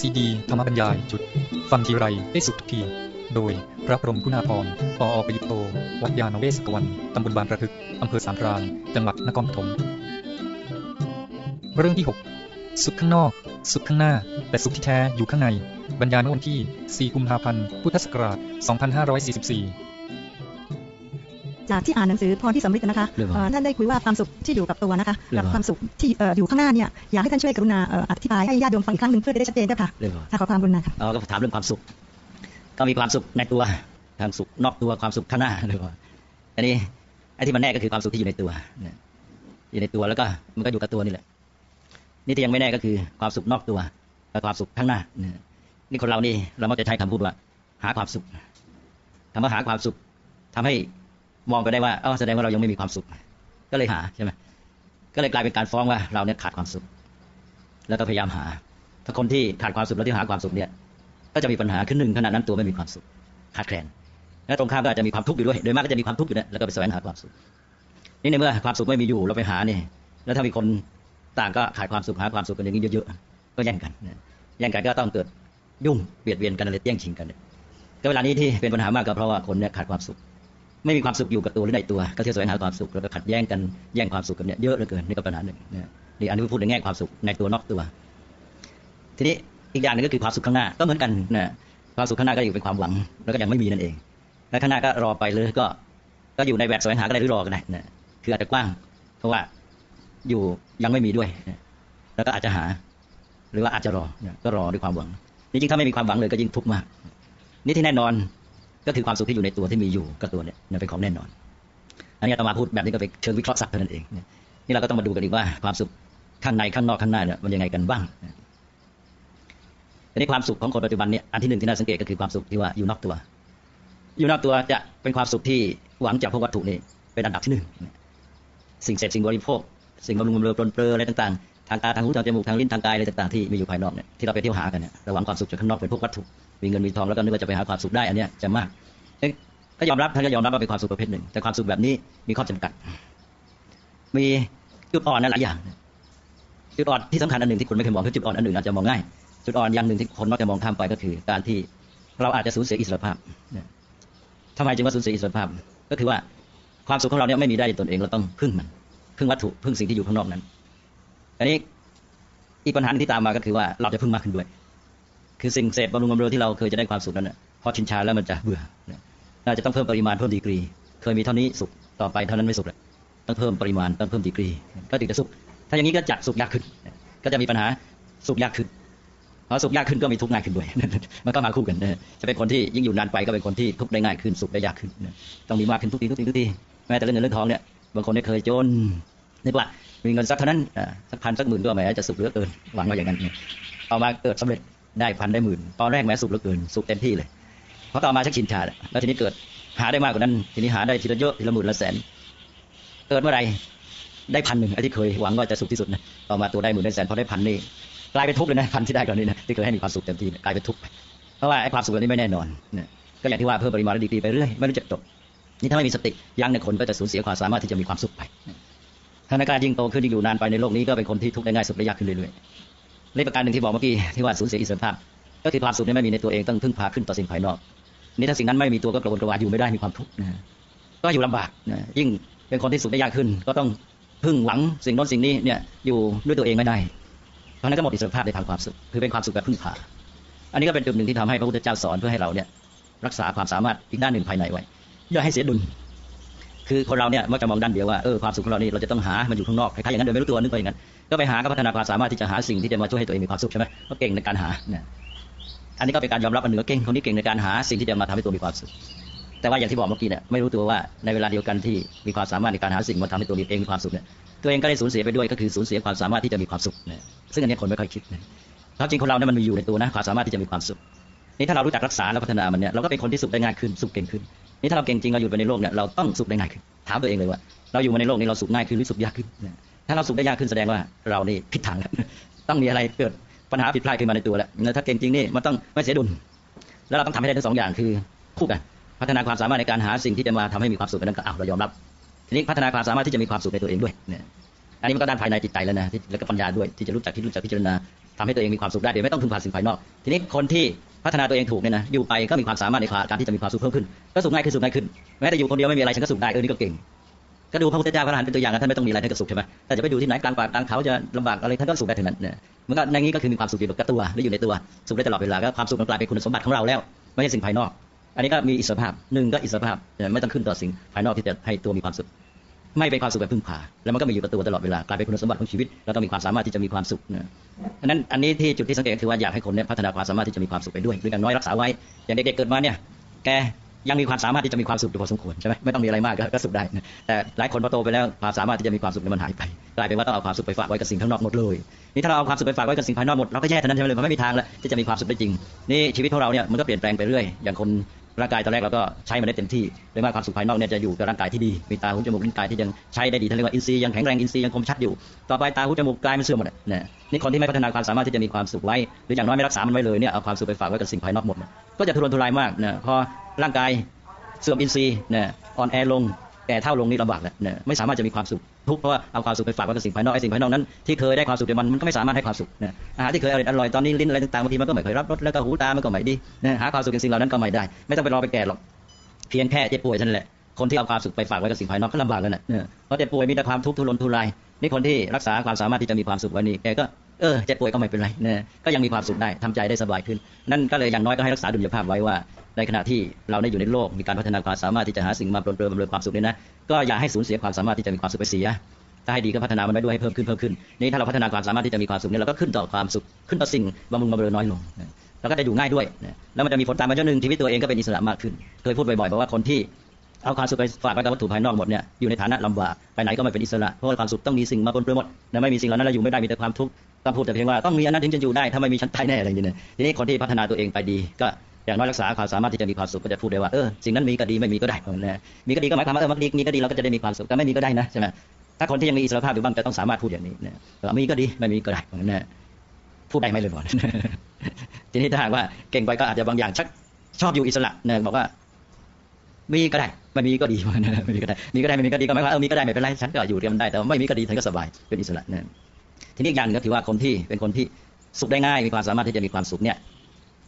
ซีดีธรรมบรรยายจุด ฟังทีไรได้สุขทุกที โดยพระพรหมคุณาภรณ์ปออประยุโต วัดยาณเวศกวันตำบลบางประทึก อำเภอสามพรานจังหวัดนครปฐมเรื่องที่ 6 สุขข้างนอก สุขข้างหน้า แต่สุขที่แท้อยู่ข้างใน บรรยายเมื่อวันที่ 4 กุมภาพันธ์ พุทธศักราช 2544 จากที่อ่านหนังสือพรที่สำริดนะคะเรื่องอะไรเอ่อท่านได้คุยว่าความสุขที่อยู่กับตัวนะคะเรื่กัองอะไรความสุขที่เอ่ออยู่ข้างหน้าเนี่ยอยากให้ท่านช่วยกรุณาเอ่ออธิบายให้ญาติโยมฟังอีกครั้งหนึ่งเพื่อจะได้ชัดเจนด้วยค่ะเรื่องอะไรถ้าขอความกรุณาค่ะเราก็ถามเรื่องความสุขก็มีความสุขในตัวความสุขนอกตัวความสุขข้างหน้าเรียกว่าอันนี้ไอ้ที่มันแน่ก็คือความสุขที่อยู่ในตัวนะอยู่ในตัวแล้วก็มันก็อยู่กับตัวนี่แหละนี่ที่ยังไม่แน่ก็คือความสุขนอกตัวกับความสุขข้างหน้านะนี่คนเรานี่เรามักจะใช้คำพูดว่า หาความสุขคำว่าหาความสุขทำให้ มองไปได้ว่าเออแสดงว่าเรายังไม่มีความสุข ก็เลยหาใช่ไหมก็เลยกลายเป็นการฟ้องว่าเราเนี่ยขาดความสุข แล้วก็พยายามหา ถ้าคนที่ขาดความสุขแล้วที่หาความสุขเนี่ย ก็จะมีปัญหาขึ้นหนึ่งขณะนั้นตัวไม่มีความสุขขาดแคลนและตรงข้ามก็อาจจะมีความทุกข์อยู่ด้วยโดยมากก็จะมีความทุกข์อยู่เนี่ยแล้วก็ไปแสวงหาความสุข นี่ในเมื่อความสุขไม่มีอยู่เราไปหาเนี่ยแล้วถ้ามีคนต่างก็ขาดความสุขหาความสุขกันอย่างนี้เยอะๆก็แย่งกันแย่งกันก็ต้องเกิดยุ่งเบียดเบียนกันอะไรแย่งชิงกันก็เวลานี้ที่เป็นปัญหามากก็เพราะว่าคนเนี่ยขาดความสุข ไม่มีความสุขอยู่กับตัวหรือในตัว ก็เที่ยวแสวงหาความสุขแล้วก็ขัดแย้งกันแย่งความสุขกันเนี่ยเยอะเหลือเกินนี่ก็ปัญหาหนึ่งนะนี่อันนี้พูดในแง่ความสุขในตัวนอกตัว ทีนี้อีกอย่างหนึงก็คือความสุขข้างหน้าก็เหมือนกันนะความสุขข้างหน้าก็อยู่เป็นความหวัง แล้วก็ยังไม่มีนั่นเองแล้วข้างหน้าก็รอไปเลยก็ ก็อยู่ในแบบแสวงหาก็ได้หรือรอก็ได้นะคืออาจจะกว้าง เพราะว่าอยู่ยังไม่มีด้วยแล้วก็อาจจะหา หรือว่าอาจจะรอนะก็รอด้วยความหวังนี่จริงๆถ้าไม่มีความหวังเลยก็ยิ่งทุกข์มากนี่ที่แน่นอน ก็คือความสุขที่อยู่ในตัวที่มีอยู่กับตัวเนี่ยนเป็นของแน่นอน อันนี้อาตมาพูดแบบนี้ก็เป็นเชิงวิเคราะห์สักเท่านั้นเองนี่เราก็ต้องมาดูกันอีกว่าความสุขข้างในข้างนอกข้างหน้าเนี่ยมันยังไงกันบ้างนะทีนี้ความสุขของคนปัจจุบันเนี่ยอันที่หนึ่งที่น่าสังเกตก็คือความสุขที่ว่าอยู่นอกตัว อยู่นอกตัวจะเป็นความสุขที่หวังจากพวกวัตถุนี่เป็นอันดับที่หนึ่งสิ่งเสพสิ่งบริโภค สิ่งบำรุงบำเรอปลนเปลืออะไรต่างๆ ทางตาทางหูทางจมูกทางลิ้นทางกายอะไรต่างๆที่มีอยู่ภายนอกเนี่ยที่เราไปเที่ยวหากันเนี่ยราหวังความสุขจากข้างนอกเป็นพวกวัตถุมีเงินมีทองแล้วก็นึกว่าจะไปหาความสุขได้อันเนี้ยจะมากเอ๊ะก็ยอมรับท่านก็ยอมรับว่าเป็นความสุขประเภทหนึ่ง แต่ความสุขแบบนี้มีข้อจำกัด มีจุดอ่อนนั่นหลายอย่างจุดอ่อนที่สำคัญอันหนึ่งที่คนไม่เคยมองคือจุดอ่อนอันหนึ่งอาจจะมองง่ายจุดอ่อนอย่างหนึ่งที่คนมักจะมองข้ามไปก็คือ การที่เราอาจจะสูญเสียอิสรภาพเนี่ยทำไมจึงว่าสูญเสียอิสรภาพ ก็คือว่าความสุขของเราเนี่ยไม่มีได้ตนเองเราต้องพึ่งมัน พึ่งวัตถุพึ่งสิ่งที่อยู่ข้างนอกนั้น อันนี้อีกปัญหาที่ตามมาก็คือว่าเราจะพึ่งมากขึ้นด้วย คือสิ่งเสพบำรุงบำเรอที่เราเคยจะได้ความสุขนั้นน่ะพอชินชาแล้วมันจะเบื่อเนี่ยน่าจะต้องเพิ่มปริมาณเพิ่มดีกรี เคยมีเท่านี้สุขต่อไปเท่านั้นไม่สุขแล้วต้องเพิ่มปริมาณต้องเพิ่มดีกรี ก็ถึงจะสุข ถ้าอย่างนี้ก็จะสุขยากขึ้น ก็จะมีปัญหาสุขยากขึ้นพอสุขยากขึ้นก็มีทุกข์ง่ายขึ้นด้วย มันก็มาคู่กันนะจะเป็นคนที่ยิ่งอยู่นานไปก็เป็นคนที่ทุกข์ได้ง่ายขึ้นสุขได้ยากขึ้น ต้องมีมากขึ้นทุกทีทุกทีทุกที แม้แต่เรื่องเงินเรื่องทองเนี่ย บางคนเนี่ยเคยจนนึกว่า มีเงินสักเท่านั้นสักพันสักหมื่นก็แหมจะสุขเหลือเกินหวังว่าอย่างนั้นเนี่ยเอมาเกิดสำเร็จได้พันได้หมื่นตอนแรกแหมสุขเหลือเกินสุขเต็มที่เลยพอต่อมาชักชินชาแล้วแล้วทีนี้เกิดหาได้มากกว่านั้น ทีนี้หาได้ทีละเยอะทีละหมื่นละแสน เกิดเมื่อไรได้พันหนึ่งไอ้ที่เคยหวังว่าจะสุขที่สุดนะต่อมาตัวได้หมื่นได้แสนพอได้พันนี่กลายเป็นทุกข์เลยนะพันที่ได้ก่อนนี่นะที่เคยให้มีความสุขเต็มที่กลายเป็นทุกข์เพราะว่าไอ้ความสุขนี้ไม่แน่นอนเนี่ยก็อย่างที่ว่าเพิ่มปริมาณและดีกรีไปเรื่อยไม่รู้จะจบนี่ถ้าไม่มีสติยังในคนก็จะสูญเสียความสามารถที่จะมีความสุขไป ธนาคารยิ่งโตขึ้นยิ่งอยู่นานไปในโลกนี้ก็เป็นคนที่ทุกข์ได้ง่ายสุขได้ยากขึ้นเรื่อยๆและประการหนึ่งที่บอกเมื่อกี้ที่ว่าสูญเสียอิสรภาพ ก็คือความสุขไม่มีในตัวเองต้องพึ่งพาขึ้นต่อสิ่งภายนอกนี่ถ้าสิ่งนั้นไม่มีตัวก็กระวนกระวายอยู่ไม่ได้มีความทุกข์นะก็อยู่ลำบากนะยิ่งเป็นคนที่สุขได้ยากขึ้น ก็ต้องพึ่งหวังสิ่งโน้นสิ่งนี้เนี่ยอยู่ด้วยตัวเองไม่ได้ เพราะนั้นก็หมดอิสรภาพในทางความสุขคือเป็นความสุขแบบพึ่งพา อันนี้ก็เป็นจุดหนึ่งที่ทำให้พระพุทธเจ้าสอนเพื่อให้เราเนี่ยรักษาความสามารถอีกด้านหนึ่งภายในไว้อย่าให้เสียดุล คือคนเราเนี่ยมักจะมองด้านเดียวว่าเออความสุขของเรานี่เราจะต้องหา มันอยู่ข้างนอกคล้ายๆอย่างนั้นโดยไม่รู้ตัวนึกไปอย่างนั้น ก็ไปหาก็พัฒนาความสามารถที่จะหาสิ่งที่จะมาช่วยให้ตัวเองมีความสุขใช่ไหมก็เก่งในการหาเนี่ยอันนี้ก็เป็นการยอมรับอันเหนึ่งว่าเก่งคนนี้เก่งในการหาสิ่งที่จะมาทำให้ตัวมีความสุข แต่ว่าอย่างที่บอกเมื่อกี้เนี่ยไม่รู้ตัวว่าในเวลาเดียวกันที่มีความสามารถในการหาสิ่งมาทำให้ตัวเองมีความสุขเนี่ยตัวเองก็ได้สูญเสียไปด้วยก็คือสูญเสียความสามารถที่จะมีความสุขเนี่ยซึ่งอันนี้คนไม่ค่อยคิดนะความจริงคนเราเนี่ยมันมีอยู่ในตัวนะความสามารถที่จะมีความสุขนี่ถ้าเรารู้จักรักษาและพัฒนามันเนี่ยเราก็เป็นคนที่สุขได้ง่ายขึ้นสุขเก่งขึ้น นี่ถ้าเราเก่งจริงเราอยู่ไปในโลกเนี่ยเราต้องสุขได้ง่ายขึ้นถามตัวเองเลยว่า เราอยู่มาในโลกนี้เราสุขง่ายขึ้นหรือสุขยากขึ้น ถ้าเราสุขได้ยากขึ้นแสดงว่าเรานี่ผิดทางแล้วต้องมีอะไรเกิดปัญหาผิดพลาดขึ้นมาในตัวแล้วถ้าเก่งจริงนี่มันต้องไม่เสียดุล แล้วเราต้องทำให้ได้ทั้งสองอย่างคือคู่กัน พัฒนาความสามารถในการหาสิ่งที่จะมาทำให้มีความสุขนั้นก็อ้าวเรายอมรับ ทีนี้พัฒนาความสามารถที่จะมีความสุขในตัวเองด้วยเนี่ยอันนี้มันก็ด้านภายในจิตใจแล้วนะแล้วก็ปัญญาด้วยที่จะรู้จักที่รู้จักพิจารณาทำให้ตัวเองมีความสุขได้โดยไม่ต้องพึ่งพาสิ่งภายนอก ทีนี้คนที่พัฒนาตัวเองถูกเนี่ยนะอยู่ไปก็มีความสามารถในการที่จะมีความสุขเพิ่มขึ้นก็สุขง่ายขึ้นสุขง่ายขึ้นแม้แต่อยู่คนเดียวไม่มีอะไรฉันก็สุขได้เออนี่ก็เก่งก็ดูพระพุทธเจ้าพระอรหันต์เป็นตัวอย่างนะท่านไม่ต้องมีอะไรท่านก็สุขใช่ไหมแต่จะไปอยู่ที่ไหนกลางป่ากลางเขาจะลำบากอะไรท่านก็สุขได้ทั้งนั้นเนี่ยมันก็ในนี้ก็คือมีความสุขอยู่กับตัวหรืออยู่ในตัวสุขได้ตลอดเวลาก็ความสุขมันกลายเป็นคุณสมบัติของเราแล้ว ไม่ใช่สิ่งภายนอก อันนี้ก็มีอิสรภาพหนึ่งก็อิสรภาพไม่ต้องขึ้นต่อสิ่งภายนอกที่จะให้ตัวมีความสุข ไม่เป็นความสุขแบบพึ่งพาแล้วมันก็มีอยู่กับตัวตลอดเวลากลายเป็นคุณสมบัติของชีวิตแล้วต้องมีความสามารถที่จะมีความสุขนะอันนั้นอันนี้ที่จุดที่สังเกตคือว่าอยากให้คนเนี่ยพัฒนาความสามารถที่จะมีความสุขไปด้วยด้วยอย่างน้อยรักษาไว้อย่างเด็กๆเกิดมาเนี่ยแกยังมีความสามารถที่จะมีความสุขอยู่พอสมควรใช่ไหมไม่ต้องมีอะไรมากก็สุขได้แต่หลายคนพอโตไปแล้วความสามารถที่จะมีความสุขมันหายไปกลายเป็นว่าต้องเอาความสุขไปฝากไว้กับสิ่งข้างนอกหมดเลยนี่ถ้าเราเอาความสุขไปฝากไว้กับสิ่งภายนอกหมดเราก็แย่เท่านั้นใช่ไหมเลยมันไม่มีทางแล้วที่จะมีความสุขได้จริงนี่ชีวิตของเราเนี่ยมันก็เปลี่ยนแปลงไปเรื่อยอย่างคน ร่างกายตอนแรกเราก็ใช้มันได้เต็มที่โดยมากความสุขภายนอกเนี่ยจะอยู่กับร่างกายที่ดี มีตาหูจมูกลิ้นกายที่ยังใช้ได้ดีท่านเรียกว่าอินทรีย์ยังแข็งแรงอินทรีย์ยังคมชัดอยู่ ต่อไปตาหูจมูกกายมันเสื่อมหมดนะนี่คนที่ไม่พัฒนาความสามารถที่จะมีความสุขไว้ หรืออย่างน้อยไม่รักษามันไว้เลยเนี่ยเอาความสุขไปฝากไว้กับสิ่งภายนอกหมด ก็จะทุรนทุรายมากนะพอร่างกายเสื่อมอินทรีย์นะอ่อนแอลง แก่เฒ่าลงนี่ลำบากแล้วนะไม่สามารถจะมีความสุขทุกเพราะว่าเอาความสุขไปฝากไว้กับสิ่งภายนอกไอ้สิ่งภายนอกนั้นที่เคยได้ความสุขเดี๋ยวมันมันก็ไม่สามารถให้ความสุขนะอาหารที่เคยอร่อยอร่อยตอนนี้ลิ้นอะไรต่างๆบางทีมันก็ไม่เคยรับรสแล้วก็หูตามันก็ไม่ดีนะหาความสุขในสิ่งเหล่านั้นก็ไม่ได้ ไม่ต้องไปรอไปแก่หรอกเพียงแค่เจ็บป่วยเท่านั้นแหละคนที่เอาความสุขไปฝากไว้กับสิ่งภายนอกก็ลำบากแล้วนะเพราะเจ็บป่วยมีแต่ความทุกข์ทุรนทุรายนี่คนที่รักษาความสามารถที่จะมีความสุขไว้นี่แกก็ เออเจ็บป่วยก็ไม่เป็นไรนะก็ยังมีความสุขได้ทำใจได้สบายขึ้น นั่นก็เลยอย่างน้อยก็ให้รักษาดุลยภาพไว้ว่า ในขณะที่เราได้อยู่ในโลกมีการพัฒนาความสามารถที่จะหาสิ่งมาปลนเปลือบำรุงความสุขเนี่ยนะก็อย่าให้สูญเสียความสามารถที่จะมีความสุขไปเสียถ้าให้ดีก็พัฒนามันไว้ด้วยให้เพิ่มขึ้นเพิ่มขึ้นนี่ถ้าเราพัฒนาความสามารถที่จะมีความสุขเนี่ยเราก็ขึ้นต่อความสุขขึ้นต่อสิ่งบำรุงบำเรอน้อยลงแล้วก็จะอยู่ง่ายด้วย แล้วมันจะมีผลตามมาเจ้าหนึ่งชีวิตตัวเองก็เป็นอิสระมากขึ้น เคยพูดบ่อยๆบอกว่าคนที่เอาความสุขไปฝากไว้กับวัตถุภายนอกหมดเนี่ยอยู่ในฐานะลำบากไปไหนก็ไม่เป็นอิสระเพราะความสุขต้องมีสิ่งมาปนเปื้อนหมดนะไม่มีสิ่งเหล่านั้นเราอยู่ไม่ได้มีแต่ความทุกข์ ต้องพูดแต่เพียงว่าต้องมีอันนั้นถึงจะอยู่ได้ถ้าไม่มีฉันตายแน่อะไรอย่างเงี้ยทีนี้คนที่พัฒนาตัวเองไปดีก็อย่างน้อยรักษาความสามารถที่จะมีความสุขก็จะพูดได้ว่าเออสิ่งนั้นมีก็ดีไม่มีก็ได้นะมีก็ดีก็หมายความว่าเออมันดีมีก็ดีเราก็จะได้มีความสุขแต่ไม่มีก็ได้นะใช่ไหมถ้าคนที่ยังมีอิสรภาพอยู่บ้างจะต้องสามารถพูดอย่างนี้นะมีก็ดีไม่มีก็ได้นะพูดได้ไหมเลยบอกทีนี้ถ้าหากว่าเก่งไปก็อาจจะบางอย่างชักชอบอยู่อิสระเนี่ยบอกว่า มีก็ได้ไม่มีก็ดีไม่มีก็ได้มีก็ได้ไม่มีก็ดีก็หมายความว่าเออมีก็ได้ไม่เป็นไรฉันก็อยู่เรียนได้แต่ไม่มีก็ดีฉันก็สบายเป็นอิสระเนี่ย ทีนี้อย่างก็ถือว่าคนที่เป็นคนที่สุขได้ง่ายมีความสามารถที่จะมีความสุขเนี่ย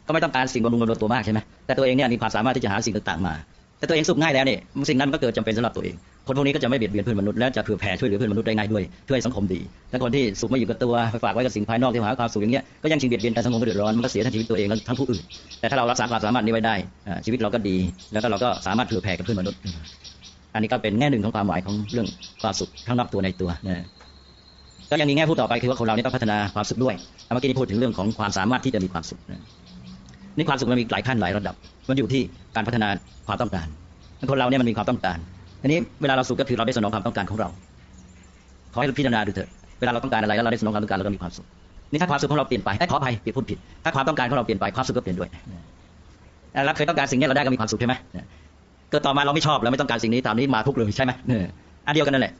ก็ไม่ต้องการสิ่งบำรุงบำรุงตัวมากใช่ไหมแต่ตัวเองเนี่ยมีความสามารถที่จะหาสิ่งต่างๆมา แต่ตัวเองสุขง่ายแล้วเนี่ยสิ่งนั้นก็เกิดจำเป็นสำหรับตัวเอง คนพวกนี้ก็จะไม่เบียดเบียนเพื่อนมนุษย์และจะเผื่อแผ่ช่วยเหลือเพื่อนมนุษย์ได้ง่ายด้วยช่วยสังคมดีแต่คนที่สุขไม่อยู่กับตัวไปฝากไว้กับสิ่งภายนอกที่หาความสุขอย่างเงี้ยก็ยังชิงเบียดเบียนแต่สังคมก็เดือดร้อนมันก็เสียทั้งชีวิตตัวเองและทั้งผู้อื่น แต่ถ้าเรารักษาความสามารถนี้ไว้ได้ชีวิตเราก็ดี แล้วก็เราก็สามารถเผื่อแผ่กับเพื่อนมนุษย์ อันนี้ก็เป็นแง่หนึ่งของความหมายของเรื่องความสุขทั้งนอกตัวในตัวนะ ก็ยังมีแง่พูดต่อไปคือว่าคนเรานี่ต้องพัฒนาความสุขด้วยเมื่อกี้นี้พูดถึงเรื่องของความสามารถที่จะมีความสุขนี่ความสุขมันมีหลายขั้นหลายระดับ มันอยู่ที่การพัฒนาความต้องการคนเราเนี่ยมันมีความต้องการอันนี้เวลาเราสุขก็คือเราได้สนองความต้องการของเราขอให้พิจารณาดูเถอะเวลาเราต้องการอะไรแล้วเราได้สนองความต้องการเราก็มีความสุขนี่ถ้าความสุขของเราเปลี่ยนไปขออภัยผิดพูดผิด ถ้าความต้องการของเราเปลี่ยนไปความสุขก็เปลี่ยนด้วยเราเคยต้องการสิ่งนี้เราได้ก็มีความสุขใช่ไหมเกิดต่อมาเราไม่ชอบเราไม่ต้องการสิ่งนี้ตามนี้มาทุกเลยใช่ไหมอันเดียวกันนั่นแหละ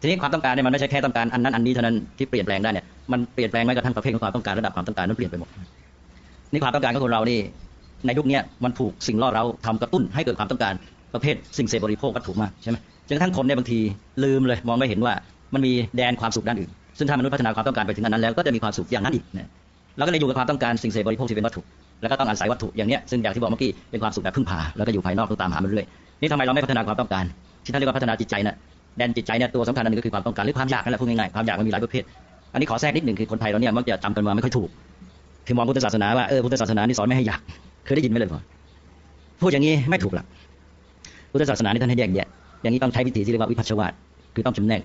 ทีนี้ความต้องการเนี่ยมันไม่ใช่แค่ต้องการอันนั้นอันนี้เท่านั้นที่เปลี่ยนแปลงได้เนี่ยมันเปลี่ยนแปลงแม้กระทั่งประเภทของความต้องการระดับความต้องการนั้นเปลี่ยนไปหมดนี่ความต้องการของคนเรานี่ในยุคนี้มันถูกสิ่งล่อเราทำกระตุ้นให้เกิดความต้องการประเภทสิ่งเสพบริโภควัตถุมากใช่ไหมจนกระทั่งคนเนี่ยบางทีลืมเลยมองไม่เห็นว่ามันมีแดนความสุขด้านอื่น ซึ่งถ้ามนุษย์พัฒนาความต้องการไปถึงอันนั้นแล้วก็จะมีความสุขอย่างนั้นอีกนะเราก็เลยอยู่กับความต้องการสิ่งเสพบริโภคที่เป็นวัตถุ แล้วก็ต้องอาศัยวัตถุอย่างเนี้ยซึ่งอย่างที่บอกเมื่อกี้เป็นความสุขแบบพึ่งพาแล้วก็อยู่ภายนอกต้องตามหามันเรื่อยนี่ทำไมเราไม่พัฒนาความต้องการที่ท่านเรียกว่าพัฒนาจิตใจนะ แดนจิตใจเนี่ยตัวสำคัญอันนึงก็คือความต้องการหรือความอยากนั่นแหละพูดง่ายๆความอยากมันมีหลายประเภท อันนี้ขอแทรกนิดหนึ่งคือคนไทยเราเนี่ยมักจะจำกันมาไม่ค่อยถูกคือมองพุทธศาสนาว่าเออพุทธศาสนานี่สอนไม่ให้อยากเคยได้ยินไหมเลยพ่อพูดอย่างนี้ไม่ถูกหรอกพุทธศาสนานี่ท่านให้แยกแยะอย่างนี้ต้องใช้วิธีที่เรียกว่าวิพัชวาตคือต้องจำแนก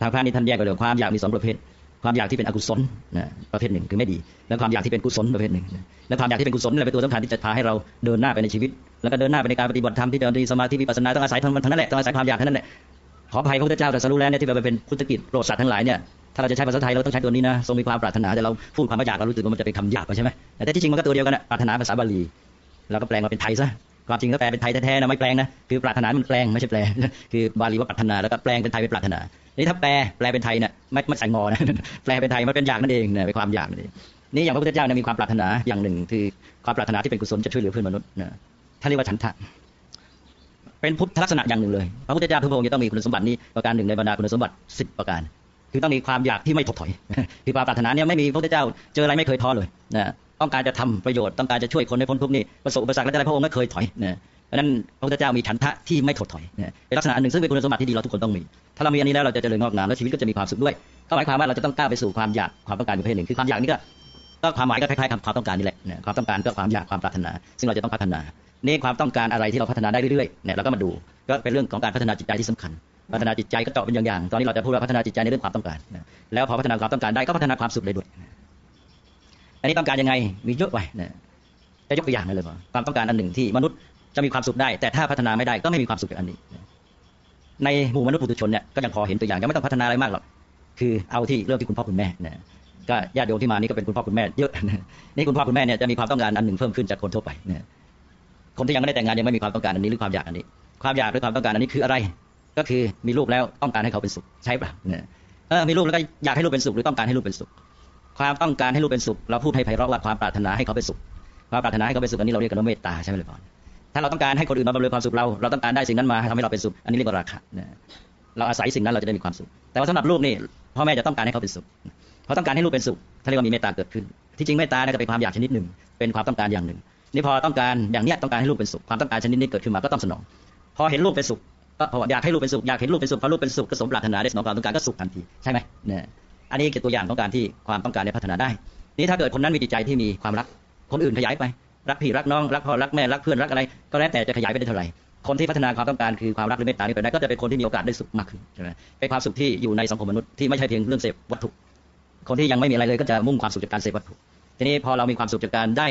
ทางพระนี่ท่านแยกไปเลยความอยากมีสองประเภท ความอยากที่เป็นอกุศลนะประเภทหนึ่งคือไม่ดี แล้วความอยากที่เป็นกุศลประเภทหนึ่งและความอยากที่เป็นกุศลนี่แหละเป็นตัวสำคัญที่จะพาให้เราเดินหน้าไปในชีวิต แล้วก็เดินหน้าไปในการปฏิบัติธรรมที่เดินในสมาธิวิปัสสนาต้องอาศัยทั้งนั้นแหละต้องอาศัยความอยากทั้งนั้นแหละ ขออภัยพระพุทธเจ้าแต่สรุแล้วเนี่ยที่เราเป็นพุทธกิจโปรดสัตว์ทั้งหลายเนี่ยถ้าเราจะใช้ภาษาไทยเราต้องใช้ตัวนี้นะทรงมีความปรารถนาแต่เราพูดความอยากเรารู้สึกว่ามันจะเป็นคำหยาบไปใช่ไหมแต่ที่จริงมันก็ตัวเดียวกันนะปรารถนาภาษาบาลีเราก็แปลงมาเป็นไทยซะความจริงก็แปลเป็นไทยแท้ๆนะไม่แปลงนะคือปรารถนามันแปลงไม่ใช่แปลคือบาลีว่าปรารถนาแล้วก็แปลงเป็นไทยเป็นปรารถนานี่ถ้าแปลแปลเป็นไทยเนี่ยไม่ไม่ใส่งอนะแปลเป็นไทยมันเป็นอยากนั่นเองเนี่ยเป็นความอยากนั่นเองนี่อย่างพระพุทธเจ้าเนี่ยมีความปรารถนาอย่างหนึ่ง คือความปรารถนาที่เป็นกุศลจะช่วยเหลือเพื่อนมนุษย์นะท่านเรียกว่าฉันทะ เป็นพุทธลักษณะอย่างหนึ่งเลยพระพุทธเจ้าทุกพระองค์จะต้องมีคุณสมบัตินี้ประการหนึ่งในบรรดาคุณสมบัติสิบประการ คือต้องมีความอยากที่ไม่ถดถอย คือความปรารถนาเนี่ยไม่มีพระพุทธเจ้าเจออะไรไม่เคยท้อเลยนะต้องการจะทำประโยชน์ต้องการจะช่วยคนในพ้นทุกข์นี่ประสบอุปสรรคและอะไรพระองค์ไม่เคยถอยนะเพราะนั้นพระพุทธเจ้ามีฉันทะที่ไม่ถดถอยนะเป็นลักษณะอันหนึ่งซึ่งเป็นคุณสมบัติที่ดีเราทุกคนต้องมี ถ้าเรามีอันนี้แล้วเราจะเจริญงอกงามแล้วชีวิตก็จะมีความสุขด้วย ก็หมายความว่าเราจะต้องก้าวไปสู่ความอยากความต้องการประเภทหนึ่ง คือความอยากนี่ก็ก็ความหมายก็คล้ายๆกับความต้องการนี่แหละ ความต้องการก็ความอยากความปรารถนา ซึ่งเราจะต้องพัฒนา นี่ความต้องการอะไรที่เราพัฒนาได้เรื่อยๆเนี่ยเราก็มาดูก็เป็นเรื่องของการพัฒนาจิตใจที่สำคัญ พัฒนาจิตใจก็เจาะเป็นอย่างๆตอนนี้เราจะพูดว่าพัฒนาจิตใจในเรื่องความต้องการแล้วพอพัฒนาความต้องการได้ก็พัฒนาความสุขได้ด้วยอันนี้ต้องการยังไงมีเยอะไปนะจะยกตัวอย่างเลยว่าความต้องการอันหนึ่งที่มนุษย์จะมีความสุขได้ แต่ถ้าพัฒนาไม่ได้ก็ไม่มีความสุขกับอันนี้ ในหมู่มนุษย์ปุถุชนเนี่ยก็ยังพอเห็นตัวอย่างยังไม่ต้องพัฒนาอะไรมากหรอกคือเอาที่เรื่องที่คุณพ่อคุณแม่นะก็ญาติโยมที่มานี่ก็เป็นคุณพ่อคุณแม่เยอะนี่คุณพ่อคุณแม่เนี่ยจะมีความต้องการอันหนึ่งเพิ่มขึ้นจากคนทั่วไปนะ คนที่ยังไม่ได้แต่งงานยังไม่มีความต้องการอันนี้หรือความอยากอันนี้ ความอยากหรือความต้องการอันนี้คืออะไร ก็คือมีลูกแล้วต้องการให้เขาเป็นสุข ใช่ปะเนี่ยมีลูกแล้วก็อยากให้ลูกเป็นสุขหรือต้องการให้ลูกเป็นสุข ความต้องการให้ลูกเป็นสุข เราพูดให้ไพเราะว่าความปรารถนาให้เขาเป็นสุขความปรารถนาให้เขาเป็นสุขอันนี้เราเรียกกันว่าเมตตาใช่ไหมเลยก่อนถ้าเราต้องการให้คนอื่นมาบำเรอความสุขเรา เราต้องการได้สิ่งนั้นมาทำให้เราเป็นสุข อันนี้เรียกว่าราคะเราอาศัยสิ่งนั้นเราจะได้มีความสุข แต่ว่าสำหรับลูกนี่พ่อแม่จะต้องการให้เขาเป็นสุขเพราะต้องการให้ลูกเป็นสุขถ้าเรียกว่ามีเมตตาเกิดขึ้น ที่จริงเมตตาเนี่ยก็เป็นความอยากชนิดหนึ่ง เป็นความต้องการอย่างหนึ่ง นี่พอต้องการอย่างเนี้ยต้องการให้ลูกเป็นสุขความต้องการชนิดนี้เกิดขึ้นมาก็ต้องสนอง พอเห็นลูกเป็นสุขก็พออยากให้ลูกเป็นสุขอยากเห็นลูกเป็นสุขพอลูกเป็นสุขก็สมปรารถนาได้สนองความต้องการก็สุขทันทีใช่ไหมเนี่ยอันนี้คือตัวอย่างของการที่ความต้องการเนี่ยพัฒนาได้ นี่ถ้าเกิดคนนั้นมีจิตใจที่มีความรัก คนอื่นขยายไปรักพี่รักน้องรักพ่อรักแม่รักเพื่อนรักอะไร ก็แล้วแต่จะขยายไปได้เท่าไหร่คนที่พัฒนาความต้องการคือความรักหรือเมตตานี้ไปได้ก็จะเป็นคนที่มีโอกาสได้สุขมากขึ้นใช่ไหมเป็นความสุขที่อยู่ในสังคมมนุษย์ที่ไม่ใช่เพียงเรื่องเสพวัตถุ คนที่ยังไม่มีอะไรเลยก็จะมุ่งความสุขจากการเสพวัตถุ ทีนี้พอเรามีความสุขจากการได้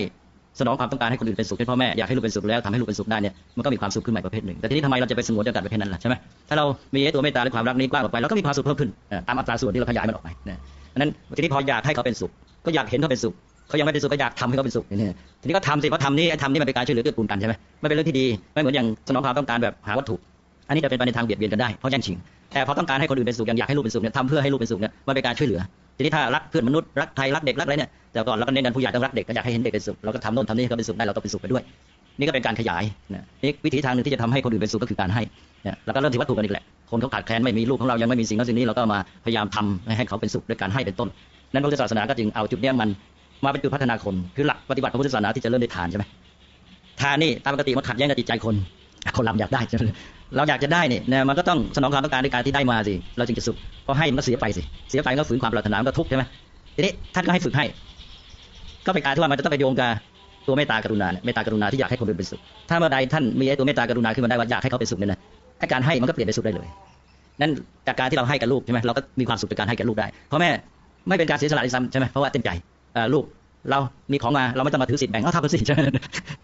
สนองความต้องการให้คนอื่นเป็นสุขเช่นพ่อแม่อยากให้ลูกเป็นสุขแล้วทำให้ลูกเป็นสุขได้เนี่ยมันก็มีความสุขขึ้นใหม่ประเภทหนึ่งแต่ทีนี้ทำไมเราจะไปสงวนจำกัดประเภทนั้นล่ะใช่ไหมถ้าเรามีตัวเมตตาหรือความรักนี้กว้างออกไปเราก็มีความสุขเพิ่มขึ้นตามอัตราส่วนที่เราขยายมันออกไปนะนั้นทีนี้พออยากให้เขาเป็นสุข ก็อยากเห็นเขาเป็นสุขเขายังไม่เป็นสุขก็อยากทำให้เขาเป็นสุขนี่ทีนี้ก็ทำสิเพราะทำนี่ทำนี่มันเป็นการช่วยเหลือเกื้อกูลกันใช่ไหมไม่เป็นเรื่องที่ดีไม่เหมือนอย่างสนองความต้องการแบบหาวัตถุ อันนี้จะเป็นไปในทางเบียดเบียนกันได้เพราะแย่งชิงแต่พอต้องการให้คนอื่นเป็นสุขยังอยากให้ลูกเป็นสุขเนี่ยทำเพื่อให้ลูกเป็นสุขเนี่ยมันเป็นการช่วยเหลือ ทีนี้ถ้ารักเพื่อนมนุษย์รักใครรักเด็กรักอะไรเนี่ยแต่ก่อนเราก็เน้นกันผู้ใหญ่ต้องรักเด็กก็อยากให้เห็นเด็กเป็นสุขเราก็ทำโน่นทำนี่ให้เขาเป็นสุขได้เราก็เป็นสุขไปด้วย นี่ก็เป็นการขยายนะนี่วิธีทางหนึ่งที่จะทำให้คนอื่นเป็นสุขก็คือการให้เนี่ยแล้วก็เริ่มที่วัตถุกันอีกแหละคนเขาขาดแคลนไม่มีลูกของเรายังไม่มีสิ่งนั้นสิ่งนี้เราก็มาพยายามทำให้เขาเป็นสุขด้วยการให้เป็นต้น นั้นพระพุทธศาสนาก็จึงเอาจุดนี้มันมาเป็นจุดพัฒนาคนคือหลักปฏิบัติของพุทธศาสนาที่จะเริ่มได้ทานใช่ไหมทานนี่ตามปกติมันขัดแย้งกับจิตใจคนคนเราอยากได้ใช่ไหม เราอยากจะได้เนี่ยนะมันก็ต้องสนองความต้องการในการที่ได้มาสิเราจึงจะสุขพอให้มันก็เสียไปสิเสียไปก็ฝืนความปรารถนามก็ทุกข์ใช่ไหมทีนี้ท่านก็ให้ฝึกให้ ก็เป็นการที่ว่ามันจะต้องไปโยงกับตัวเมตตากรุณาเนี่ยเมตตากรุณาที่อยากให้คนอื่นเป็นสุขถ้าเมื่อใดท่านมีไอ้ตัวเมตตากรุณาขึ้นมาได้ว่าอยากให้เขาเป็นสุขเนี่ยนะไอ้การให้มันก็เปลี่ยนเป็นสุขได้เลยนั่นจากการที่เราให้กับลูกใช่ไหมเราก็มีความสุขจากการให้กับลูกได้เพราะแม่ไม่เป็นการเสียสละด้วยซ้ำใช่ไหมเพราะว่าเต็มใจลูกเรามีของมาเราไม่ต้องมาถือสิทธิ์แบ่งเอาทำกันสิใช่ไหม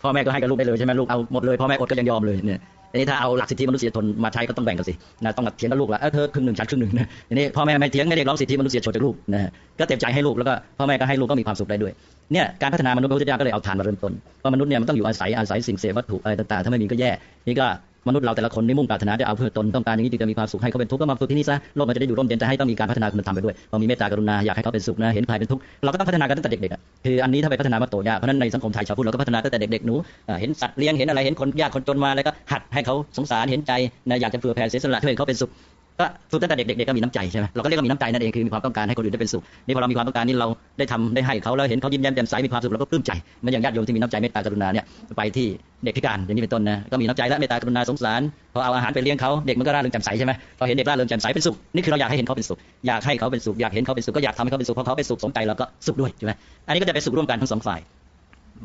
พ่อแม่ก็ให้กับลูกได้เลยใช่ไหมลูกเอาหมดเลยพ่อแม่อดก็ยังยอมเลยเนี่ย อันนี้ถ้าเอาหลักสิทธิมนุษยชนมาใช้ก็ต้องแบ่งกันสินะต้องเถียงกับลูกละเออเธอครึ่งหนึ่งฉันครึ่งหนึ่งนะอันนี้พ่อแม่ไม่เถียงไม่เรียกร้องสิทธิมนุษยชนจากลูกนะก็เต็มใจให้ลูกแล้วก็พ่อแม่ก็ให้ลูกก็มีความสุขได้ด้วยเนี่ยการพัฒนามนุษย์พระพุทธเจ้าก็เลยเอาฐานมาเริ่มต้นเพราะมนุษย์เนี่ยมันต้องอยู่อาศัยอาศัยสิ่งเสพวัตถุอะไรต่างๆถ้าไม่มีก็แย่นี่ก็ มนุษย์เราแต่ละคนนี่มุ่งปรารถนาจะเอาเพื่อตนต้องการอย่างนี้จึงจะมีความสุขให้เขาเป็นทุกข์ก็มาฝึกที่นี่ซะโลกมันจะได้อยู่ร่มเย็นจะให้ต้องมีการพัฒนาคุณธรรมไปด้วยพอมีเมตตากรุณาอยากให้เขาเป็นสุขนะเห็นใครเป็นทุกข์เราก็ต้องพัฒนากันตั้งแต่เด็กๆคืออันนี้ถ้าไปพัฒนามาโตยากเพราะนั้นในสังคมไทยชาวพุทธเราก็พัฒนาตั้งแต่เด็กๆหนูเห็นสัตว์เลี้ยงเห็นอะไรเห็นคนยากคนจนมาแล้วก็หัดให้เขาสงสารเห็นใจนะอยากจะเผื่อแผ่เสียสละช่วยเขาเป็นสุข ก็ฝึกตั้งแต่เด็กๆก็มีน้ำใจใช่ไหมเราก็เรียกว่ามีน้ำใจนั่นเองคือมีความต้องการให้คนอื่นได้เป็นสุขนี่พอเรามีความต้องการนี่เราได้ทำได้ให้เขาแล้วเห็นเขายิ้มแย้มแจ่มใสมีความสุขเราก็ปลื้มใจมันอย่างญาติโยมที่มีน้ำใจเมตตากรุณาเนี่ยไปที่เด็กพิการอย่างนี้เป็นต้นนะก็มีน้ำใจและเมตตากรุณาสงสารพอเอาอาหารไปเลี้ยงเขาเด็กมันก็ร่าเริงแจ่มใสใช่ไหมพอเห็นเด็กร่าเริงแจ่มใสเป็นสุขนี่คือเราอยากให้เห็นเขาเป็นสุขอยากให้เขาเป็นสุขอยากเห็นเขาเป็นสุขก็อยากทำให้เขาเป็นสุขพราะเขาเป็นสุขสมใจเราก็สุขด้วยใช่ไหมอันนี้ก็จะเป็นสุขร่วมกันทั้งสองฝ่าย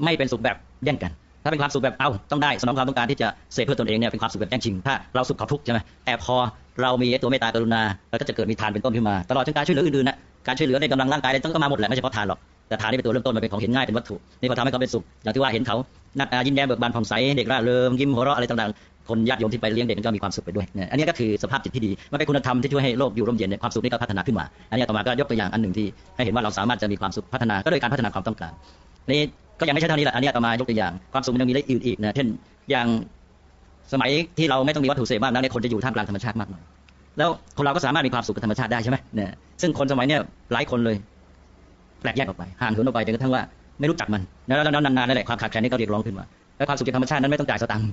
ไม่เป็นสุขแบบแย่งกันถ้าเป็นความสุขแบบเอาต้องได้สนองความต้องการที่จะเสพเพื่อตนเองเนี่ยเป็นความสุขแบบแย่งชิงถ้าเราสุขเขาทุกข์ใช่ไหมแต่พอ เรามีตัวเมตตากรุณาเราก็จะเกิดมีทานเป็นต้นขึ้นมา ตลอดจนการช่วยเหลืออื่นๆนะการช่วยเหลือในกำลังร่างกายอะไรต้องก็มาหมดแหละไม่ใช่เพราะทานหรอกแต่ทานนี่เป็นตัวเริ่มต้นมันเป็นของเห็นง่ายเป็นวัตถุนี่พอทำให้เขาเป็นสุขอย่างที่ว่าเห็นเขาหน้าตายิ้มแย้มเบิกบานผ่องใสเด็กร่าเริงยิ้มหัวเราะอะไรต่างๆคนญาติโยมที่ไปเลี้ยงเด็กก็มีความสุขไปด้วยเนี่ยอันนี้ก็คือสภาพจิตที่ดีมันเป็นคุณธรรมที่ช่วยให้โลกอยู่ร่มเย็นเนี่ยความสุขนี่ก็พัฒนาขึ้นมาอันนี้ต่อมาก็ยกตัวอย่างอันหนึ่งที่ให้เห็นว่าเราสามารถจะมีความสุขพัฒนาก็โดยการพัฒนาความต้องการนี่ก็ยังไม่ใช่เท่านี้แหละอันนี้ต่อมายกตัวอย่างความสุขมันยังมีได้อื่นอีกนะเช่นอย่าง สมัยที่เราไม่ต้องมีวัตถุเสพมากนักเนี่ยคนจะอยู่ท่ามกลางธรรมชาติมากหน่อยแล้วคนเราก็สามารถมีความสุขกับธรรมชาติได้ใช่ไหมเนี่ยซึ่งคนสมัยเนี้ยหลายคนเลยแปลกแยกออกไปห่างเหินออกไปจนกระทั่งว่าไม่รู้จักมันแล้วนานๆนั่นแหละความขาดแคลนนี่ก็เรียกร้องขึ้นมาแล้วความสุขจากธรรมชาตินั้นไม่ต้องจ่ายสตังค์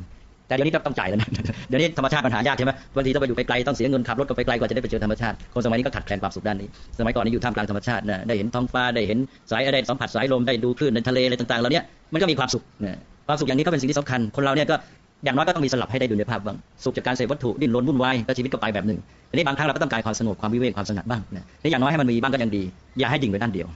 แต่เดี๋ยวนี้ต้องจ่ายแล้วนะเดี๋ยวนี้ธรรมชาติปัญหายากใช่ไหมบางทีต้องไปอยู่ไกลๆต้องเสียเงินขับรถก็ไปไกลกว่าจะได้ไปเจอธรรมชาติคนสมัยนี้ก็ขาดแคลนความสุขด้านนี้ สมัยก่อนนี่อยู่ท่ามกลางธรรมชาตินะได้เห็นท้องฟ้าได้เห็นสายได้สัมผัสสายลมได้ดูคลื่นในทะเลอะไรต่างๆเหล่านี้มันก็มีความสุขนะความสุขอย่างนี้ก็เป็นสิ่งที่สำคัญคนเราเนี่ยก็ อย่างน้อยก็ต้องมีสลับให้ได้ดูในภาพบ้าง สุขจากการเสพวัตถุดิ้นรนวุ่นวายก็ชีวิตก็ไปแบบหนึ่งทีนี้บางครั้งเราก็ต้องการความสงบความวิเวกความสงัดบ้างนะนี่อย่างน้อยให้มันมีบ้างก็ยังดี อย่าให้ดิ่งไปด้านเดียว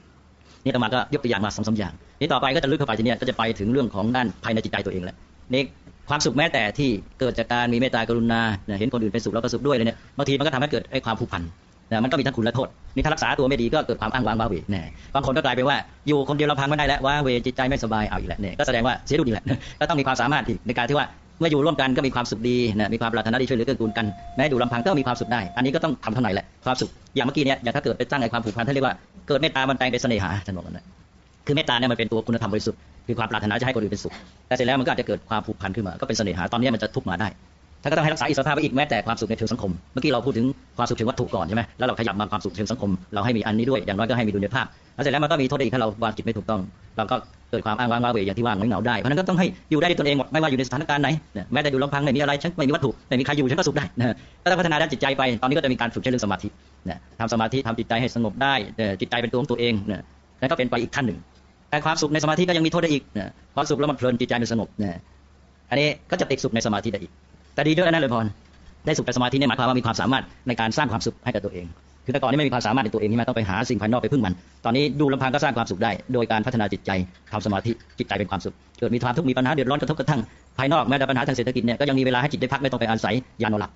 นี่อาตมาก็ยกตัวอย่างมาสองสาอย่าง นี่ต่อไปก็จะลึกเข้าไปทีนี้ก็จะไปถึงเรื่องของด้านภายในจิตใจตัวเองแหละนี่ความสุขแม้แต่ที่เกิดจากการมีเมตตากรุณา เห็นคนอื่นเป็นสุขแล้วก็สุขด้วยเลยเนี่ย บางทีมันก็ทำให้เกิดไอ้ความผูกพันนะมันก็มีทั้งคุณและโทษ นี่ถ้ารักษาตัวไม่ดีก็เกิดความอ้างว้างว้าเหวเนี่ยบางคนก็กลายเป็นว่าอยู่คนเดียวลำพังไม่ได้แล้วว่าเวจิตใจไม่สบายเอาอีกแล้วเนี่ยก็แสดงว่าเสียดุดีแหละก็ต้องมีความสามารถอีกในการที่ว่า เมื่ออยู่ร่วมกันก็มีความสุขดีนะมีความปรารถนาดีช่วยเหลือเกื้อกูลกันแม้อยู่ลำพังก็มีความสุขได้ อันนี้ก็ต้องทำเท่าไหร่แหละความสุขอย่างเมื่อกี้เนี่ยอย่างถ้าเกิดไปตั้งไอ้ความผูกพันท่านเรียกว่าเกิดเมตตามันแปลงเป็นเสน่หาท่านบอกกันนะคือเมตตาเนี่ยมันเป็นตัวคุณธรรมบริสุทธิ์คือความปรารถนาจะให้คนอื่นเป็นสุขแต่เสร็จแล้วมันก็อาจจะเกิดความผูกพันขึ้นมาก็เป็นเสน่หาตอนนี้มันจะทุกข์มาได้ ถ้านก็ต้องให้รักษาอิสรภาพไว้อีกแม้แต่ความสุขในเชิงสังคม เมื่อกี้เราพูดถึงความสุขเชิงวัตถุก่อนใช่ไหมแล้วเราขยับมาความสุขเชิงสังคม เราให้มีอันนี้ด้วย อย่างน้อยก็ให้มีดุลยภาพ แล้วเสร็จแล้วมันก็มีโทษอีกถ้าเราวางจิตไม่ถูกต้อง เราก็เกิดความอ้างว้างว้าเหวอย่างที่ว่างไม่เหงาได้ เพราะนั้นก็ต้องให้อยู่ได้ด้วยตนเองหมด ไม่ว่าอยู่ในสถานการณ์ไหน แม้แต่อยู่ลำพังไม่มีอะไร ฉันไม่มีวัตถุ ไม่มีใครอยู่ฉันก็สุขได้นะก็ต้องพัฒนาด้านจิตใจไป ตอนนี้ก็จะมีการฝึกเรื่องสมาธินะทำสมาธิทำจิตใจให้สงบได้จิตใจเป็นตัวของตัวเองนะนั่นก็เป็นไปอีกขั้นหนึ่ง แต่ความสุขในสมาธิก็ยังมีโทษได้อีกนะความสุขแล้วมันเพลินจิตใจมันสงบนะอันนี้ก็จะติดสุขในสมาธิได้อีก แต่ดีด้วยนะเลยพรได้สุขในสมาธิเนี่ยหมายความว่ามีความสามารถในการสร้างความสุขให้กับตัวเอง คือแต่ก่อนนี้ไม่มีความสามารถในตัวเองใช่ไหมต้องไปหาสิ่งภายนอกไปพึ่งมัน ตอนนี้ดูลำพังก็สร้างความสุขได้ โดยการพัฒนาจิตใจทำสมาธิจิตใจเป็นความสุข เกิดมีความทุกข์มีปัญหาเดือดร้อนกระทบกระทั่งภายนอกแม้แต่ปัญหาทางเศรษฐกิจเนี่ยก็ยังมีเวลาให้จิตได้พักไม่ต้องไปอาศัยยานอนหลับ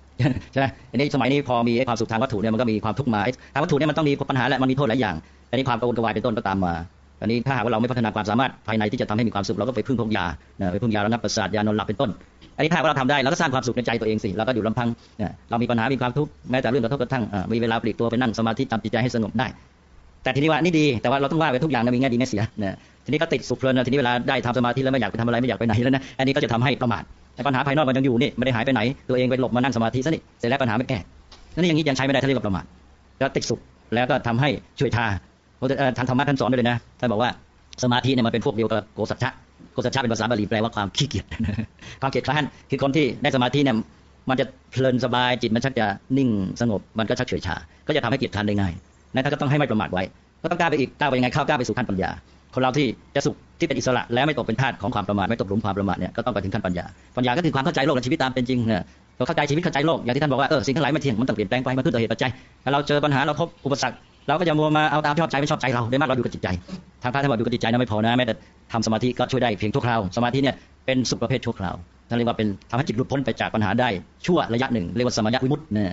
ใช่ไหมอันนี้สมัยนี้พอมีความสุขทางวัตถุเนี่ยมันก็มีความทุกข์มาทางวัตถุเนี่ยมันต้องมีปัญหาและมันมีโทษหลายอย่างอันนี้ความกังวลกระวายเป็นต้นก็ตามมา อันนี้ถ้าหากว่าเราไม่พัฒนาความสามารถภายในที่จะทำให้มีความสุขเราก็ไปพึ่งพวกยาไปพึ่งยาระงับประสาทยานอนหลับเป็นต้น อันนี้ถ้าหากว่าเราทำได้เราก็สร้างความสุขในใจตัวเองสิเราก็อยู่ลำพังเนี่ยเรามีปัญหามีความทุกข์แม้แต่เรื่องกระทบกระทั่งมีเวลาปลีกตัวไปนั่งสมาธิทำจิตใจให้สงบได้ แต่ทีนี้ว่านี่ดีแต่ว่าเราต้องว่าไปทุกอย่างนะมีแง่ดีแง่เสียนะทีนี้ก็ติดสุขเพลินนะทีนี้เวลาได้ทำสมาธิแล้วไม่อยากไปทำอะไรไม่อยากไปไหนแล้วนะอันนี้ก็จะทำให้ประมาทปัญหาภายนอกมันยังอยู่นี่ไม่ได้หายไปไหน ตัวเองไปหลบมานั่งสมาธิซะนี่เสร็จแล้วปัญหาไม่แก้นั่นนี่อย่างนี้ยังใช้ไม่ได้ถ้าเรียกว่าประมาทก็ติดสุขแล้วก็ทำให้ช่วยทา ทางธรรมะท่านสอนด้วยเลยนะท่านบอกว่าสมาธิเนี่ยมันเป็นพวกเดียวกับโกสัจฉะโกสัจฉะเป็นภาษาบาลีแปลว่าความขี้เกียจความเกียจคร้านคือคนที่ได้สมาธิเนี่ยมันจะเพลินสบายจิตมันชักจะนิ่งสงบมันก็ชักเฉยชา ก็จะทำให้เกียจคร้านได้ง่ายนั่นท่านก็ต้องให้ไม่ประมาทไว้ ก็ต้องกล้าไปอีกกล้าไปยังไงเข้ากล้าไปสู่ขั้นปัญญา คนเราที่จะสุขที่เป็นอิสระและไม่ตกเป็นทาสของความประมาทไม่ตกหลุมความประมาทเนี่ยก็ต้องไปถึงขั้นปัญญาปัญญาก็คือความเข้าใจโลกและชีวิตตามเป็นจริงเนี่ยเราเข้าใจชีวิตเข้าใจโลกอย่างที่ท่านบอกว่าเออสิ่งทั้งหลายไม่เที่ยงมันต้องเปลี่ยนแปลงไปมันขึ้นต่อเหตุปัจจัยถ้าเราเจอปัญหาเราพบอุปสรรค เราก็จะมัวมาเอาตามชอบใจไม่ชอบใจเราได้มากเราดูกับจิตใจ ทางพระท่านบอกดูกับจิตใจนะไม่พอนะแม้แต่ทำสมาธิก็ช่วยได้เพียงชั่วคราวสมาธิเนี่ยเป็นสุขประเภทชั่วคราวท่านเรียกว่าเป็นทำให้จิตหลุดพ้นไปจากปัญหาได้ชั่วระยะหนึ่งเรียกว่าสมยวิมุตติเนี่ย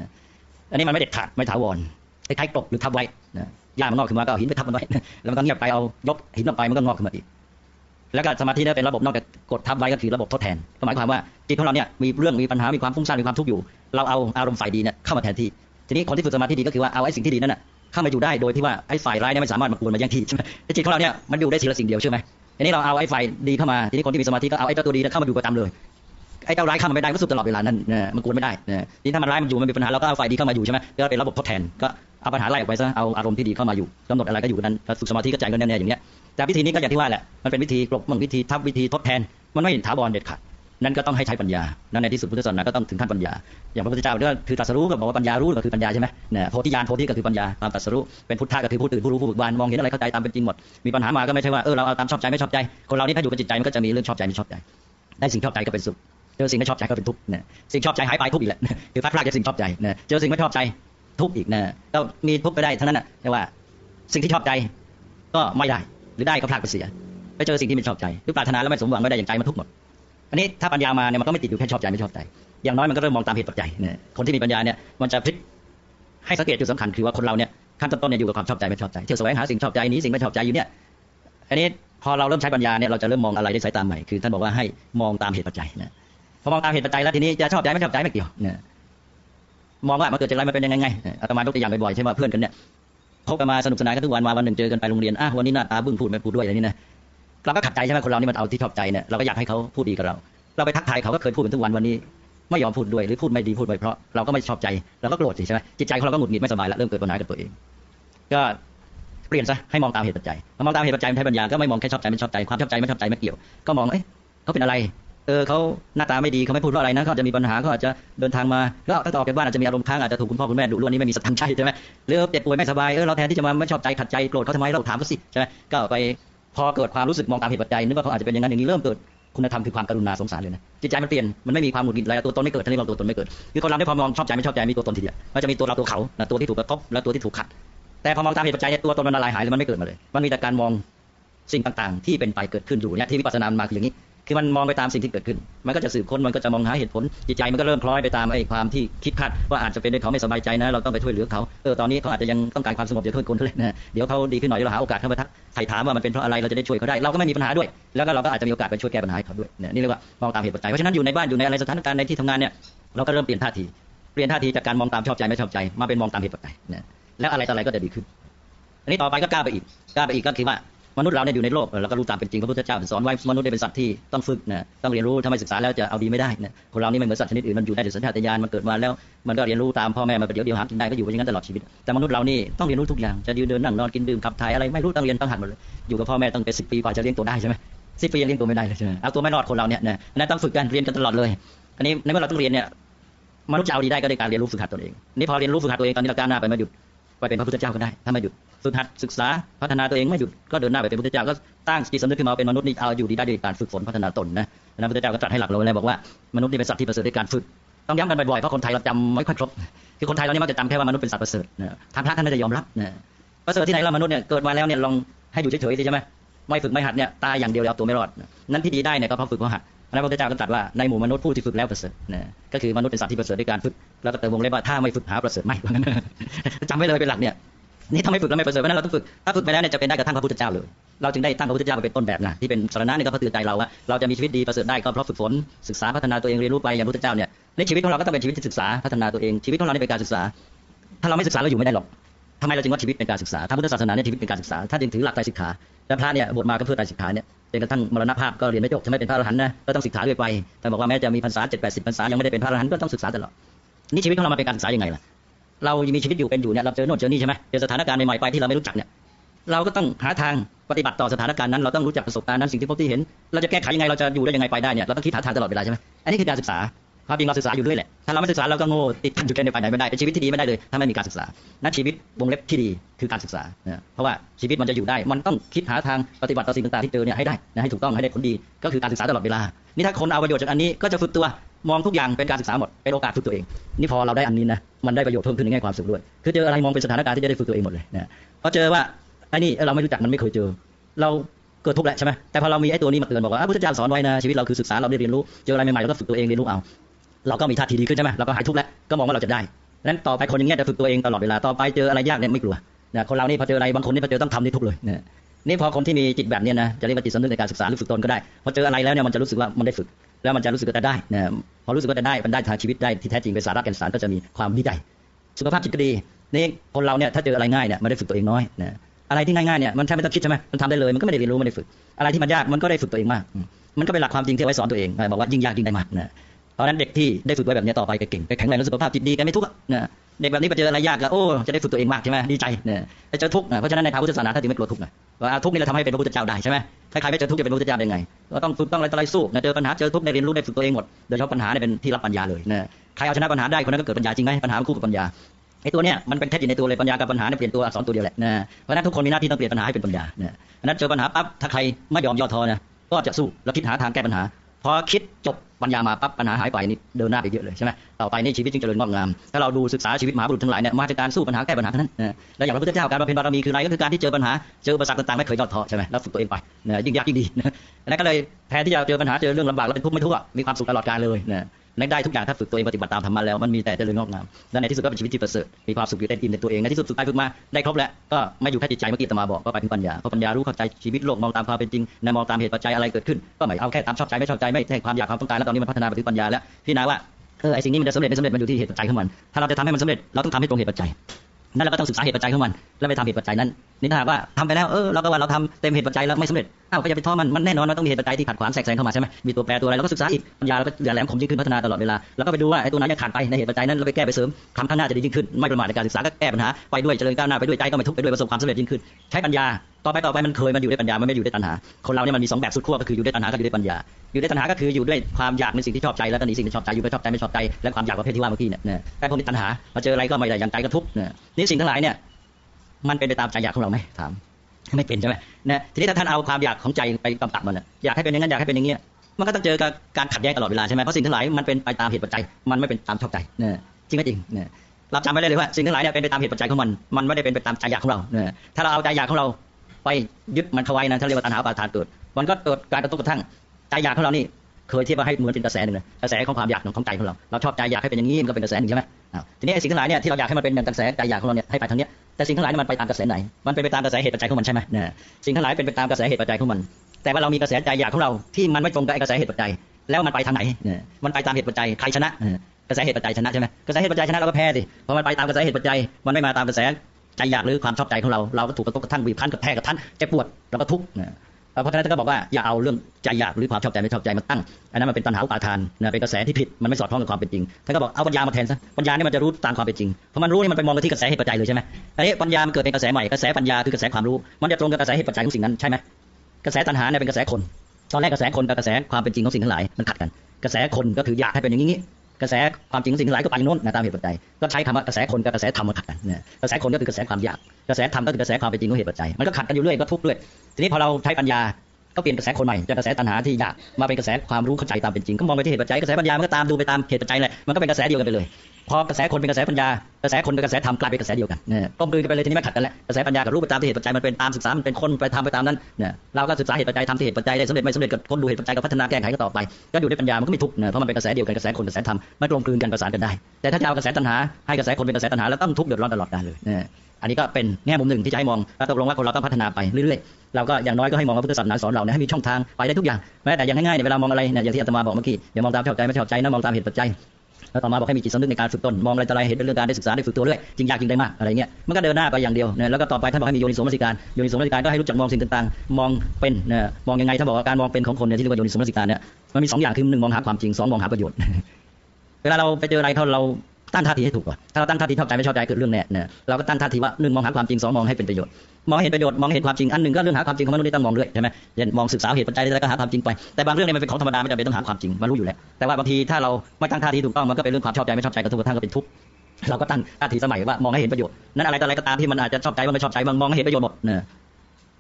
อันนี้มันไม่เด็ดขาดไม่ถาวรคล้ายๆกบหรือทับไว้นะหญ้ามันงอกขึ้นมาก็เอาหินไปทับมันไว้แล้วมันก็เงียบไปเอายกหินออกไปมันก็งอกขึ้นมาอีกแล้วก็สมาธิเนี่ยเป็นระบบนอกจากกดทับไว้ก็คือระบบทดแทนก็หมายความว่าจิตของเราเนี่ยมีเรื่องมีปัญหามีความฟุ้งซ่านมีความทุกข์อยู่ เราเอาอารมณ์ฝ่ายดีเนี่ยเข้ามาแทนที่ทีนี้คนที่ฝึกสมาธิดีก็คือว่าเอาไอ้สิ่งที่ดีนั่นน่ะ เข้ามาอยู่ได้โดยที่ว่าไอ้ฝ่ายร้ายเนี่ยไม่สามารถมากวนมาแย่งที่ใช่ไหมแต่จิตของเราเนี่ยมันอยู่ได้ทีละสิ่งเดียวใช่ไหมทีนี้เราเอาไอ้ฝ่ายดีเข้ามาทีนี้คนที่มีสมาธิก็เอาไอ้เจ้าตัวดีเข้ามาอยู่ประจำเลยไอ้เจ้าร้ายเข้ามาไม่ได้ก็สุดตลอดเวลานั้นเนี่ยมันกวนไม่ได้นี่ยนี่ถ้ามันร้ายมันอยู่มันมีปัญหาเราก็เอาฝ่ายดีเข้ามาอยู่ใช่ไหมก็เป็นระบบทดแทนก็เอาปัญหาไล่ออกไปซะเอาอารมณ์ที่ดีเข้ามาอยู่กำหนดอะไรก็อยู่นั้นแล้วฝึกสมาธิก็จ่ายเงินแน่ๆอย่างเนี้ยแต่วิธีนี้ก็อย่างที่ว่าแหละมันเป็นวิธีกลบมั่งวิธีทับวิธีทดแทนมันไม่ถาวรเด็ดขาด นั่นก็ต้องให้ใช้ปัญญา นั่นในที่สุดพุทธศาสนาก็ต้องถึงขั้นปัญญา อย่างพระพุทธเจ้าก็คือตรัสรู้ก็บอกว่าปัญญารู้ก็คือปัญญาใช่ไหมเนี่ยโพธิญาณโพธิก็คือปัญญาความตรัสรู้ เป็นพุทธะก็คือผู้ตื่นผู้รู้ผู้บิกบานมองเห็นอะไรเข้าใจตามเป็นจริงหมด มีปัญหามาก็ไม่ใช่ว่าเออเราเอาตามชอบใจไม่ชอบใจ คนเรานี่ถ้าอยู่กับจิตใจมันก็จะมีเรื่องชอบใจไม่ชอบใจ ได้สิ่งชอบใจก็เป็นสุข เจอสิ่งไม่ชอบใจก็เป็นทุกข์เนะสิ่งชอบใจหายไปทุกข์อีกแหละคือพลาดพลาดจากสิ่งชอบใจเนะเจอสิ่งไม่ชอบใจทุกข์อีกนะก็มีทุกข์ไปได้ทั้งนั้นน่ะแต่ว่าสิ่งที่ชอบใจก็ไม่ได้ หรือได้ก็พลาดไปเสียไปเจอสิ่งที่ไม่ชอบใจหรือปรารถนาแล้วไม่สมหวังไม่ได้อย่างใจมันทุกข์หมด อันนี้ถ้าปัญญามาเนี่ยมันก็ไม่ติดอยู่แค่ชอบใจไม่ชอบใจ อย่างน้อยมันก็เริ่มมองตามเหตุปัจจัยเนี่ยคนที่มีปัญญาเนี่ยมันจะพลิกให้สังเกตจุดสำคัญคือว่าคนเราเนี่ยขั้นต้นเนี่ยอยู่กับความชอบใจไม่ชอบใจเที่ยวแสวงหาสิ่งชอบใจนี้สิ่งไม่ชอบใจอยู่เนี่ยอันนี้พอเราเริ่มใช้ปัญญาเนี่ยเราจะเริ่มมองอะไรด้วยสายตาใหม่คือท่านบอกว่าให้มองตามเหตุปัจจัยนะพอมองตามเหตุปัจจัยแล้วทีนี้จะชอบใจไม่ชอบใจไม่เกี่ยวเนี่ยมองว่ามันเกิดจากอะไรมันเป็นยังไงไงอาตมายกตัวอย่างบ่อยๆใช่ไหมเพื่อนกันเนี่ยคบกันมาสนุกสนานกันทุกวันมาวันหนึ่งเจอกันไปโรงเรียนอะวันนี้หน้าตาบึ้งพูดไม่พูดด้วยอะไรนี่นะ เราก็ขัดใจใช่ไหมคนเรานี่มันเอาที่ชอบใจเนี่ยเราก็อยากให้เขาพูดดีกับเรา เราไปทักทายเขาก็เคยพูดกันทุกวันวันนี้ ไม่ยอมพูดด้วยหรือพูดไม่ดีพูดไม่เพราะเราก็ไม่ชอบใจเราก็โกรธสิใช่ไหมจิตใจของเราก็หงุดหงิดไม่สบายแล้วเริ่มเกิดปัญหากับตัวเอง ก็เปลี่ยนซะให้มองตามเหตุปัจจัยมองตามเหตุปัจจัยใช้ปัญญาก็ไม่มองแค่ชอบใจไม่ชอบใจความชอบใจไม่ชอบใจไม่เกี่ยวก็มองเอ๊ะเขาเป็นอะไรเออเขาหน้าตาไม่ดีเขาไม่พูดเพราะอะไรนะเขาอาจจะมีปัญหาเขาอาจจะเดินทางมาแล้วตั้งแต่ออกจากบ้านอาจจะมีอารมณ์ค้างอาจจะถูกคุณพ่อคุณแม่ดุล้วนนี้ไม่มีสตังค์ใช่ไหมหรือเจ็บป่วยไม่สบายเออเราแทนที่จะมาไม่ชอบใจขัดใจโกรธเขาทำไมเราถามเขาสิใช่ไหมก็ไป พอเกิดความรู้สึกมองตามเหตุปัจจัยนึกว่าเขาอาจจะเป็นอย่างนั้นอย่างนี้เริ่มเกิดคุณธรรมคือความกรุณาสงสารเลยนะจิตใจมันเปลี่ยนมันไม่มีความหงุดหงิดอะไรตัวตนไม่เกิดทั้งนี้เราตัวตนไม่เกิดคือคนเราได้พอมองชอบใจไม่ชอบใจมีตัวตนทีเดียวมันจะมีตัวเราตัวเขาตัวที่ถูกกระทบและตัวที่ถูกขัด แต่พอมองตามเหตุปัจจัยเนี่ยตัวตนมันละลายหายเลยมันไม่เกิดมาเลย มันมีแต่การมองสิ่งต่างๆ ที่เป็นไปเกิดขึ้นอยู่เนี่ยที่วิปัสสนามาคืออย่างนี้ คือมันมองไปตามสิ่งที่เกิดขึ้น มันก็จะสืบค้น มันก็จะมองหาเหตุผล จิตใจมันก็เริ่มคล้อยไปตามไอ้ความที่คิดคาดว่าอาจจะเป็นด้วยเขาไม่สบายใจนะ เราต้องไปช่วยเหลือเขา เออ ตอนนี้เขาอาจจะยังต้องการความสงบเดี๋ยวโทษคนเขาเลยนะ เดี๋ยวเขาดีขึ้นหน่อยเราหาโอกาสเข้ามาทักไถ่ถามว่ามันเป็นเพราะอะไร เราจะได้ช่วยเขาได้ เราก็ไม่มีปัญหาด้วย แล้วก็เราก็อาจจะมีโอกาสไปช่วยแก้ปัญหาเขาด้วยเนี่ยนี่เรียกว่ามองตามเหตุปัจจัย เพราะฉะนั้นอยู่ในบ้านอยู่ในอะไรสถานการณ์ในที่ทำงานเนี่ยเราก็เริ่มเปลี่ยนท่าที เปลี่ยนท่าทีจากการมองตามชอบใจไม่ชอบใจ มาเป็นมองตามเหตุปัจจัยนี่ยแล้วอะไรต่ออะไรก็จะดีขึ้นอันนี้ต่อไปก็กล้าไปอีกกล้าไปอีกก็คือว่า มนุษย์เราเนี่ยอยู่ในโลกเราก็รู้ตามเป็นจริงพระพุทธเจ้าสอนไว้มนุษย์เนี่ยเป็นสัตว์ที่ต้องฝึกนะต้องเรียนรู้ถ้าไม่ศึกษาแล้วจะเอาดีไม่ได้นะคนเรานี่ไม่เหมือนสัตว์ชนิดอื่นมันอยู่ได้ด้วยสัญชาตญาณมันเกิดมาแล้ว มันก็เรียนรู้ตามพ่อแม่มาประเดี๋ยวเดียวหากินได้ก็อยู่อย่างนั้นตลอดชีวิต แต่มนุษย์เรานี่ต้องเรียนรู้ทุกอย่างจะยืนเดินนั่งนอนกินดื่มขับถ่ายอะไรไม่รู้ต้องเรียนต้องหัดหมดเลยอยู่กับพ่อแม่ตั้งเป็นสิบปีกว่าจะเลี้ยงตัวได้ใช่ไหมสิบปียังเลี้ยงตัวไม่ได้เลยใช่ไหมเอาตัวไม่รอดคนเราเนี่ยนะนั่นต้องฝึกกันเรียนกันตลอดเลย อันนี้ในเมื่อเราต้องเรียนเนี่ยมนุษย์จะเอาดีได้ก็ด้วยการเรียนรู้ฝึกหัดตัวเองนี่พอเรียนรู้ฝึกหัดตัวเองตอนนี้เราก้าวหน้าไปไม่หยุด ไปเป็นพระพุทธเจ้าก็ได้ถ้าไม่หยุดฝึกหัดศึกษาพัฒนาตัวเองไม่หยุดก็เดินหน้าไปเป็นพุทธเจ้าก็ตั้งจิตสำนึกขึ้นมาเป็นมนุษย์นี่เอาอยู่ดีได้ด้วยการฝึกฝนพัฒนาตนนะพระพุทธเจ้าก็ตรัสให้หลักเราไว้แล้วบอกว่ามนุษย์นี่เป็นสัตว์ที่ประเสริฐด้วยการฝึกต้องย้ำกันบ่อยๆเพราะคนไทยเราจำไม่ค่อยครบคือคนไทยเรานี่มักจะจำแค่ว่ามนุษย์เป็นสัตว์ประเสริฐนะทางพระท่านไม่ได้ยอมรับนะประเสริฐที่ไหนเรามนุษย์เนี่ยเกิดมาแล้วเนี่ยลองให้อยู่เฉยๆสิใช่ไหมไม่ฝึกไม่หัดเนี่ยตายอย่างเดียวเอาตัวไม่รอดนั้นที่ดีได้เนี่ยก็เพราะฝึกเพราะหัดพระพุทธเจ้าก็ตรัสว่าในหมู่มนุษย์ผู้ที่ฝึกแล้วประเสริฐนะก็คือมนุษย์เป็นสัตว์ที่ประเสริฐด้วยการฝึกแล้วก็เติมวงเล็บว่าถ้าไม่ฝึกหาประเสริฐไม่จำไว้เลยเป็นหลักเนี่ยนี่ถ้าไม่ฝึกแล้วไม่ประเสริฐเพราะนั้นเราต้องฝึกถ้าฝึกไปแล้วเนี่ยจะเป็นได้กระทั่งพระพุทธเจ้าเลยเราจึงได้ตั้งพระพุทธเจ้ามาเป็นต้นแบบนะที่เป็นสารณะนี่ก็เพื่อเตือนใจเราว่าเราจะมีชีวิตดีประเสริฐได้ก็เพราะฝึกฝนศึกษาพัฒนาตัวเองเรียนรู้ไปอย่างพระพุทธเจ้าเนี่ยในชีวิตของเราก็ต้องเป็นชีวิตที่ศึกษาพัฒนาตัวเองชีวิตของเราเป็นการศึกษา ถ้าเราไม่ศึกษาเราอยู่ไม่ได้หรอกทำไมเราจึงว่าชีวิตเป็นการศึกษาถ้าพุทธศาสนาเนี่ยชีวิตเป็นการศึกษาถ้าจึงถือหลักไตรสิกขาแล้วพระเนี่ยบวชมาก็เพื่อไตรสิกขาเนี่ย นกระทั่งมรณภาพก็เรียนไม่จบจะไม่เป็นพระอรหันต์นะก็ต้องศึกษาเรื่อยไปแต่บอกว่าแม้จะมีพรรษาเจ็ดแปดสิบพรรษายังไม่ได้เป็นพระอรหันต์ก็ต้องศึกษาตลอดนี่ชีวิตของเรามาเป็นการศึกษายังไงล่ะเรายังมีชีวิตอยู่เป็นอยู่เนี่ยเราเจอโน่นเจอนี่ใช่ไหมเจอสถานการณ์ใหม่ๆไปที่เราไม่รู้จักเนี่ยเราก็ต้องหาทางปฏิบัติต่อสถานการณ์นั้นเราต้องรู้จักประสบการณ์นั้นสิ่งที่พบที่เห็น เราจะแก้ไขยังไงเราจะอยู่ได้ยังไงไปได้เนี่ยเราต้องคิดหาทางตลอดเวลาใช่ไหมอันนี้คือการศึกษา ความจริงเราศึกษาอยู่ด้วยแหละ ถ้าเราไม่ศึกษาเราก็โง่ติดอยู่แค่ในไปไหนไม่ได้เป็นชีวิตที่ดีไม่ได้เลย ถ้าไม่มีการศึกษา นั่นชีวิตวงเล็บที่ดีคือการศึกษาเพราะว่าชีวิตมันจะอยู่ได้ มันต้องคิดหาทางปฏิบัติต่อสิ่งต่างๆที่เจอเนี่ยให้ได้ให้ถูกต้องให้ได้ผลดี ก็คือการศึกษาตลอดเวลา นี่ถ้าคนเอาประโยชน์จากอันนี้ก็จะฝึกตัว มองทุกอย่างเป็นการศึกษาหมด เป็นโอกาสฝึกตัวเอง นี่พอเราได้อันนี้นะ มันได้ประโยชน์เพิ่มขึ้นในแง่ความสุขด้วย คือเจออะไรมองเป็นสถานการณ์ที่จะได้ฝึกตัวเองหมดเลยนะพอเจอว่าไอ้นี่เราไม่รู้จักมันไม่เคยเจอ เราเกิดทุกข์แหละใช่ไหมแต่พอเรามีไอ้ตัวนี้มาเตือนบอกว่าพระพุทธเจ้าสอนไว้นะชีวิตเราคือศึกษาเราได้เรียนรู้เจออะไรใหม่ๆเราก็ฝึกตัวเองเรียนรู้เอา เราก็มีท่าทีดีขึ้นใช่ไหมเราก็หายทุกข์แล้วก็มองว่าเราจะได้นั้นต่อไปคนอย่างเงี้ยจะฝึกตัวเองตลอดเวลาต่อไปเจออะไรยากเนี่ยไม่กลัวนะคนเรานี่พอเจออะไรบางคนนี่พอเจอต้องทำนี่ทุกเลยนะนี่พอคนที่มีจิตแบบนี้นะจะเรียกว่าจิตสำนึกในการศึกษาหรือฝึกตนก็ได้พอเจออะไรแล้วเนี่ยมันจะรู้สึกว่ามันได้ฝึก แล้วมันจะรู้สึกว่าจะได้นะพอรู้สึกว่าจะได้มันได้ทางชีวิตได้ที่แท้จริงเป็นสาระแก่นสารก็จะมีความดีใจสุขภาพจิตก็ดีนี่คนเราเนี่ยถ้าเจออะไรง่ายเนี่ยมันได้ฝึกตัวเองน้อยนะอะไรที่ง่ายๆเนี่ยมันแทบไม่ต้องคิดใช่ไหมมันทำได้เลยมันก็ไม่ได้เรียนรู้ไม่ได้ฝึก อะไรที่มันยากมันก็ได้ฝึกตัวเองมาก มันก็เป็นหลักความจริงที่ไว้สอนตัวเองบอกว่ายิ่งยากยิ่งได้มากนะ เพราะนั้นเด็กที่ได้ฝึกไว้แบบนี้ต่อไปก็เก่งไปแข็งแรงสุขภาพจิตดีกันไม่ทุกข์นะเด็กแบบนี้ไปเจออะไรยากก็โอ้จะได้ฝึกตัวเองมากใช่ไหมดีใจเนี่ยเจอทุกข์เพราะฉะนั้นในทางพุทธศาสนาท่านจึงไม่กลัวทุกข์นะว่าทุกข์นี่เราทำให้เป็นพระพุทธเจ้าได้ใช่ไหมถ้าใครไม่เจอทุกข์จะเป็นพระพุทธเจ้าได้ไงก็ต้องฝึกต้องอะไรต่ออะไรสู้นะเจอปัญหาเจอทุกข์ได้เรียนรู้ได้ฝึกตัวเองหมดโดยเฉพาะปัญหาเนี่ยเป็นที่รับปัญญาเลยนะใครเอาชนะปัญหาได้คนนั้นก็เกิดปัญญาจริงไหมปัญหาคู่กับปัญญาไอ้ตัวเนี้ยมันเป็นแค่อยู่ในตัวเลยปัญญากับปัญหาเนี่ยเปลี่ยนตัวอักษรตัวเดียวแหละนะเพราะนั้นทุกคนมีหน้าที่ต้องเปลี่ยนปัญหาให้เป็นปัญญาเนะนั้นเจอปัญหาปั๊บถ้าใครไม่ยอมย่อท้อนะก็จะสู้แล้วคิดหาทางแก้ปัญหา พอคิดจบปัญญามาปั๊บปัญหาหายไปนี่เดินหน้าไปเยอะเลยใช่ไหมต่อไปนี่ชีวิตจึงเจริญงอกงามถ้าเราดูศึกษาชีวิตมหาบุรุษทั้งหลายเนี่ยมาจากการสู้ปัญหาแก้ปัญหาเท่านั้นนะแล้วอย่างพระพุทธเจ้าการบำเพ็ญบารมีคืออะไรก็คือการที่เจอปัญหาเจออุปสรรคต่างๆไม่เคยย่อท้อใช่ไหมแล้วฝึกตัวเองไปนะยิ่งยากยิ่งดีนะนั้นก็เลยแทนที่จะเจอปัญหาเจอเรื่องลำบากแล้วเป็นทุกข์ไม่ทุกข์มีความสุขตลอดกาลเลยนะ นั่นได้ทุกอย่างถ้าฝึกตัวเองปฏิบัติตามธรรมะแล้วมันมีแต่เจริญงอกงามและในที่สุดก็เป็นชีวิตที่ประเสริฐมีความสุขอยู่เต็มอิ่มในตัวเองในที่สุดฝึกไปฝึกมาได้ครบแล้วก็ไม่อยู่แค่จิตใจเมื่อกี้ตมาบอกก็ไปถึงปัญญาเพราะปัญญารู้เข้าใจชีวิตโลกมองตามความเป็นจริงในมองตามเหตุปัจจัยอะไรเกิดขึ้นก็ไม่เอาแค่ตามชอบใจไม่ชอบใจไม่ใช่ความอยากความต้องการแล้วตอนนี้มันพัฒนาไปถึงปัญญาแล้วพี่นาว่าเออไอสิ่งนี้มันจะสำเร็จไม่สำเร็จมันอยู่ที่เหตุปัจจัยของมัน ถ้าเราจะทำให้มันสำเร็จเราต้องทำให้ตรงเหตุปัจจัยนั่นเราก็ต้องศึกษาเหตุปัจจัยของมัน แล้วไปทำเหตุปัจจัยนั้นนี่ถ้าว่าทำไปแล้วเออเราก็ว่าเราทำเต็มเหตุปัจจัยแล้วไม่สำเร็จอ้าวก็อย่าไปท้อมันมันแน่นอนมันต้องมีเหตุปัจจัยที่ขัดขวางแทรกแซงเข้ามาใช่ไหมมีตัวแปรตัวอะไรเราก็ศึกษาอีกปัญญาเราก็เหลือแหลมคมยิ่งขึ้นพัฒนาตลอดเวลาแล้วก็ไปดูว่าไอ้ตัวนั้นยังขาดไปในเหตุปัจจัยนั้นเราไปแก้ไปเสริมทำข้างหน้าจะดียิ่งขึ้นไม่ประมาทในการศึกษาก็แก้ปัญหาไปด้วยเจริญก้าวหน้าไปด้วยใจก็ไม่ทุกข์ไปด้วยประสบความสำเร็จยิ่งขึ้น ใช้ปัญญาต่อไปต่อไปมันเคยมันอยู่ด้วยปัญญามันไม่อยู่ด้วยตัณหาคนเราเนี่ยมันมีสองแบบสุดขั้วก็คืออยู่ด้วยตัณหากับอยู่ด้วยปัญญาอยู่ด้วยตัณหาก็คืออยู่ด้วยความอยากในสิ่งที่ชอบใจแล้วก็หนีสิ่งที่ชอบใจอยู่ไม่ชอบใจไม่ชอบใจและความอยากประเภทที่ว่าเมื่อกี้เนี่ยแต่พวกนี้ตัณหามาเจออะไรก็ไม่ได้อย่างใจก็ทุกข์นะนี่สิ่งทั้งหลายเนี่ย มันเป็นไปตามใจอยากของเราไหมถามไม่เป็นใช่ไหมนะทีนี้ถ้าท่านเอาความอยากของใจไปกำกับมันน่ะอยากให้เป็นอย่างนั้นอยากให้เป็นอย่างนี้มันก็ต้องเจอกับการขัดแย้งตลอดเวลาใช่ไหมเพราะสิ่งทั้งหลายมันเป็นไปตามเหตุปัจจัย มันไม่เป็นตามชอบใจนะจริงไหมจริงนะเราจำไว้เลยว่าสิ่งทั้งหลายเนี่ยเป็นไปตามเหตุปัจจัยของมัน มันไม่ได้เป็นไปตามใจอยากของเรานะถ้าเราเอาใจอยากของเราไปยึดมันเข้าไว้นะถ้าเรียกว่าตัณหาปาทานเกิด มันก็เกิดการกระตุ้นกระทั่งใจอยากของเรานี่ เคยเทียบว่าให้เหมือนเป็นกระแสหนึ่งนะกระแสของความอยากของใจของเราเราชอบใจอยากให้เป็นอย่างนี้มันก็เป็นกระแสหนึ่งใช่ไหมทีนี้ไอ้สิ่งทั้งหลายเนี่ยที่เราอยากให้มันเป็นอย่างกระแสใจอยากของเราเนี่ยให้ไปทางเนี้ยแต่สิ่งทั้งหลายมันไปตามกระแสไหน มันเป็นไปตามกระแสเหตุปัจจัยของมันใช่ไหมเนี่ยสิ่งทั้งหลายเป็นไปตามกระแสเหตุปัจจัยของมัน แต่ว่าเรามีกระแสใจอยากของเราที่มันไม่ตรงกับกระแสเหตุปัจจัย แล้วมันไปทางไหนเนี่ยมันไปตามเหตุปัจจัยใครชนะกระแสเหตุปัจจัยชนะใช่ไหมกระแสเหตุปัจจัยชนะเราก็แพ้สิเพราะมันไปตามกระแสเหตุปัจจัยมันไม่มาตามกระแสใจอยากหรือความชอบใจของเรา เราก็ถูกกระทบกระทั่งบีบคั้นกระแทกกระทันเจ็บปวดเราก็ทุกข์ เพราะฉะนั้นท่านก็บอกว่าอย่าเอาเรื่องใจอยากหรือความชอบใจไม่ชอบใจมาตั้ง อันนั้นมันเป็นตัณหาอุปาทานนะเป็นกระแสที่ผิดมันไม่สอดคล้องกับความเป็นจริงท่านก็บอกเอาปัญญามาแทนซะปัญญานี่มันจะรู้ตามความเป็นจริงเพราะมันรู้นี่มันไปมองไปที่กระแสเหตุปัจจัยเลยใช่ไหมอันนี้ปัญญามันเกิดเป็นกระแสใหม่กระแสปัญญาคือกระแสความรู้ มันจะตรงกับกระแสเหตุปัจจัยของสิ่งนั้นใช่ไหมกระแสตัณหาเนี่ยเป็นกระแสคน ตอนแรกกระแสคนกับกระแสความเป็นจริงของสิ่งทั้งหลายมันขัดกัน กระแสคนก็คืออยากให้เป็นอย่างนี้ กระแสความจริงสิ่งหลายก็ไปโน้นนะตามเหตุปัจจัยก็ใช้คำว่ากระแสคนกับกระแสธรรมมาขัดกันนะกระแสคนก็คือกระแสความอยากกระแสธรรมก็คือกระแสความเป็นจริงของเหตุปัจจัยมันก็ขัดกันอยู่เรื่อยก็ทุกข์ด้วยทีนี้พอเราใช้ปัญญา ก็เปลี่ยนกระแสคนใหม่จากกระแสตัณหาที่อยากมาเป็นกระแสความรู้เข้าใจตามเป็นจริงก็มองไปที่เหตุปัจจัยกระแสปัญญามันก็ตามดูไปตามเหตุปัจจัยแหละมันก็เป็นกระแสเดียวกันไปเลยพอกระแสคนเป็นกระแสปัญญากระแสคนเป็นกระแสธรรมกลายเป็นกระแสเดียวกันเนี่ยกลมกลืนกันไปเลยทีนี้ไม่ขัดกันแล้วกระแสปัญญากับรู้ปตามที่เหตุปัจจัยมันเป็นตามศึกษามันเป็นคนไปทำไปตามนั้นเนี่ยเราก็ศึกษาเหตุปัจจัยทำที่เหตุปัจจัยได้สำเร็จไม่สำเร็จก็คนดูเหตุปัจจัยก็พัฒนาแก้ไขก็ต่อไปก็อยู่ในปัญญามันก็ไม่ทุกข์เนี่ยเพราะมันเป็นกระแสเดียวกันกระแสคนกระแสธรรมมันกลมกลืนกันประสานกันได้ แต่ถ้าจะเอากระแสตัณหาให้กระแสคนเป็นกระแสตัณหาแล้วต้องทุกข์เดือดร้อนตลอดกาลเลยเนี่ย อันนี้ก็เป็นแง่มุมหนึ่งที่จะให้มองแล้วตกลงว่าคนเราต้องพัฒนาไปเรื่อยๆ เราก็อย่างน้อยก็ให้มองว่าพุทธศาสนาสอนเราเนี่ยให้มีช่องทางไปได้ทุกอย่างแม้แต่อย่างง่ายๆเนี่ยเวลามองอะไรเนี่ยอย่างที่อาตมาบอกเมื่อกี้อย่ามองตามชอบใจไม่ชอบใจนะมองตามเหตุปัจจัยแล้วต่อมาบอกให้มีจิตสำนึกในการฝึกตนมองอะไรต่ออะไรเห็นเป็นเรื่องการได้ศึกษาได้ฝึกตัวเรื่อยจริงยากจริงได้มากอะไรเงี้ยมันก็เดินหน้าไปอย่างเดียวเนี่ยแล้วก็ต่อไปท่านบอกให้มีโยนิสมนสิการโยนิสมนสิการก็ให้รู้จักมองสิ่งต่างๆ มองเป็นเนี่ยมองยังไงท่านบอกว่าการมองเป็นของคนเนี่ยที่เรียกว่าโยนิสมนสิการเนี่ยมันมีสองอย่างคือหนึ่งมองหาความจริงสองมองหาประโยชน์เวลาเราไปเจออะไรเขาเรา ตั้งท่าทีให้ถูกก่อน ถ้าเราตั้งท่าทีชอบใจไม่ชอบใจเกิดเรื่องแน่เนี่ยเราก็ตั้งท่าทีว่าหนึ่งมองหาความจริงสองมองให้เป็นประโยชน์ มองเห็นประโยชน์มองเห็นความจริงอันหนึ่งก็เรื่องหาความจริงของมนุษย์นี่ต้องมองด้วยใช่ไหมเช่นมองศึกษาเหตุปัจจัยแล้วก็หาความจริงไป แต่บางเรื่องเนี่ยมันเป็นของธรรมดาไม่จำเป็นต้องหาความจริงมันรู้อยู่แล้ว แต่ว่าบางทีถ้าเราไม่ตั้งท่าทีถูกต้องมันก็เป็นเรื่องความชอบใจไม่ชอบใจกระทบกระทั่งก็เป็นทุกข์เราก็ตั้งท่าทีสมัยว่ามองให้เห็นประโยชน์นั้นอะไรต่ออะไรก็ตามที่มันอาจจะชอบใจมันไม่ชอบใจมันมองให้เห็นประโยชน์หมดเนี่ย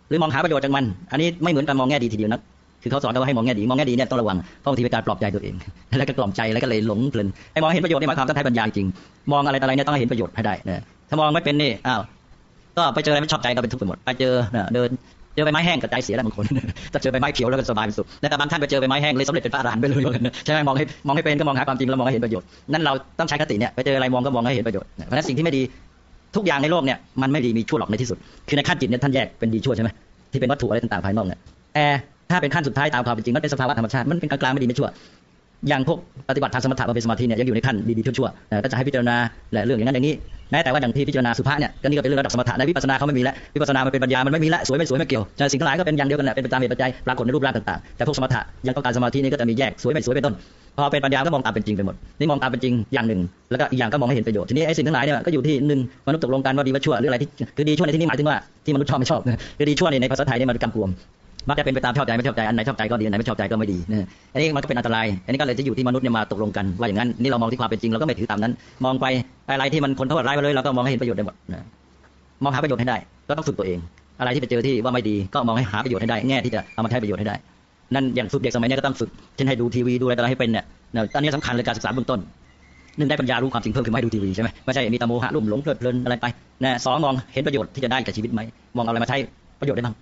หรือมองหาประโยชน์จากมัน อันนี้ไม่เหมือนกันมองแง่ดีทีเดียวนะ คือเขาสอนกันว่าให้มองแง่ดีมองแง่ดีเนี่ยต้องระวังเพราะบางทีเป็นการปลอบใจตัวเอง แล้วก็กล่อมใจแล้วก็เลยหลงเพลินไอ้มองเห็นประโยชน์นี่หมายความต้องใช้ปัญญาจริงมองอะไรอะไรเนี่ยต้องเห็นประโยชน์ให้ได้นะถ้ามองไม่เป็นนี่อ้าวก็ไปเจออะไรไม่ชอบใจก็เป็นทุกข์ไปหมดไปเจอเดินเจอใบไม้แห้งก็ใจเสียแล้วบางคนจะเจอใบไม้เขียวแล้วก็สบายเป็นสุขแต่บางท่านไปเจอใบไม้แห้งเลยสำเร็จเป็นพระอรหันต์ไปเลยใช่ไหมมองให้มองให้เป็นก็มองหาความจริงแล้วมองให้เห็นประโยชน์นั่นเราต้องใช้คติเนี่ยไปเจออะไรมองก็มองให้เห็นประโยชน์เพราะฉะนั้นสิ่งที่ไม่ดีทุกอย่างในโลกเนี่ยมันไม่ดีมีชั่วหรอกในที่สุด คือในขั้นจิตเนี่ยท่านแยกเป็นดีชั่วใช่ไหมที่เป็นวัตถุอะไรต่างๆภายนอกเนี่ยแต่ ถ้าเป็นขั้นสุดท้ายตามความเป็นจริงมันเป็นสภาวะธรรมชาติมันเป็นกลางๆไม่ดีไม่ชั่วอย่างพวกปฏิบัติทางสมถะมาเป็นสมาธิเนี่ยยังอยู่ในขั้นดีๆชั่วๆก็จะให้พิจารณาและเรื่องอย่างนั้นอย่างนี้แม้แต่ว่าอย่างที่พิจารณาสุภาเนี่ยก็นี่ก็เป็นเรื่องระดับสมถะในวิปัสสนาเขาไม่มีแล้ววิปัสสนามันเป็นปัญญามันไม่มีแล้วสวยไม่สวยไม่เกี่ยวแต่สิ่งทั้งหลายก็เป็นอย่างเดียวกันแหละเป็นไปตามเหตุปัจจัยปรากฏในรูปร่างต่างๆแต่พวกสมถะยังต้องการสมาธินี่ก็จะมีแยกสวยไม่สวยเป็นต้นพอเป็นปัญญาก็มองตามเป็นจริงไปหมดนี่มองตามเป็นจริงอย่างหนึ่ง แล้วก็อีกอย่างก็มองให้เห็นประโยชน์ทีนี้ไอ้สิ่งทั้งหลายเนี่ยก็อยู่ที่หนึ่งมนุษย์ตกลงกันว่าดีว่าชั่วหรืออะไรที่คือดีชั่วในที่นี้หมายถึงว่าที่มนุษย์ชอบไม่ชอบคือดีชั่วในภาษาไทยเนี่ยมันกำกวม มักจะเป็นไปตามชอบใจไม่ชอบใจอันไหนชอบใจก็ดีอันไหนไม่ชอบใจก็ไม่ดีเนี่ยอันนี้มันก็เป็นอันตราย อันนี้ก็เลยจะอยู่ที่มนุษย์เนี่ยมาตกลงกันว่าอย่างนั้นนี่เรามองที่ความเป็นจริงเราก็ไม่ถือตามนั้น มองไปอะไรที่มันคนเท่าร้ายไปเลยเราก็มองให้เห็นประโยชน์ได้หมดมองหาประโยชน์ให้ได้ ก็ต้องฝึกตัวเอง อะไรที่ไปเจอที่ว่าไม่ดีก็มองให้หาประโยชน์ให้ได้แง่ที่จะเอามาใช้ประโยชน์ให้ได้นั่นอย่างฝึกเด็กสมัยนี้ก็ต้องฝึกเช่นให้ดูทีวีดูอะไรต่ออะไรให้เป็นเนี่ยตอนนี้สำคัญเลยการศึกษาเบื้องต้นหนึ่งได้ปัญญารู้ความจริงเพิ่มขึ้นไม่ดูทีวีใช่ไหมไม่ใช่มีตาโมหะลุ่มหลงเพลิดเพลินอะไรไปนะสองมองเห็นประโยชน์ที่จะได้กับชีวิตไหมมองอาอะไรมาใช้ประโยชน์ได้บ้าง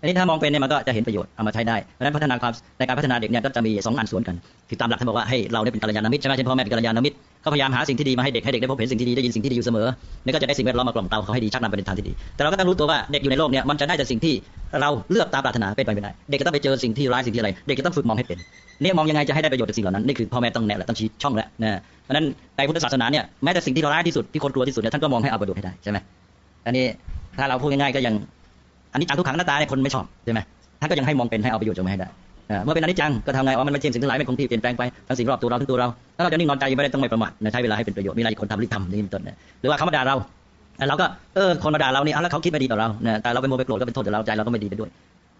อันนี้ถ้ามองเป็นเนี่ยมันก็จะเห็นประโยชน์เอามาใช้ได้เพราะฉะนั้นพัฒนาความในการพัฒนาเด็กเนี่ยก็จะมีสองอันสวนกันคือตามหลักท่านบอกว่าให้เราเนี่ยเป็นกัลยาณมิตรใช่ไหมเช่นพ่อแม่เป็นกัลยาณมิตรก็พยายามหาสิ่งที่ดีมาให้เด็กให้เด็กได้พบเห็นสิ่งที่ดีได้ยินสิ่งที่ดีอยู่เสมอนี่ก็จะได้สิ่งแวดล้อมมากล่อมเตาเขาให้ดีชักนำไปในทางที่ดี แต่เราก็ต้องรู้ตัวว่าเด็กอยู่ในโลกเนี่ยมันจะได้แต่สิ่งที่เราเลือกตามปรารถนาเป็นไปไม่ได้เด็กก็ต้องไปเจอสิ่งที่ร้ายสิ่งที่อะไรเด็กก็ต้องฝึกมองให้เป็นเนี่ยมองยังไงจะให้ได้ประโยชน์จากสิ่งเหล่านั้นนี่คือพ่อแม่ต้องแนะและต้องชี้ช่องแล้วนะเพราะนั้นในพุทธศาสนาเนี่ยแม้แต่สิ่งที่ร้ายที่สุดที่คนกลัวที่สุดเนี่ยท่านก็มองให้เอาประโยชน์ให้ได้ใช่ไหมอันนี้ถ้าเราพูดง่ายๆก็ยัง อันนี้จังทุกขังหน้าตาเนี่ยคนไม่ชอบใช่ไหมท่านก็ยังให้มองเป็นให้เอาประโยชน์จากมันให้ได้เมื่อเป็นอนิจจังก็ทำไงอ๋อมันไม่ใช่ยงสิ่งทั้งหลายไม่คงที่เปลี่ยนแปลงไปทั้งสิ่งรอบตัวเราทั้งตัวเราถ้าเราจะนิ่งนอนใจไม่ได้ต้องไม่ประมาทใช้เวลาให้เป็นประโยชน์มีอะไรคนทำรีบทำนี่เป็นต้นหรือว่าเขามาด่าเราเราก็เออคนมาด่าเรานี่แล้วเขาคิดไม่ดีต่อเราแต่เราไปโมไปโกรธก็เป็นโทษต่อเราใจเราก็ไม่ดีไปด้วย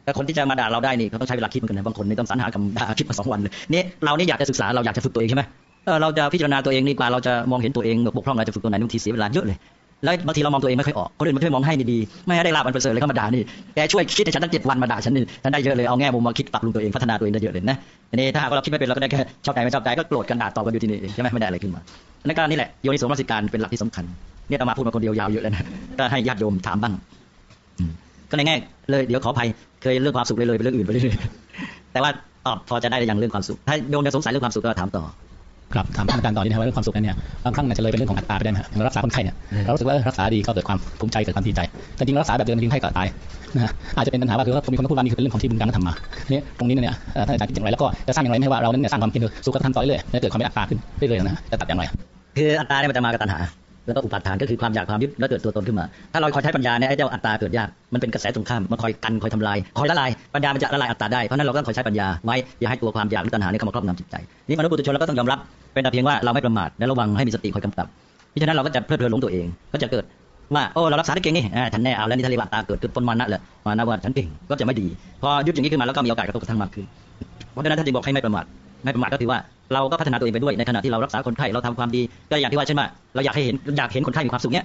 แต่คนที่จะมาด่าเราได้นี่เขาต้องใช้เวลาคิดเหมือนกันนะบางคนนี่ต้องสรรหาคำด่าคิดมาสองวันเลยนี่เรานี่อยากจะศึกษาเราอยากจะฝึกตัวเองใช่ไหมเออเราจะพิจารณาตัวเองนี่กว่าเราจะมองเห็นตัวเองบกพร่องอะไรจะฝึกตัวไหนบางทีเสียเวลาเยอะเลย แล้วบางทีเรามองตัวเองไม่ค่อยออกคนอื่นมาช่วยมองให้ดีๆไม่ได้ลาบอันประเสริฐเลยเข้ามาด่านี่แกช่วยคิดให้ฉันตั้งเจ็ดวันมาด่าฉันนี่ฉันได้เยอะเลยเอาแง่มุมมาคิดปรับปรุงตัวเองพัฒนาตัวเองได้เยอะเลยนะทีนี้ถ้าเราคิดไม่เป็นเราก็ได้แค่ชอบใจไม่ชอบใจก็โกรธกันด่าต่อกันอยู่ที่นี่ใช่ไหมไม่ได้อะไรขึ้นมานั่นก็นี่แหละโยนิสมนสิการเป็นหลักที่สำคัญเนี่ยอาตมาพูดมาคนเดียวยาวเยอะเลยนะก็ให้ญาติโยมถามบ้างก็ในแง่เลยเดี๋ยวขออภัยเคยเรื่องความสุขเลยเลยไปเรื่องอื่นไปเรื่อยๆแต่ว่าตอบพอจะได้อย่างเรื่องความสุขถ้าโยมจะสงสัยเรื่องความสุขก็ถามต่อ ครับถามท่านอาจารย์ต่อนี้นะครับว่าเรื่องความสุขนั้นเนี่ยบางครั้งอาจจะเลยเป็นเรื่องของอัตตาไปได้ไหมฮะอย่างเรารักษาคนไข้เนี่ยอืมเรารู้สึกว่ารักษาดีก็เกิดความภูมิใจเกิดความดีใจ แต่จริงๆรักษาแบบเดิมจริงๆไข้ก็ตายนะฮะอาจจะเป็นปัญหาว่าคือว่ามีคนมาพูดว่านี่คือเป็นเรื่องของที่บุญกรรมนั้นทำมาเนี่ยตรงนี้เนี่ยเอ่อท่านอาจารย์คิดอย่างไรแล้วก็จะสร้างอย่างไรไม่ให้ว่าเรานั้นเนี่ยสร้างความคิดสุขธรรมต่อเรื่อยๆและเกิดความเป็นอัตตาขึ้นเรื่อยๆนะฮะจะตัดอย่างไร คืออัตตาเนี่ยมันจะมากับตัณหาแล้วก็อุปาทานก็คือความอยากความยึดแล้วเกิดตัวตนขึ้นมา ถ้าเราคอยใช้ปัญญาเนี่ยไอ้เจ้าอัตตาเกิดยาก มันเป็นกระแสตรงข้าม มันคอยกันคอยทำลาย คอยละลาย ปัญญามันจะละลายอัตตาได้ เพราะฉะนั้นเราก็ต้องคอยใช้ปัญญาไว้ อย่าให้ตัวความอยากหรือตัณหาเนี่ยเข้ามาครอบงำจิตใจ นี่มนุษย์ปุถุชนเราก็ต้องยอมรับ เป็นแต่เพียงว่าเราไม่ประมาทและระวังให้มีสติคอยกำกับเพราะฉะนั้นเราก็จะเพลิดเพลินหลงตัวเอง ก็จะเกิดว่าโอ้เรารักษาได้เก่งนี่ฉันแน่เอาแล้วนี่ทะเลบาตาเกิดขึ้นปนมานะเลยมานะว่าฉันเก่งก็จะไม่ดี พอยึดอย่างนี้ขึ้นมาแล้วก็มีโอกาสกระทบกระทั่งมากขึ้นเพราะฉะนั้นท่านจึงบอกให้ไม่ประมาทไม่ประมาทก็ถือว่าเราก็พัฒนาตัวเองไปด้วยในขณะที่เรารักษาคนไข้เราทำความดีก็อย่างที่ว่าเช่นว่าเราอยากให้เห็นอยากเห็นคนไข้มีความสุขเนี้ย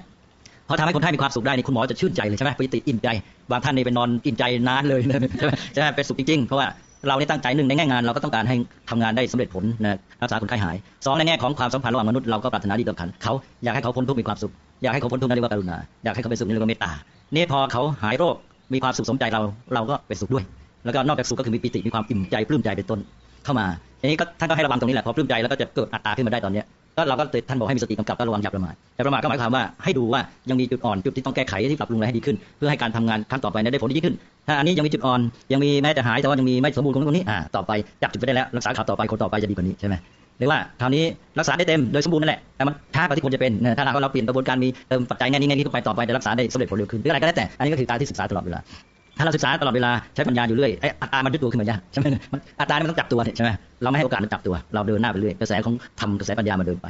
พอทำให้คนไข้มีความสุขได้นี่คุณหมอจะชื่นใจเลยใช่ไหมปิติอิ่มใจ บางท่านนี่ไปนอนอิ่มใจนานเลยใช่ไหมใช่ไหมเป็นสุขจริงๆเพราะว่า เราได้ตั้งใจหนึ่งในแง่งานเราก็ต้องการให้ทำงานได้สำเร็จผลนะรักษาคนไข้หายสองในแง่ของความสัมพันธ์ระหว่างมนุษย์เราก็ปรารถนาดีกันเขาอยากให้เขาพ้นทุกข์มีความสุขอยากให้เขาพ้นทุกข์นั่นเรียกว่ากรุณาอยากให้เขาเป็นสุขนี่เรียกว่าเมตตานี่พอเขาหายโรคมีความสุขสมใจเราเราก็เป็นสุขด้วย แล้วก็นอกจากสุขก็คือมีปิติมีความอิ่มใจปลื้มใจเป็นต้นเข้ามาทีนี้ก็ท่านก็ให้ระวังตรงนี้แหละพอปลื้มใจแล้วก็จะเกิดอัตตาขึ้นมาได้ตอนนี้ ก็เราก็ท่านบอกให้มีสติกำกับก็ระวังอย่าประมาทอย่าประมาทก็หมายความว่าให้ดูว่ายังมีจุดอ่อนจุดที่ต้องแก้ไขที่ปรับปรุงอะไรให้ดีขึ้น เพื่อให้การทำงานครั้งต่อไปนั้นได้ผลที่ดีขึ้น ถ้าอันนี้ยังมีจุดอ่อนยังมีแม้แต่หายแต่ว่ายังมีไม่สมบูรณ์ตรงนี้ตรงนี้อ่าต่อไปจับจุดไปได้แล้วรักษาขาต่อไปคนต่อไปจะดีกว่านี้ใช่ไหมหรือว่าคราวนี้รักษาได้เต็มโดยสมบูรณ์นั่นแหละแต่มันช้ากว่าที่ควรจะเป็นถ้าหากว่าเราเปลี่ยนกระบวนการมีเติมปัจจัยแง่นี้แง่นี้เข้าไปต่อไปจะรักษาได้สำเร็จผลเร็วขึ้นหรืออะไรก็แล้วแต่อันนี้ก็คือการที่ศึกษาตลอดเวลา ถ้าเราศึกษาตลอดเวลาใช้ปัญญาอยู่เรื่อยไอ้อัตตามันยึดตัวขึ้นมายากใช่ไหมมันอัตตานี่มันต้องจับตัวเนี่ยใช่ไหมเราไม่ให้โอกาสมันจับตัว เราเดินหน้าไปเรื่อยกระแสของทำกระแสปัญญามันเดินไป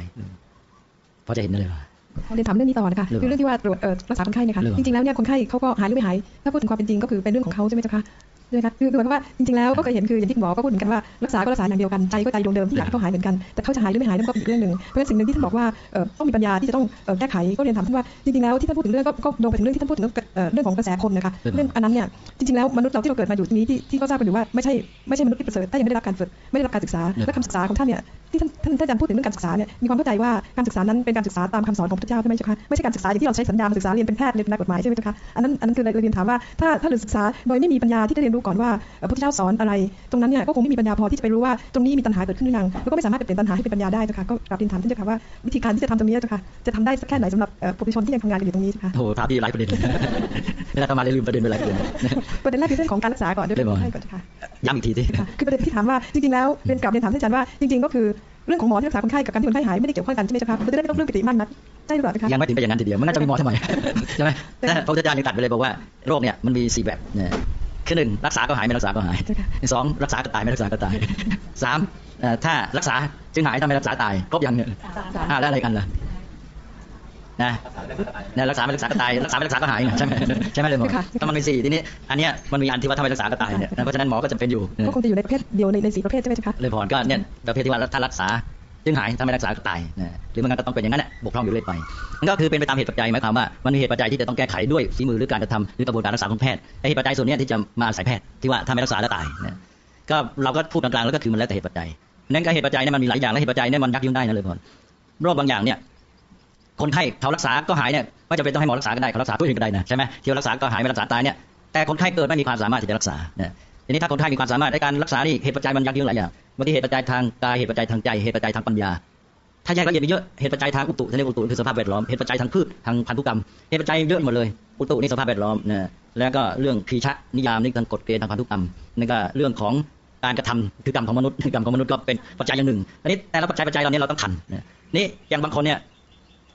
พอจะเห็นได้เลยว่าขอเรียนถามเรื่องนี้ต่อนะคะเรื่องคือเรื่องที่ว่าตรวจเอ่อรักษาคนไข้เนี่ยค่ะเรื่องจริงๆแล้วเนี่ยคนไข้เขาก็หายหรือไม่หายถ้าพูดถึงความเป็นจริงก็คือเป็นเรื่องของเขาใช่ไหมเจ้าคะ ใช่ไหมคะคือคือหมายความว่าจริงๆแล้วก็เคยเห็นคืออย่างที่คุณหมอก็พูดเหมือนกันว่ารักษาก็รักษาอย่างเดียวกันใจก็ใจดวงเดิมที่อยากให้เขาหายเหมือนกันแต่เขาจะหายหรือไม่หายนั่นก็เป็นอีกเรื่องหนึ่งเพราะฉะนั้นสิ่งหนึ่งที่ท่านบอกว่าเอ่อต้องมีปัญญาที่จะต้องเอ่อแก้ไขก็เรียนถามท่านว่าจริงๆแล้วที่ท่านพูดถึงเรื่องก็ก็โยงไปถึงเรื่องที่ท่านพูดถึงเรื่องเอ่อเรื่องของกระแสคนนะคะเรื่องเรื่องอันนั้นเนี่ยจริงๆแล้วมนุษย์เราที่เราเกิดมาอยู่ที่นี้ที่ที่ก็ทราบกันอยู่ว่าไม่ใช่ไม่ใช่มนุษย์ที่ประเสริฐถ้ายังไม่ได้รับการฝึกไม่ได้รับการศึกษาและคำศึกษาของท่านเนี่ยที่ท่านท่านท่านอาจารย์พูดถึงเรื่องการศึกษาเนี่ยมีความเข้าใจว่าการศึกษานั้นเป็นการศึกษาตามคำสอนของพระเจ้าใช่ไหมเจ้าคะไม่ใช่การศึกษาอย่างที่เราใช้สัญญามาศึกษาเรียนเป็นแพทย์เรียนเป็นนักกฎหมายใช่ไหมเจ้าคะอันนั้นอันนั้นคือเราเรียนถามว่าถ้าถ้าเราศึกษาโดยไม่มีปัญญาที่จะเรียนรู้ก่อนว่าเอ่อพระพุทธเจ้าสอนอะไร ตรงนั้นเนี่ยก็คงไม่มีปัญญาพอที่จะไปรู้ว่าตรงนี้มีตัณหาเกิดขึ้นหรือยังแล้วก็ไม่สามารถเปลี่ยนตัณหาให้เป็นปัญญาได้เจ้าค่ะก็กราบเรียนถามท่านเจ้าค่ะว่าวิธีการที่จะทำตรงนี้เจ้าค่ะจะทำได้สักแค่ไหนสำหรับเอ่อปุถุชนที่ยังทำงานกันอยู่ตรงนี้เจ้าค่ะโอ้โหถามที่หลายประเด็นเวลาทำมาเลยลืมประเด็นไปหลายประเด็นประเด็นแรกคือเรื่องของการรักษาก่อนด้วยได้บ่ให้ก่อนเจ้าค่ะย้ำอีกทีที่ค่ะคือประเด็นที่ถามว่าจริงๆแล้วเรียนกลับเรียนถามท่านอาจารย์ว่าจริง ๆ ก็คือเรื่องของหมอที่รักษาคนไข้กับการที่คนไข้หายไม่ได้เกี่ยวข้องกันใช่ไหมเจ้าค่ะเราจะได้ไม่ต้องเรื่องปิติมั่นนักใช่หรือเปล่าเจ้าค่ะยังไม่ถึงไปอย่างนั้นทีเดียวมันน่าจะมีหมอทำไมใช่ไหมแต่พระพุทธเจ้ายังตัดไปเลยบอกว่าโรคเนี่ยมันมีสี่แบบเนี่ย คือหนึ่งรักษาก็หายไม่รักษาก็หายเจ้าค่ะสองรักษาก็ตายไม่รักษาก็ตายสามเอ่อถ้ารักษาจึงหายถ้าไม่รักษาตายครบยังเนี่ยอ่าแล้วอะไรกันล่ะนะนะรักษาไม่รักษาก็ตายรักษาไม่รักษาก็หายใช่ไหมใช่ไหมเลยหมอค่ะถ้ามันมีสี่ทีนี้อันเนี้ยมันมีอันที่ว่าถ้าไม่รักษาก็ตายเนี่ยนะเพราะฉะนั้นหมอก็จำเป็นอยู่ก็คงจะอยู่ในประเภทเดียวในในสี่ประเภทใช่ไหมเจ้าค่ะเลยพรก็เนี่ยประเภทที่ว่าถ้ารักษา จึงหายถ้าไม่รักษาก็ตายนะหรือไมันก็ต้องเป็นอย่างนั้นแหละบกพร่องอยู่เรื่อยไปมันก็คือเป็นไปตามเหตุปัจจัยหมายความว่ามันมีเหตุปัจจัยที่จะต้องแก้ไขด้วยฝีมือหรือการกระทำหรือกระบวนการรักษาของแพทย์ไอ้เหตุปัจจัยส่วนนี้ที่จะมาอาศัยแพทย์ที่ว่าถ้าไม่รักษาแล้วตายนะก็เราก็พูดกลางๆแล้วก็คือมันแล้วแต่เหตุปัจจัยนั้นก็เหตุปัจจัยเนี่ยมันมีหลายอย่างและเหตุปัจจัยเนี่ยมันยักยุ่งได้นะเลยพรโรคบางอย่างเนี่ยคนไข้เขารักษาก็หายเนี่ยไม่จำเป็นต้องให้หมอรักษาก็ได้เขารักษาตัวเองก็ได้นะใช่ไหมที่รักษาก็หายไม่รักษาตายเนี่ยแต่คนไข้เกิดไม่มีความสามารถที่จะรักษาเนะทีนี้ถ้าคนไข้มีความสามารถในการรักษานี่เหตุปัจจัยมันยักยุ่งหลายอย่าง บางทีเหตุปัจจัยทางกายเหตุปัจจัยทางใจเหตุปัจจัยทางปัญญา ถ้าแยกละเอียดไปเยอะเหตุปัจจัยทางอุตุทะเลอุตุคือสภาพแวดล้อมเหตุปัจจัยทางพืชทางพันธุกรรมเหตุปัจจัยเยอะหมดเลยอุตุนี่สภาพแวดล้อมนะแล้วก็เรื่องคีชะนิยามนี่ทางกฎเกณฑ์ทางพันธุกรรมนั่ก็เรื่องของการกระทำคือกรรมของมนุษย์กรรมของมนุษย์ก็เป็นปัจจัยอย่างหนึ่งอันนี้แต่ละปัจจัยปัจจัยเหล่านี้เราต้องทันนี่อย่างบางคนเนี่ย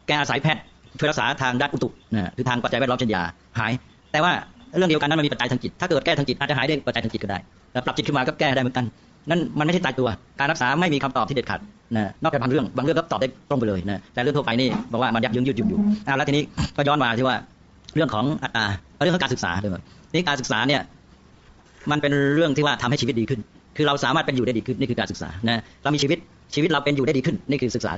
แกอาศัยแพทย์ช่วยรักษาทางด้านอุตุนะคือทางปัจจัยแวดล้อมเช่นยาหาย แต่ว่าเรื่องเดียวกันนั้นมันมีปัจจัยทางจิต ถ้าเกิดแก้ทางจิตอาจจะหายด้ปัจจัยทางจิตก็ได้ปรับจิตขึ้นมาก็แก้ได้เหมือนกัน นั่นมันไม่ใช่ตายตัว การรักษาไม่มีคำตอบที่เด็ดขาดนะนอกจากบางเรื่องบางเรื่องก็ตอบได้ตรงไปเลยนะแต่เรื่องทั่วไปนี่บอกว่ามันยักยืนยืดหยุ่นอยู่อ่าแล้วทีนี้ก็ย้อนมาที่ว่าเรื่องของอัตราเรื่องของการศึกษาด้วยนี่การศึกษาเนี่ยมันเป็นเรื่องที่ว่าทำให้ชีวิตดีขึ้น คือเราสามารถเป็นอยู่ได้ดีขึ้นนี่คือการศึกษานะเรามีชีวิตชีวิตเราเป็นอยู่ได้ดีขึ้นนี่คือศึกษา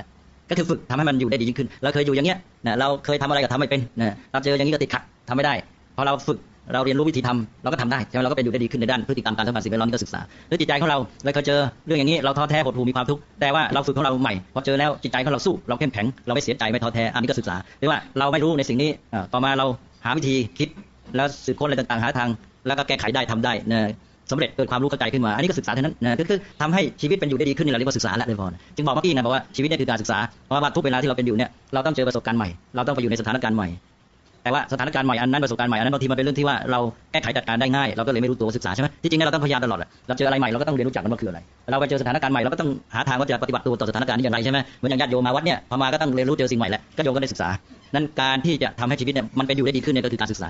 ก็คือฝึกทำให้มันอยู่ได้ดียิ่งขึ้นเราเคยอยู่อย่างเงี้ยนะเราเคยทำอะไรก็ทำไม่เป็นนะเราเจออย่างนี้ก็ติดขัดทำไม่ได้พอเราฝึก เราเรียนรู้วิธีทำเราก็ทำได้ใช่ไหมเราก็เป็นอยู่ได้ดีขึ้นในด้านพฤติกรรมการสัมพันสิ่งแวดล้อมนี่ก็ศึกษาหรือจิตใจของเราเราเคยเจอเรื่องอย่างนี้เราท้อแท้หดหู่มีความทุกข์แต่ว่าเราฝึกของเราใหม่พอเจอแล้วจิตใจของเราสู้เราเข้มแข็งเราไม่เสียใจไม่ท้อแท้อันนี้ก็ศึกษาหรือว่าเราไม่รู้ในสิ่งนี้ต่อมาเราหาวิธีคิดแล้วสืบค้นอะไรต่างๆหาทาง แล้วก็แก้ไขได้ทำได้นะสำเร็จเกิดความรู้เข้าใจขึ้นมา อันนี้ก็ศึกษาเท่านั้นนะก็คือทำให้ชีวิตเป็นอยู่ได้ดีขึ้นนี่เราเรียกว่าศึกษาแล้วเลยพอจึงบอกเมื่อกี้ไงบอกว่าชีวิตเนี่ยคือการศึกษาเพราะว่าทุกเวลาที่เราเป็นอยู่เนี่ยเราต้องเจอประสบการณ์ใหม่เราต้องไปอยู่ในสถานการณ์ใหม่ แต่ว่าสถานการณ์ใหม่อันนั้นประสบการณ์ใหม่อันนั้นบางทีมันเป็นเรื่องที่ว่าเราแก้ไขจัดการได้ง่ายเราก็เลยไม่รู้ตัวศึกษาใช่ไหมที่จริงเนี่ยเราต้องพยายามตลอดแหละเราเจออะไรใหม่เราก็ต้องเรียนรู้จักมันว่าคืออะไรเราไปเจอสถานการณ์ใหม่เราก็ต้องหาทางว่าจะปฏิบัติตัวต่อสถานการณ์นี้อย่างไรใช่ไหมเหมือนอย่างญาติโยมมาวัดเนี่ยพอมาก็ต้องเรียนรู้เจอสิ่งใหม่แหละก็โยมก็ได้ศึกษา นั้นการที่จะทำให้ชีวิตเนี่ยมันเป็นอยู่ได้ดีขึ้นเนี่ยก็คือการศึกษา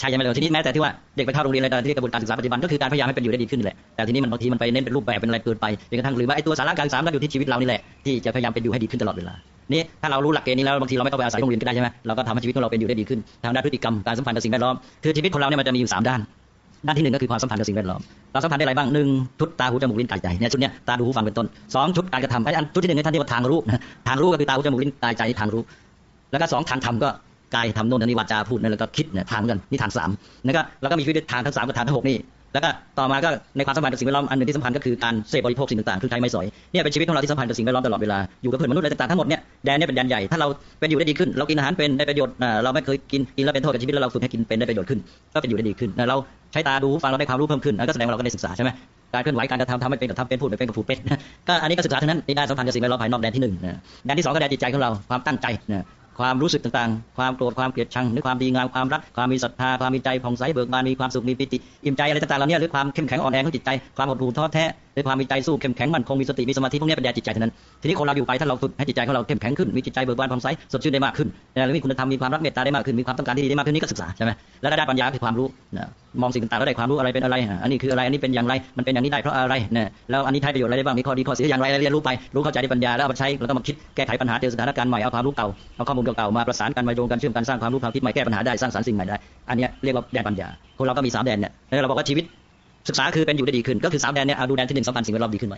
ใช่ยังไม่เลยทีนี้แม้แต่ที่ว่าเด็กไปเข้าโรงเรียนอะไรที่กระบวนการศึกษาปัจจุบันก็คือการพยายามให้เป็นอยู่ได้ดีขึ้นแหละแต่ทีนี้มันบางทีมันไปเน้นเป็นรูปแบบเป็นอะไรเกินไปจนกระทั่งลืมว่าไอ้ตัวสาระการศึกษามันอยู่ที่ชีวิตเรานี่แหละที่จะพยายามเป็นอยู่ให้ดีขึ้นตลอดเวลานี่ถ้าเรารู้หลักเกณฑ์นี้แล้วบางทีเราไม่ต้องไปอาศัยโรงเรียนก็ได้ใช่ไหมเราก็ทำให้ชีวิตของเราเป็นอยู่ได้ดีขึ้นทางด้านพฤติกรรมการสัมพันธ์กับสิ่งแวดล้อมคือชีวิตของเราเนี่ยมันจะมีอยู่สามด้านด้านที่หนึ่งก็คือความสัมพันธ์กับสิ่งแวดล้อม เราสัมพันธ์ได้อะไรบ้างหนึ่งชุดตาหูจมูกลิ้นกายใจเนี่ยชุดเนี้ยตาดูหูฟังเป็นต้นสองชุดการกระทำไอ้อันชุดที่หนึ่งท่านเรียกว่าทางรู้นะทางรู้ก็คือตาหูจมูกลิ้นกายใจทางรู้ แล้วก็สองทางธรรมก็ กายทำโน่นทำนี่วาจาพูดนั่นแล้วก็คิดเนี่ยทางกันนี่ทางสามแล้วก็แล้วก็มีชีวิตทางทั้งสามกับทางทั้งหกนี่แล้วก็ต่อมาก็ในความสัมพันธ์กับสิ่งแวดล้อมอันหนึ่งที่สำคัญก็คือการเสพบริโภคสิ่งต่างๆคือใช้ไม่สอยเนี่ยเป็นชีวิตของเราที่สัมพันธ์กับสิ่งแวดล้อมตลอดเวลาอยู่กับเพื่อนมนุษย์อะไรต่างๆทั้งหมดเนี่ยแดนเนี่ยเป็นแดนใหญ่ถ้าเราเป็นอยู่ได้ดีขึ้น เรากินอาหารเป็นได้ประโยชน์เราไม่เคยกินกินแล้วเป็นโทษกับชีวิตแล้วเราฝึกให้กินเป็นได้ประโยชน์ขึ้น ก็เป็นอยู่ได้ดีขึ้นเราใช้ตาดูฟังเราได้ความรู้เพิ่มขึ้นก็แสดงว่าเราก็ได้ศึกษาใช่ไหมการเคลื่อนไหวการกระทำทำไม่เป็นกับทำเป็นพูดไม่เป็นกับพูดเป็นก็อันนี้ก็ศึกษาทั้งนั้นในด้านสัมพันธ์กับสิ่งแวดล้อมภายนอกแดนที่หนึ่งแดนที่สองก็แดนจิตใจของเราความตั้งใจ ความรู้สึกต่างๆ ความโกรธความเกลียดชังหรือความดีงามความรักความมีศรัทธาความมีใจผ่องใสเบิกบานมีความสุขมีปิติอิ่มใจอะไรต่างๆเหล่านี้หรือความเข้มแข็งอ่อนแอของจิตใจความหดหู่ท้อแท้ หรือความมีใจสู้เข้มแข็งมั่นคงมีสติมีสมาธิพวกนี้เป็นแดนจิตใจเท่านั้นทีนี้คนเราอยู่ไปถ้าเราฝึกให้จิตใจของเราเข้มแข็งขึ้นมีจิตใจเบิกบานผ่องใสสดชื่นได้มากขึ้นหรือมีคุณธรรมมีความรักเมตตาได้มากขึ้นมีความต้องการที่ดีได้มากขึ้นนี่ก็ศึกษาใช่ไหมแล้วได้ปัญญาคือความรู้มองสิ่งต่างๆแล้วได้ความรู้อะไรเป็นอะไร อันนี้คืออะไรอันนี้เป็นอย่างไรมันเป็นอย่างนี้ได้เพราะอะไรเนี่ยแล้วอันนี้ใช้ประโยชน์อะไรได้บ้างมีข้อดีข้อเสียอย่างไรเรียนรู้ไปรู้เข้าใจได้ปัญญาแล้วเอาไปใช้แล้วก็มาคิดแก้ไขปัญหาเจอสถานการณ์ใหม่เอาความรู้เก่าเอาข้อมูลเก่าๆมาประสานกันมาโยงกันเชื่อมกันสร้างความรู้ความคิดใหม่แก้ปัญหาได้สร้างสรรค์สิ่งใหม่ได้อันนี้เรียกว่าแดนปัญญาคนเราก็มีสามแดนเนี่ยเราบอกว่าชีวิต ศึกษาคือเป็นอยู่ได้ดีขึ้น ก็คือสามแดนเนี่ยเอาดูแดนที่หนึ่งสัมพันธ์สิ่งแวดล้อมดีขึ้นไหม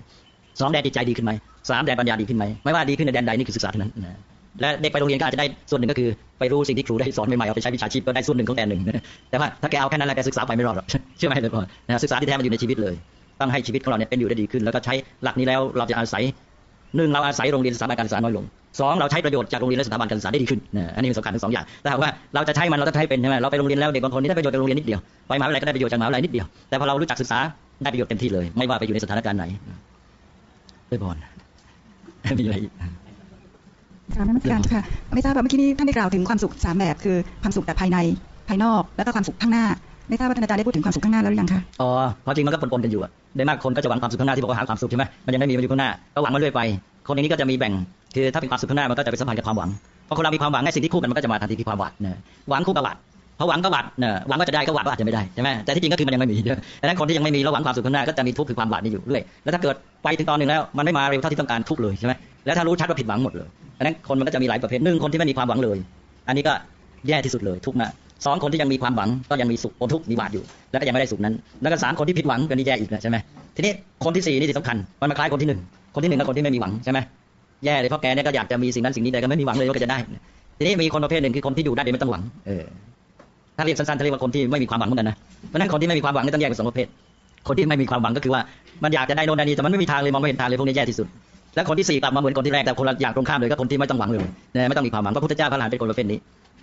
สองแดนจิตใจดีขึ้นไหมสามแดนปัญญาดีขึ้นไหมไม่ว่าดีขึ้นในแดนใดนี่คือศึกษาเท่านั้นและเด็กไปโรงเรียนก็อาจจะได้ส่วนหนึ่งก็คือไปรู้สิ่งที่ครูได้สอนใหม่ๆเอาไปใช้วิชาชีพก็ได้ส่วนหนึ่งของแดนหนึ่งแต่ว่าถ้าแกเอาแค่นั้นแล้วแกศึกษาไปไม่รอดหรอกเชื่อไหมเลยพ่อศึกษาที่แท้มันอยู่ในชีวิตเลย ต้องให้ชีวิตของเราเนี่ยเป็นอยู่ได้ดีขึ้น แล้วก็ใช้หลักนี้แล้วเราจะอาศัย หนึ่งเราอาศัยโรงเรียนสถาบันการศึกษาน้อยลงสองเราใช้ประโยชน์จากโรงเรียนและสถาบันการศึกษาได้ดีขึ้นอันนี้สำคัญทั้งสองอย่างแต่ว่าเราจะใช้มันเราต้องใช้เป็นใช่ไหมเราไปโรงเรียนแล้วเด็กบางคนนี่ได้ประโยชน์จากโรงเรียนนิดเดียวไปมหาวิทยาลัยก็ได้ประโยชน์จากมหาวิทยาลัยนิดเดียวแต่พอเรารู้จักศึกษาได้ประโยชน์เต็มที่เลย ไม่ว่าไปอยู่ในสถานการณ์ไหนด้วยพรมีอะไรอีกกราบนมัสการค่ะ ไม่ทราบว่าเมื่อกี้นี้ท่านได้กล่าวถึงความสุขสามแบบคือความสุขแบบภายในภายนอก แล้วก็ความสุขข้างหน้า ไม่ทราบว่าท่านอาจารย์ได้พูดถึงความสุขข้างหน้าแล้วหรือยังคะอ๋อพอจริงมันก็ปนๆกันอยู่อะโดยมากคนก็จะหวังความสุขข้างหน้าที่บอกว่าหาความสุขใช่ไหมมันยังไม่มีมันอยู่ข้างหน้าก็หวังมาเรื่อยไป คนอย่างนี้ก็จะมีแบ่ง คือถ้าเป็นความสุขข้างหน้ามันก็จะไปสัมพันธ์กับความหวังพอคนเรามีความหวังในสิ่งที่คู่กันมันก็จะมาทันทีคือความหวังนะหวังคู่กับหวังพอหวังก็หวัดเนี่ยหวังว่าจะได้ก็หวัดก็อาจจะไม่ได้ใช่ไหมแต่ที่จริงก็คือมันยังไม่มีดังนั้นคนที่ยังไม่มีระหวังความสุขข้างหน้าก็จะมีทุกข์คือความหวัดนี่อยู่เรื่อยแล้วถ้าเกิดไปถึงตอนหนึ่งแล้วมันไม่มาเร็วเท่าที่ต้องการทุกข์เลยใช่ไหมแล้วถ้ารู้ชัดว่าผิดหวังหมดเลยดังนั้นคนมันก็จะมีหลายประเภทหนึ่งคนที่ไม่มีความหวังเลย อันนี้ก็แย่ที่สุดเลยทุกข์นะ สองคนที่ยังมีความหวังก็ยังมีสุขปนทุกข์มีหวาดอยู่ แล้วก็ยังไม่ได้สุขนั้น แล้วก็สามคนที่ผิดหวังก็นี่แย่อีกนะใช่ไหมทีนี้คนที่สี่นี่สิสำคัญมันมาคล้ายคนที่หนึ่งคนที่หนึ่งกับคนที่ไม่มีหวังใช่ไหมแย่เลยเพราะแกเนี่ยก็อยากจะมีสิ่งนั้นสิ่งนี้แต่ก็ไม่มีหวังเลยว่าจะได้ ทีนี้มีคนประเภทหนึ่งคือคนที่อยู่ได้โดยไม่ต้องหวังเออถ้าเรียกสั้นๆถ้าเรียกว่าคนที่ไม่มีความหวังเหมือนกันนะเพราะนั้นคนที่ไม่มีความหวังนี่ต้องแยกเป็นสองประเภท คนที่ไม่มีความหวังก็คือว่ามันอยากจะได้โน่นได้นี่แต่มันไม่มีทางเลยมองไม่เห็นทางเลยพวกนี้แย่ที่สุดแล้วคนที่สี่กลับมาเหมือนคนที่แรกแต่คนละอย่างตรงข้ามเลยก็คนที่ไม่ต้องหวังเลยนะไม่ต้องมีความหวังพระพุทธเจ้าพระอรหันเป็นคนประเภทนี้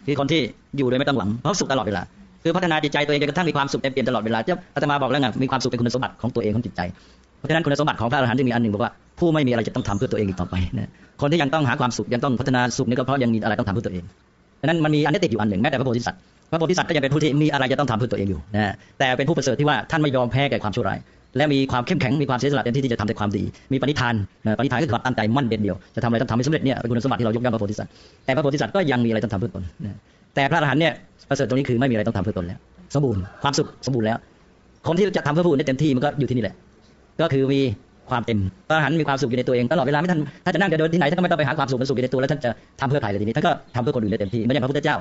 คือคนที่อยู่โดยไม่ต้องหวังเพราะสุขตลอดเวลาคือพัฒนาจิตใจตัวเองจนกระทั่งมีความสุขเต็มเปี่ยมตลอดเวลาเจ้าอาตมาบอกแล้วไงมีความสุขเป็นคุณสมบัติของตัวเองของจิตใจเพราะฉะนั้นคุณสมบัติของพระอรหันต์จึงมีอันหนึ่งบอกว่าผู้ไม่มีอะไรจะต้องทำเพื่อตัวเองอีกต่อไปนะคนที่ยังต้องหาความสุขยังต้องพัฒนาสุขนี่ก็เพราะยังมีอะไรต้องทำเพื่อตัวเองดังนั้นมันมีอันนี้ติดอยู่อันหนึ่งแม้แต่พระโพธิสัตว์พระโพธิสัตว์ก็ยังเป็นผู้ที่มีอะไรจะต้องทำเพื่อตัวเองอยู่นะแต่เป็นผู้ประเสริฐที่ว่าท่านไม่ยอมแพ้แก่ความชั่วร้าย และมีความเข้มแข็งมีความเสียสละเต็มที่ที่จะทำแต่ความดี มีปณิธานปณิธานก็คือความตั้งใจมั่นเด็ดเดียวจะทำอะไรต้องทำให้สำเร็จเนี่ยเป็นคุณสมบัติที่เรายกย่องพระโพธิสัตว์แต่พระโพธิสัตว์ก็ยังมีอะไรต้องทำเพื่อตนแต่พระอรหันต์เนี่ยประเสริฐตรงนี้คือไม่มีอะไรต้องทำเพื่อตนแล้วสมบูรณ์ความสุขสมบูรณ์แล้ว คนที่จะทำเพื่อผู้อื่นได้เต็มที่มันก็อยู่ที่นี่แหละ ก็คือมีความเต็มพระอรหันต์มีความสุขอยู่ในตัวเองตลอดเวลาไม่ท่านถ้าจะนั่งจะเดินที่ไหนท่านก็ไม่ต้องไปหาความสุขมันสุขอยู่ในตัวแล้วท่านจะทำเพื่อใครเลยทีนี้ท่านก็ทำเพื่อคนอื่นได้เต็มที่ไม่ใช่พระพุทธเจ้า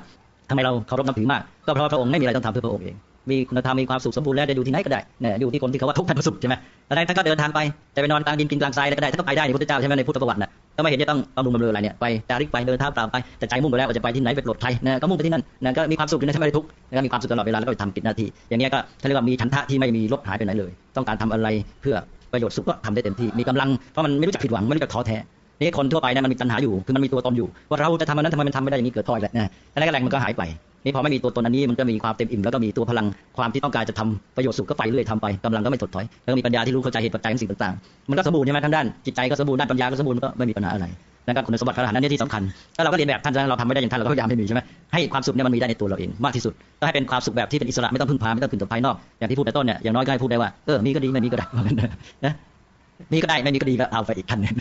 ทำไมเราเคารพนับถือมากก็เพราะพระองค์ไม่มีอะไรต้องทำเพื่อพระองค์เอง มีคุณธรรมมีความสุขสมบูรณ์แล้วจะอยู่ที่ไหนก็ได้เนี่ยอยู่ที่คนที่เขาว่าทุกข์ท่านก็สุขใช่ไหมแล้วท่านก็เดินทางไปจะไปนอนกลางดินกินกลางทรายก็ได้ท่านก็ไปได้ในพุทธเจ้าใช่ไหมในพุทธประวัตินะก็ไม่เห็นจะต้องต้องดุมบำเรออะไรเนี่ยไปจาริกไปเดินเท้าเปล่าไปแต่ใจมุ่งไปแล้วว่าจะไปที่ไหนไปโปรดใครนะก็มุ่งไปที่นั่นนะก็มีความสุขอยู่ในท่านไม่ได้ทุกข์แล้วก็มีความสุขตลอดเวลาแล้วก็ทำกิจหน้าที่ อย่างเงี้ยก็เขาเรียกว่ามีฉันทะที่ไม่มีลดหายไปไหนเลย ต้องการทำอะไรเพื่อประโยชน์สุขก็ทำได้เต็มที่มีกำลังเพราะมันไม่รู้จักผิดหวังไม่รู้จักท้อแท้ นี่คนทั่วไปนะมันมีปัญหาอยู่คือมันมีตัวตนอยู่ ว่าเราจะทำอันนั้นทำไมมันทำไม่ได้อย่างนี้เกิดท้ออีกแล้วนะแล้วแรงมันก็หายไปนี่พอไม่มีตัวตนอันนี้มันก็มีความเต็มอิ่มแล้วก็มีตัวพลังความที่ต้องการจะทำประโยชน์สุขก็ไปเรื่อยทำไปกำลังก็ไม่ถดถอยแล้วก็มีปัญญาที่รู้เข้าใจเหตุปัจจัยของสิ่งต่างๆมันก็สมบูรณ์ใช่ไหมทั้งด้านจิตใจก็สมบูรณ์ด้านปัญญาก็สมบูรณ์ก็ไม่มีปัญหาอะไรนั่นก็คุณสมบัติพระอรหันต์นั่นที่สำคัญถ้าเราก็เรียนแบบท่านเราทำไม่ได้อย่างท่านเราก็พยายามให้มีใช่ไหมให้ความสุขเนี่ยมันมีได้ในตัวเราเองมากที่สุดก็ให้เป็นความสุขแบบที่เป็นอิสระไม่ต้องพึ่งพาไม่ต้องพึ่งต่อภายนอกอย่างที่พูดแต่ต้นเนี่ยอย่างน้อยก็ให้พูดได้ว่าเออมีก็ดีไม่มีก็ได้นะมีก็ได้ไม่มีก็ดีก็เอาไปอีกท่านนึง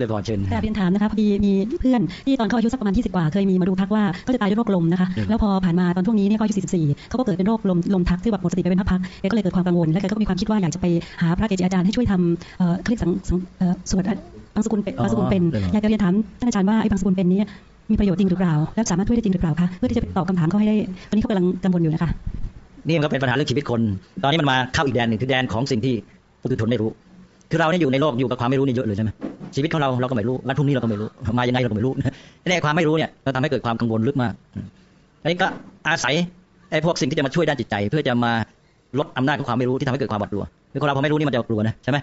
เลยพอเชิญแต่เรียนถามนะคะพอดีมีเพื่อนที่ตอนเขาอายุสักประมาณ20กว่าเคยมีมาดูทักว่าเขาจะตายด้วยโรคลมนะคะอืมแล้วพอผ่านมาตอนช่วงนี้เนี่ยเขาอายุ44เขาก็เกิดเป็นโรคลมลมทักที่แบบหมดสติไปเป็นพักๆแกก็เลยเกิดความกังวลและแกก็มีความคิดว่าอยากจะไปหาพระเกจิอาจารย์ให้ช่วยทำเอ่อเขาเรียกสังสังเอ่อสวดบางสกุลเป็นบางสกุลเป็นอ๋ออยากจะเรียนถามท่านอาจารย์ว่าไอ้บางสกุลเป็นนี้มีประโยชน์จริงหรือเปล่า และสามารถช่วยได้จริงหรือเปล่าคะเพื่อที่จะตอบคำถามเขาให้ได้ตอนนี้เขากำลังกังวลอยู่นะคะนี่มันก็เป็นปัญหาเรื่องชีวิตคน ตอนนี้มันมาเข้าอีกแดนหนึ่งคือแดนของสิ่งที่ผู้ทุชนไม่รู้ คือเราเนี่ยอยู่ในโลกอยู่กับความไม่รู้นี่เยอะเลยใช่ไหมชีวิตของเราเราก็ไม่รู้วันพรุ่งนี้เราก็ไม่รู้มายังไงเราก็ไม่รู้ในความไม่รู้เนี่ยเราทำให้เกิดความกังวลลึกมากอันนี้ก็อาศัยไอ้พวกสิ่งที่จะมาช่วยด้านจิตใจ เพื่อจะมาลดอำนาจของความไม่รู้ที่ทำให้เกิดความหวาดกลัวคือคนเราพอไม่รู้นี่มันจะกลัวนะใช่ไหม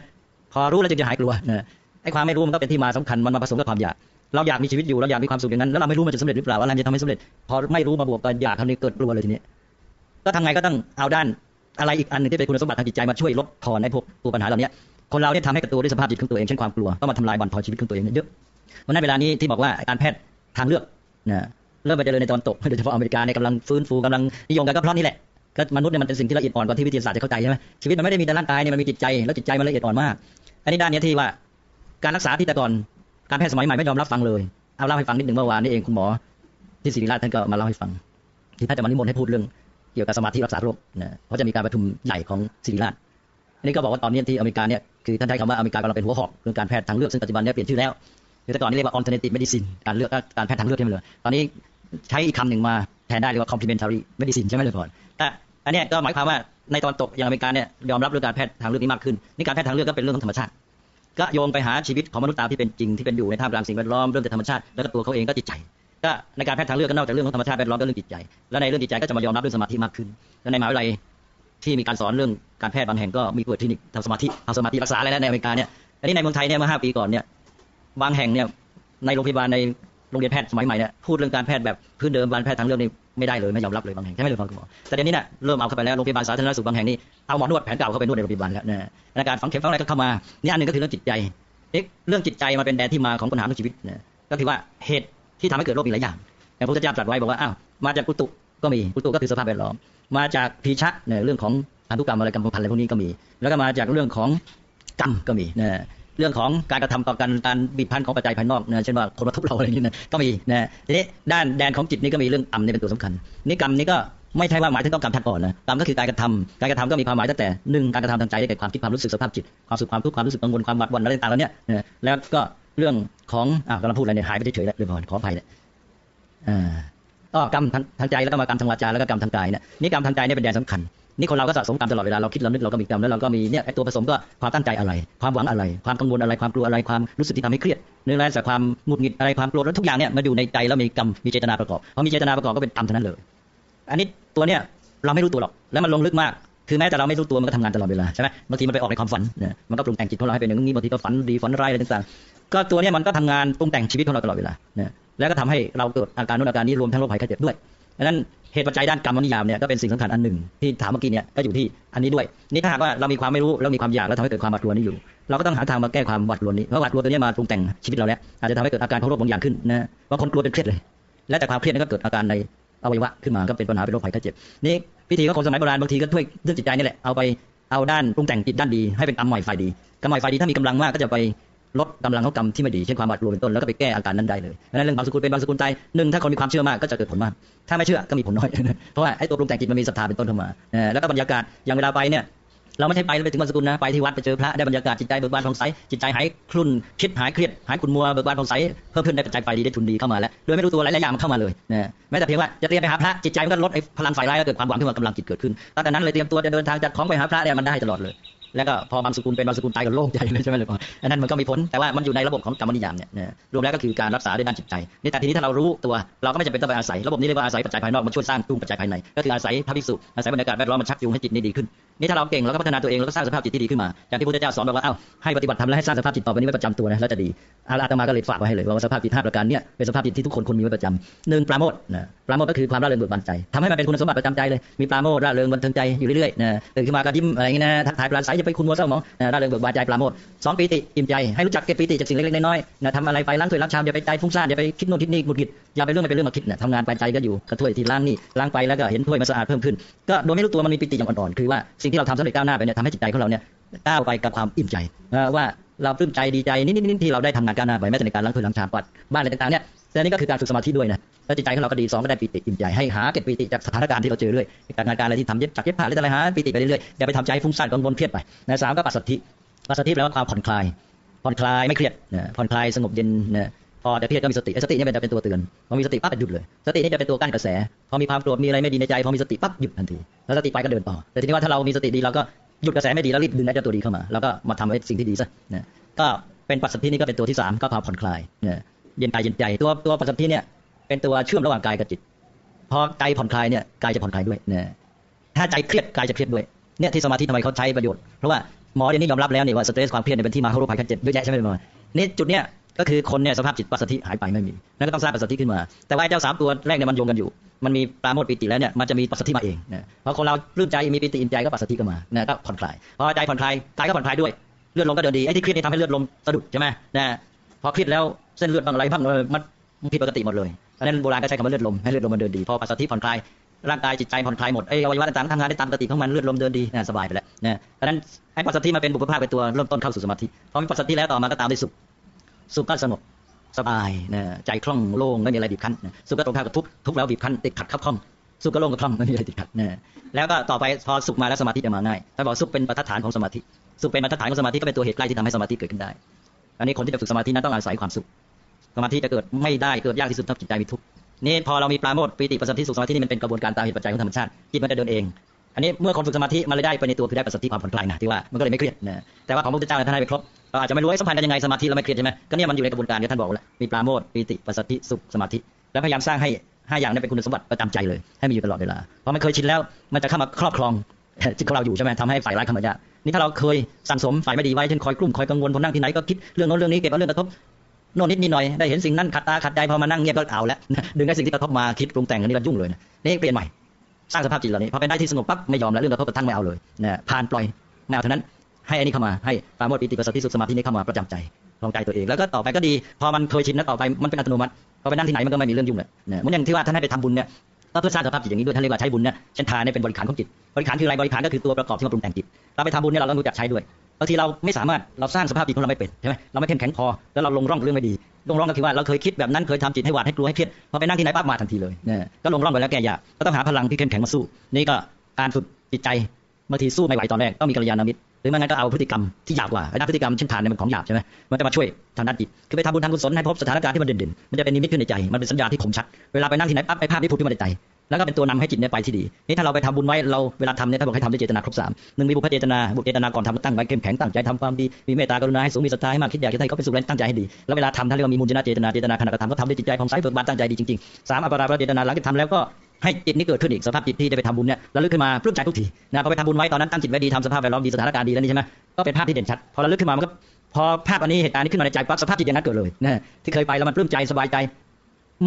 พอรู้แล้วจึงจะหายกลัวนะไอ้ความไม่รู้มันก็เป็นที่มาสำคัญมันมาผสมกับความอยากเราอยากมีชีวิตอยู่เราอยากมีความสุขอย่างนั้นแล้วเราไม่รู้มันจะสำเร็จหรือเปล่าอะไรจะทำให้สำเร็จ พอไม่รู้มาบวกกับอยากคราวนี้เกิดกลัวเลยทีนี้ก็ทำไงก็ต้องเอาด้านอะไรอีกอันหนึ่งที่เป็นคุณสมบัติทางจิตใจมาช่วยลดทอนไอ้พวกตัวปัญหาเหล่านี้ คนเราเนี่ยทำให้กับตัวด้วยสภาพจิตของตัวเองเช่นความกลัวก็มาทำลายบั่นทอนชีวิตของตัวเองเนี่ยเยอะนั้นเวลานี้ที่บอกว่าการแพทย์ทางเลือกนะเริ่มไปเจริญในตะวันตกโดยเฉพาะอเมริกาในกำลังฟื้นฟูกำลังนิยมกันก็เพราะนี่แหละก็มนุษย์เนี่ยมันเป็นสิ่งที่ละเอียดอ่อนกว่าที่วิทยาศาสตร์จะเข้าใจใช่ไหมชีวิตมันไม่ได้มีแต่ร่างกายเนี่ยมันมีจิตใจแล้วจิตใจมันละเอียดอ่อนมาก อันนี้ด้านนี้ที่ว่าการรักษาที่แต่ก่อนการแพทย์สมัยใหม่ไม่ยอมรับฟังเลยเอาเล่าให้ฟังนิดหนึ่งเมื่อวานนี้เองคุณหมอ ที่ศิริราชท่านก็มาเล่าให้ฟัง ที่ท่านจะมานิมนต์ให้พูดเรื่อง เกี่ยวกับสมาธิรักษาโรคนะเพราะจะมีการประชุมใหญ่ของศิริราช อันนี้ก็บอกว่าตอนนี้ที่อเมริกาเนี่ยคือท่านใช้คำว่าอเมริกากำลังเป็นหัวหอกเรื่องการแพทย์ทางเลือกซึ่งปัจจุบันเนี่ยเปลี่ยนชื่อแล้วคือแต่ก่อนนี่เรียกว่า alternative medicine การเลือกการแพทย์ทางเลือกใช่ไหมเลยตอนนี้ใช้อีกคำหนึ่งมาแทนได้เรียกว่า complementary medicine ใช่ไหมเลยก่อนแต่อันนี้ก็หมายความว่าในตอนตกอย่างอเมริกาเนี่ยยอมรับเรื่องการแพทย์ทางเลือกนี้มากขึ้นนี่การแพทย์ทางเลือกก็เป็นเรื่องของธรรมชาติ ก็โยงไปหาชีวิตของมนุษย์ตามที่เป็นจริงที่เป็นอยู่ในท่ามกลางสิ่งแวดล้อมเรื่องแต่ธรรมชาติแล้วก็ตัวเขาเองก็จิตใจก็ในการแพทย์ทางเลือกก็นอกจากเรื่องของธรรมชาติแวดล้อมก็เรื่องจิตใจ แล้วในเรื่องจิตใจก็จะมายอมรับเรื่องสมาธิมากขึ้น แล้วในมหาวิทยาลัย ที่มีการสอนเรื่องการแพทย์บางแห่งก็มีเปิดคลินิกทำสมาธิทำสมาธิรักษาอะไรนะในอเมริกาเนี่ยอันนี้ในเมืองไทยเนี่ยเมื่อห้าปีก่อนเนี่ยบางแห่งเนี่ยในโรงพยาบาลในโรงเรียนแพทย์สมัยใหม่เนี่ยพูดเรื่องการแพทย์แบบพื้นเดิมการแพทย์ทางเลือกนี่ไม่ได้เลยไม่ยอมรับเลยบางแห่งใช่ไหมเลยคุณหมอแต่เดี๋ยวนี้เนี่ยเริ่มเอาเข้าไปแล้วโรงพยาบาลสาธารณสุขบางแห่งนี่เอาหมอนวดแผนเก่าเข้าไปนวดในโรงพยาบาลแล้วนะและการฝังเข็มฝังอะไรก็เข้ามานี่อันหนึ่งก็คือเรื่องจิตใจเอ๊ะเรื่องจิตใจมาเป็นแดนที่มาของปัญหาของชีวิตนะก็คือว่าเหตุที่ทำให้เกิดโรคมีหลายอย่างอย่างพระพุทธเจ้าตรัสไว้บอกว่าอ้าวมาจากกุตุ ก็มีกุตุก็คือสภาพแวดล้อม มาจากพีชะเนี่ยเรื่องของพันธุกรรมอะไรกรรมพันธุ์อะไรพวกนี้ก็มี แล้วก็มาจากเรื่องของกรรมก็มีนะเรื่องของการกระทำต่อกันการบีบพันของปัจจัยภายนอกนะเช่นว่าคนมาทุบเราอะไรอย่างนี้นะก็มีนะทีนี้ด้านแดนของจิตนี่ก็มีเรื่องกรรมนี่เป็นตัวสำคัญนี่กรรมนี่ก็ไม่ใช่ว่าหมายถึงต้องกรรมทัดก่อนนะกรรมก็คือการกระทำการกระทำก็มีความหมายตั้งแต่หนึ่งการกระทำทางใจได้แก่ความคิดความรู้สึกสภาพจิตความสุขความทุกข์ความรู้สึกกังวลความหวาดหวั่นอะไรต่างๆแล้วเนี่ยแล้วก็เรื่องของอ่ากำลังพูดอะไรเนี่ยหายไปเฉยๆแล้วเรื่องขออภัยเนี่ยอ่า ก็กรรมทางใจแล้วก็มากรรมทางวาจาแล้วก็กรรมทางกายเนี่ยนี่กรรมทางใจเนี่ยเป็นแดนสำคัญนี่คนเราก็สะสมกรรมตลอดเวลาเราคิดเรานึกเราก็มีกรรมแล้วเราก็มีเนี่ยไอตัวผสมก็ความตั้งใจอะไร ความหวังอะไร ความกังวลอะไรความกลัวอะไรความรู้สึกที่ทำให้เครียดเรื่องอะไรจากความหงุดหงิดอะไรความโกรธแล้วทุกอย่างเนี่ยมาอยู่ในใจแล้วมีกรรมมีเจตนาประกอบพอมีเจตนาประกอบก็เป็นกรรมเท่านั้นเลย อันนี้ตัวเนี่ยเราไม่รู้ตัวหรอกแล้วมันลงลึกมากคือแม้แต่เราไม่รู้ตัวมันก็ทำงานตลอดเวลาใช่ไหมบางทีมันไปออกในความฝันเนี่ยมันก็ปรุงแต่งจิตของเราให้เป็นอย่างนี้บางทีก็ฝันดีฝันร้ายอะไรต่างๆ ก็ตัวนี่ยมันก็ทำงานปรุงแต่งชีวิตของเราตลอดเวลานี่ยแล้วก็ทำให้เราเกิดอาการนู้นอาการนี้รวมทั้งโรคภัยไข้เจ็บด้วยดังนั้นเหตุปัจจัยด้านกรรมนิยามเนี่ยก็เป็นสิ่งสำคัญอันหนึ่งที่ถามเมื่อกี้เนี่ยก็อยู่ที่อันนี้ด้วย นี่ถ้าหากว่าเรามีความไม่รู้แล้วมีความอยากแล้วทำให้เกิดความหวาดกลัวนี้อยู่ เราก็ต้องหาทางมาแก้ความหวาดกลัวนี้เพราะหวาดกลัวตัวนี้มาปรุงแต่งชีวิตเราแล้วอาจจะทำให้เกิดอาการของโรคบางอย่างขึ้นนะบางคนกลัวเป็นเครียดเลย และจากความเครียดนั้นก็เกิดอาการในอวัยวะขึ้นมาก็เป็นปัญหาเป็นโรคภัยไข้เจ็บนี่พิธีของคนสมัยโบราณบางทีก็ช่วยเรื่องจิตใจนี่แหละเอาไปเอาด้านปรุงแต่งจิตด้านดีให้เป็นกรรมใหม่ฝ่ายดีกรรมใหม่ฝ่ายดีถ้ามีกำลังมากก็จะไป ลดกำลังของกรรมที่ไม่ดีเช่นความหวาดกลัวเป็นต้นแล้วก็ไปแก้อาการนั้นได้เลยเพราะฉะนั้นเรื่องบางสกุลเป็นบางสกุลใจหนึ่งถ้าคนมีความเชื่อมากก็จะเกิดผลมาก ถ้าไม่เชื่อก็มีผลน้อย เพราะว่าไอ้ตัวปรุงแต่งจิตมันมีศรัทธาเป็นต้นเข้ามาแล้วก็บรรยากาศอย่างเวลาไปเนี่ยเราไม่ใช่ไปไปถึงบางสกุลนะไปที่วัดไปเจอพระได้บรรยากาศจิตใจเบิกบานผ่องใสจิตใจหายคลุ่นคิดหายเครียดหายขุ่นมัวเบิกบานผ่องใสเพิ่มขึ้นได้ปัจจัยไฟดีได้ทุนดีเข้ามาแล้วโดยไม่รู้ตัวหลายๆอย่างมันเข้ามาเลยนะแม้แต่เพียงว่าจะเตรียมไปหาพระจิตใจมันก็ลดไอ้พลังไฟร้ายแล้วเกิดความหวังขึ้นมากำลังจิตเกิดขึ้นตั้งแต่นั้นเลยเตรียมตัวจะเดินทางจัดของไปหาพระเนี่ยมันได้ตลอดเลย แล้วก็พอบางสกุลเป็นบางสกุลตายก็โล่งใจเลยใช่ไหมเลยอันนั้นมันก็มีผลแต่ว่ามันอยู่ในระบบของกรรมนิยามเนี่ยรวมแล้วก็คือการรักษาด้วยด้านจิตใจนี่แต่ทีนี้ถ้าเรารู้ตัวเราก็ไม่จำเป็นต้องไปอาศัยระบบนี้เรียกว่าอาศัยปัจจัยภายนอกมาช่วยสร้างจูงปัจจัยภายในก็คืออาศัยพระภิกษุอาศัยบรรยากาศแวดล้อมมันชักจูงให้จิตนี้ดีขึ้นนี่ถ้าเราเก่งเราก็พัฒนาตัวเองแล้วก็สร้างสภาพจิตที่ดีขึ้นมาอย่างที่พุทธเจ้าสอนบอกว่าเอ้าให้ปฏิบัติทำแล้วให้สร้างสภาพจิตต่อไปนี้ไว้ประจำตัวนะแล้วจะดีอาตมาก็เลยฝากไว้ให้เลยว่าสภาพจิตห้าประการเนี่ยเป็นสภาพจิตที่ทุกคนควรมีไว้ประจำหนึ่งปราโมทนะปราโมทก็คือความร่าเริงเบิกบานใจทำให้มันเป็นคุณสมบัติประจำใจเลยมีปราโมทร่าเริงบันเทิงใจอยู่เรื่อยๆนะตื่นขึ้นมาก็ยิ้มอะไรอย่างนี้ยนะทักทายปราศัยอย่าไปคุณมัวเศร้าหมองนะร่าเริงเบิกบานใจปราโมทสองปีติอิ่มใจให้รู้จักเก็บปีติจากสิ่งเล็กๆน้อยๆนะทำอะไรไปล้างถ้วยล้างชามอย่าไปใจฟุ้งซ่านอย่าไปคิดโน่นคิดนี่หงุดหงิดอย่าไปเรื่องไม่เป็นเรื่องมาคิดนะทำงานไปใจก็อยู่กระถ้วยที่ล้างนี่ล้างไปแล้วก็เห็นถ้วยมันสะอาดเพิ่มขึ้น ก็โดยไม่รู้ตัวมันมีปิติอย่างอ่อนๆคือว่าสิ่งที่เราทำสำเร็จก้าวหน้าไปเนี่ยทำให้จิตใจของเราเนี่ยก้าวไปกับความอิ่มใจว่าเราปลื้มใจดีใจนิดๆที่เราได้ทำงานก้าวหน้าไปแม้แต่ในการล้างถ้วยล้างชามปัดบ้านอะไรต่างๆเนี่ย แต่นี่ก็คือการฝึกสมาธิด้วยนะแล้วจิตใจของเราก็ดีสองก็ได้ปิติอิ่มใจให้หาเก็บปิติจากสถานการณ์ที่เราเจอเรื่อยการงานการอะไรที่ทำเย็บจักรเย็บผ้าอะไรต่างๆหาปิติไปเรื่อยๆอย่าไปทำใจฟุ้งซ่านกังวลเครียดไปนะสามก็ปัสสัทธิปัสสัทธิแปลว่าความผ่อนคลาย ผ่อนคลายไม่เครียดนะผ่อนคลายสงบเย็นนะพอจะเครียดก็มีสติสตินี่เป็นจะเป็นตัวเตือนพอมีสติปั๊บหยุดเลย สตินี่จะเป็นตัวกั้นกระแส พอมีความโกรธมีอะไรไม่ดีในใจพอมีสติปั๊บหยุดทันทีแล้วสติไปก็เดินต่อ แต่ทีนี้ว่าถ้าเรามีสติดีเราก็หยุดกระแสไม่ดีแล้วรีบดึงไอ้เจ้าตัวดีเข้ามาแล้วก็มาทำให้สิ่งที่ดีซะนะก็เป็นปัสสัทธินี่ก็เป็นตัวที่สามก็ความผ่อนคลายนะ เย็นกายเย็นใจตัวตัวปัสสัทธิเนี่ยเป็นตัวเชื่อมระหว่างกายกับจิตพอใจผ่อนคลายเนี่ยกายจะผ่อนคลายด้วยนะถ้าใจเครียดกายจะเครียดด้วยเนี่ยที่สมาธิทำไมเขาใช้ประโยชน์เพราะว่าหมอเดี๋ยวนี้ยอมรับแล้วนี่ว่าสเตรสความเครียดเป็นที่มาของโรคภัยไข้เจ็บเยอะแยะใช่ไหมหมอนี่จุดเนี้ยก็คือคนเนี่ยสภาพจิตปัสสติหายไปไม่มีนั่นก็ต้องสร้างปัสสติขึ้นมา แต่ว่าเจ้าสามตัวแรกเนี่ยมันโยงกันอยู่ มันมีปราโมทปิติแล้วเนี่ยมันจะมีปัสสติมาเองนะพอคนเราลื้มใจมีปิติอิ่มใจก็ปัสสติก็มานะก็ผ่อนคลายพอใจผ่อนคลายกายก็ผ่อนคลายด้วยเลือดลมก็เดินดีไอ้ที่เครียดนี่ทำให้เลือดลมสะดุดใช่ไหมนะ พอเครียดแล้วเส้นเลือดบางอะไรบ้างมันผิดปกติหมดเลยเพราะฉะนั้นโบราณก็ใช้คำว่าเลือดลมให้เลือดลมมันเดินดีพอปัสสติผ่อนคลายร่างกายจิตใจผ่อนคลายหมดไอ้อวัยวะต่างๆทำงานได้ตามปกติของมันเลือดลมเดินดีนะสบายไปแล้วนะเพราะฉะนั้นให้ปัสสติมาเป็นบุพภาคเป็นตัวเริ่มต้นเข้าสู่สมาธิพอมีปัสสติแล้วต่อมาก็ตามด้วยสุขสุขก็สงบสบายนะใจคล่องโล่งไม่มีอะไรบีบคั้นสุขก็ตรงข้ามกับทุกทุกแล้วบีบคั้นติดขัดขับข้องสุขก็โล่งกับคล่องไม่มีอะไรติดขัดนะแล้วก็ต่อไปพอสุขมาแล้วสมาธิจะมาง่ายถ้านบอกสุขเป็นบรรทัดฐานของสมาธิสุขเป็นบรรทัดฐานของสมาธิก็เป็นตัวเหตุใกล้ที่ทำให้สมาธิเกิดขึ้นได้ อันนี้คนที่จะฝึกสมาธินั้นต้องอาศัยความสุข สมาธิจะเกิดไม่ได้เกิดยากที่สุดถ้าจิตใจมีทุกข์นี่พอเรามีปราโมทปีติปัสสัทธิสุขสมาธินี่มันเป็นกระบวนการตามเหตุปัจจัยของธรรมชาติจิตมันจะเดินเอง อันนี้เมื่อคนฝึกสมาธิมันเลยได้ไปในตัวคือได้ปัสสัทธิความผ่อนคลายนะที่ว่ามันก็เลยไม่เครียดนะแต่ว่าของพระพุทธเจ้าท่านให้ไปครบเราอาจจะไม่รู้ว่าสัมพันธ์กันยังไงสมาธิเราไม่เครียดใช่ไหมก็เนี่ยมันอยู่ในกระบวนการที่ท่านบอกแล้วมีปราโมทปีติปัสสัทธิสุขสมาธิ แล้วพยายามสร้างให้ห้าอย่างนี้เป็นคุณสมบัติประจำใจเลยให้มีอยู่ตลอดเวลาเพราะมันเคยชินแล้วมันจะเข้ามาครอบครองจิตของเราอยู่ใช่ไหมทำให้ฝ่ายร้ายเข้ามายาก นี่ถ้าเราเคยสั่งสมฝ่ายไม่ดีไว้เช่นคอยกลุ่มคอยกังวลพอนั่งที่ไหนก็คิดเรื่องโน้นเรื่องนี้เก็บเอาเรื่องกระทบโน่นนิดนิดหน่อยได้เห็นสิ่งนั้นขัดตาขัดใจพอมานั่งเงียบก็เอาแล้วดึงไอ้สิ่งที่กระทบมาคิดปรุงแต่งอันนี้เรายุ่งเลยนี่เปลี่ยนใหม่สร้างสภาพจิตเหล่านี้พอเป็นได้ที่สงบปั๊บไม่ยอมแล้วเรื่องกระทบกระทั่งไม่เอาเลยนะผ่านปล่อยแนวเท่านั้นให้อันนี้เข้ามาให้ปราโมทปิติปัสติสุขสมาธินี้เข้ามาประจำใจลองใจตัวเองแล้วก็ต่อไปก็ดี พอมันเคยชินแล้วต่อไปมันเป็นอัตโนมัติพอไปนั่งที่ไหนมันก็ไม่มีเรื่องยุ่งเลยนะเหมือนอย่างที่ว่าท่านให้ไปทำบุญเนี่ย เพื่อสร้างสภาพจิตอย่างนี้ด้วยท่านเรียกว่าใช้บุญเนี่ยเช่นทานเนี่ยเป็นบริขารของจิต บริขารคืออะไรบริขารก็คือตัวประกอบที่มาปรุงแต่งจิตเราไปทำบุญเนี่ยเราต้องรู้จักใช้ด้วยบางทีเราไม่สามารถเราสร้างสภาพจิตของเราไม่เป็นใช่ไหมเราไม่เข้มแข็งพอแล้วเราลงร่องเรื่องไม่ดีลงร่องก็คือว่าเราเคยคิดแบบนั้นเคยทำจิตให้หวาดให้กลัวให้เครียดพอไปนั่งที่ไหนปั๊บมาทันทีเลยเนี่ยก็ลงร่องไปแล้วแก้ยากก็ต้องหาพลังที่เข้มแข็งมาสู้ นี่ก็การฝึกจิตใจบางทีสู้ไม่ไหวตอนแรกต้องมีกัลยาณมิตรหรือไม่งั้นก็เอาพฤติกรรมที่หยาบกว่าไอ้พฤติกรรมเช่นทานเนี่ยมันของหยาบใช่ไหมมันจะมาช่วยทางด้านจิตคือไปทำบุญทำกุศลให้พบสถานการณ์ที่มันเด่นๆมันจะเป็นนิมิตขึ้นในใจ มันเป็นสัญญาที่คมชัด เวลาไปนั่งที่ไหนปั๊บไอ้ภาพนี้ผุดขึ้นมาในใจ แล้วก็เป็นตัวนำให้จิตเนี่ยไปที่ดี นี่ถ้าเราไปทำบุญไว้เราเวลาทำเนี่ยถ้าบอกให้ทำด้วยเจตนาครบสามหนึ่งมีบุพเจตนาบุพเจตนาก่อนทำตั้งไว้เข้มแข็งตั้งใจทำความดีมีเมตตากรุณาให้สูงมีศรัทธาให้มากคิดอยากจะให้เขาเป็นสุขแล้วตั้งใจให้ดีแล้วเวลาทำถ้าเรียกว่ามีมุญจนะเจตนาเจตนาขณะกระทำก็ทำด้วยจิตใจของใสเบิกบานตั้งใจดีจริงๆสามอปราประเจตนาหลังจากทำแล้วก็ ให้จิตนี้เกิดขึ้นอีกสภาพจิตที่ได้ไปทำบุญเนี่ยระลึกขึ้นมาปลื้มใจทุกทีนะพอไปทำบุญไว้ตอนนั้นตั้งจิตไว้ดีทำสภาพแวดล้อมดีสถานการณ์ดีแล้วนี่ใช่ไหมก็เป็นภาพที่เด่นชัดพอระลึกขึ้นมามันก็พอภาพอันนี้เหตุการณ์นี้ขึ้นมาในใจปั๊บสภาพจิตอย่างนั้นเกิดเลยนะที่เคยไปแล้วมันปลื้มใจสบายใจ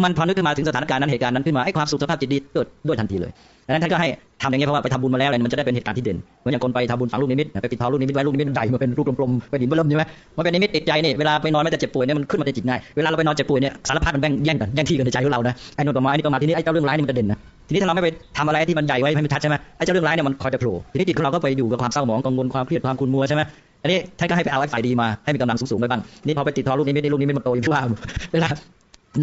มันพอนึกขึ้นมาถึงสถานการณ์นั้นเหตุการณ์นั้นขึ้นมาไอ้ความสุขสภาพจิตดีเกิดด้วยทันทีเลยดังนั้นท่านก็ให้ทำอย่างนี้เพราะว่าไปทำบุญมาแล้วอะไรมันจะได้เป็นเหตุการณ์ที่เด่นเหมือนอย่างคนไปทำบุญฝังลูกนิมิตไปปิดทองลูกนิมิตไว้ลูกนิมิตใหญ่มาเป็นรูปกลมๆเป็นหินเบิ่มใช่ไหมมันเป็นนิมิตติดใจนี่เวลาไปนอนไม่แต่เจ็บป่วยเนี่ยมันขึ้นมาในจิตง่ายเวลาเราไปนอนเจ็บป่วยเนี่ยสารพัดมันแบ่งแย่งกันแย่งที่กันในใจของเรานะไอ้นนท์ก็มาไอ้นี่ก็มาทีนี้ไอ้เจ้าเรื่องร้ายนี่มันจะเด่นนะทีนี้ถ้าเราไม่ไปทำอะไรที่มันใหญ่ไว้ให้มันชัดใช่ไหมไอ้เจ้าเรื่องร้ายเนี่ยมันคอยจะโผล่ทีนี้จิตของเราก็ไปอยู่กับความเศร้าหมองกังวลความเครียดความขุ่นมัวใช่ไหมอันนี้ท่านก็ให้ไปเอาไอ้ฝ่ายดีมาให้มีกำลังสูงๆไว้บ้างนี่พอไปติดทอลูกนี้ไม่ได้ลูกนี้ไม่มันโตอยู่ที่ว่าเวลา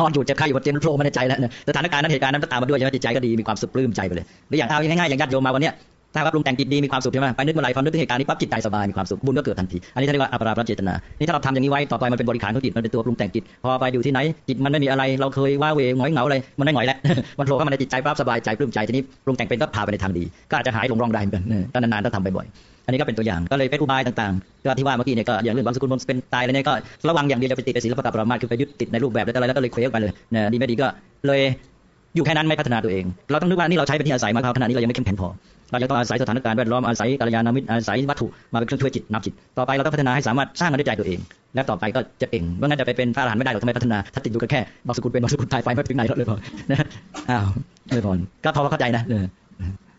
นอนอยู่เจ็บไข้อยู่บนเตียงมันโผล่มาในใจแล้วเนี่ยสถานการณ์นั้นเหตุการณ์นั้นก็ตามมาด้วยใช่ไหมจิตใจก็ดีมีความสุขปลื้มใจไปเลยหรืออย่างเอาง่ายๆอย่างญาติโยมมาวันเนี้ยถ้าว่าปรุงแต่งจิตดีมีความสุขใช่ไหมไปนึกเมื่อไรพอนึกถึงเหตุการณ์นี้ปั๊บจิตใจสบายมีความสุขบุญก็เกิดทันทีอันนี้ท่านเรียกว่าอัปราพระเจตนานี่ถ้าเราทำอย่างนี้ไว้ต่อไปมันเป็นบริขารของจิตมันเป็นตัวปรุงแต่งจิตพอไปอยู่ที่ไหนจิตมันไม่มีอะไรเราเคยว่าเวงหงอยเหงาอะไรมันไม่หงอยแล้วมันโผล่เข้ามาในจิตใจปั๊บสบายใจปลื้มใจทีนี้ปรุงแต่งเป็นก็พาไปในทางดี ก็อาจจะหายหลงรองได้เหมือนกันนานๆต้องทำบ่อยๆ อันนี้ก็เป็นตัวอย่างก็เลยเป็นอุบายต่างๆก็ที่ว่าเมื่อกี้เนี่ยก็อย่างเรื่องบางสกุลบนเป็นตายอะไรเนี่ยก็ระวังอย่างเดียวจะไปติดไปศิลปะปรามาสคือไปยึดติดในรูปแบบแล้วอะไรแล้วก็เลยเคว้งไปเลยนะดีไม่ดีก็เลยอยู่แค่นั้นไม่พัฒนาตัวเอง เราต้องนึกว่านี่เราใช้เป็นที่อาศัยมาขนาดนี้เรายังไม่เข้มแข็งพอ เราจะต้องอาศัยสถานการณ์แวดล้อมอาศัยกัลยาณมิตรอาศัยวัตถุมาเป็นเครื่องช่วยจิตนำจิต ต่อไปเราต้องพัฒนาให้สามารถสร้างมันด้วยใจตัวเอง และต่อไปก็จะเก่งเมื่องั้นจะไปเป็นพระอรหันต์ไม่ได้หรอกทำไมพัฒนา ถ้าติดอยู่กันแค่บางสกุลเป็นบางสกุลตายไปไม่ถึงไหนเลยพอนะอ้าวเลยพอก็พอเข้าใจนะเออ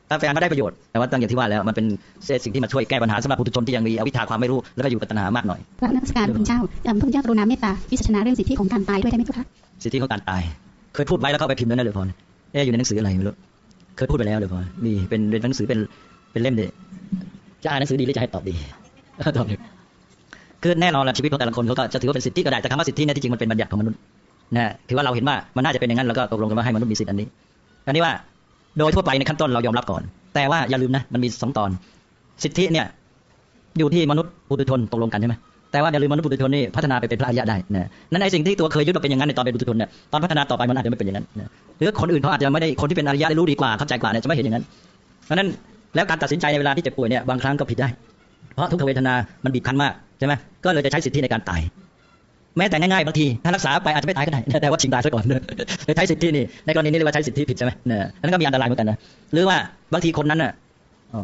ถ้าแฟนก็ได้ประโยชน์ แต่ว่าตั้งอย่างที่ว่าแล้วมันเป็นสิ่งที่มาช่วยแก้ปัญหาสำหรับผู้ทุชนที่ยังมีอวิชชาความไม่รู้แล้วก็อยู่กับตัณหามากหน่อยพระนักการคุณเจ้าเอ่อพระคุณเจ้ากรุณาเมตตาวิจารณาเรื่องสิทธิของการตายด้วยได้ไหมเจ้าคะสิทธิของการตาย เคยพูดไว้แล้วเข้าไปพิมพ์แล้วนะเลยพรเอ๊ะอยู่ในหนังสืออะไรไม่รู้เคยพูดไปแล้วเลยพรมีเป็นเป็นหนังสือเป็นเป็นเล่มเนี่ยจะอ่านหนังสือดีหรือจะให้ตอบดีตอบดีคือแน่นอนแหละชีวิตของแต่ละคนเขาก็จะถือว่าเป็นสิทธิก็ได้แต่คำว่าสิทธิเนี่ยที่จริงมันเป็นบัญญัติของมนุษย์นะคือว่าเราเห็นว่ามันน่าจะเป็นอย่างนั้นแล้วก็ตกลงกันว่าให้มนุษย์มีสิทธิอันนี้อันนี้ว่า โดยทั่วไปในขั้นต้นเรายอมรับก่อน แต่ว่าอย่าลืมนะ มันมีสองตอน สิทธิเนี่ย อยู่ที่มนุษย์ปุถุชนตกลงกันใช่ไหมแต่ว่าอย่าลืมมนุษย์ปุถุชนนี่พัฒนาไปเป็นพระอริยะได้นะนั่นไอ้สิ่งที่ตัวเคยยึดว่าเป็นอย่างนั้นในตอนเป็นปุถุชนเนี่ยตอนพัฒนาต่อไปมันอาจจะไม่เป็นอย่างนั้นนะหรือคนอื่นเขาอาจจะไม่ได้คนที่เป็นอริยะได้รู้ดีกว่าเข้าใจกว่าเนี่ยจะไม่เห็นอย่างนั้นเพราะฉะนั้นแล้วการตัดสินใจในเวลาที่เจ็บป่วยเนี่ยบางครั้งก็ผิดได้ เพราะทุกขเวทนา มันบีบคั้นมากใช่ไหมก็เลยจะใช้สิทธิในการตาย แม้แต่ง่ายๆบางทีถ้ารักษาไปอาจจะไม่ตายก็ได้แต่ว่าชิงตายซะก่อนเลยใช้สิทธินี่ในกรณีนี้เรียกว่าใช้สิทธิผิดใช่ไหมเนี่ยนั่นก็มีอันตรายเหมือนกันนะหรือว่าบางทีคนนั้นน่ะอ๋อ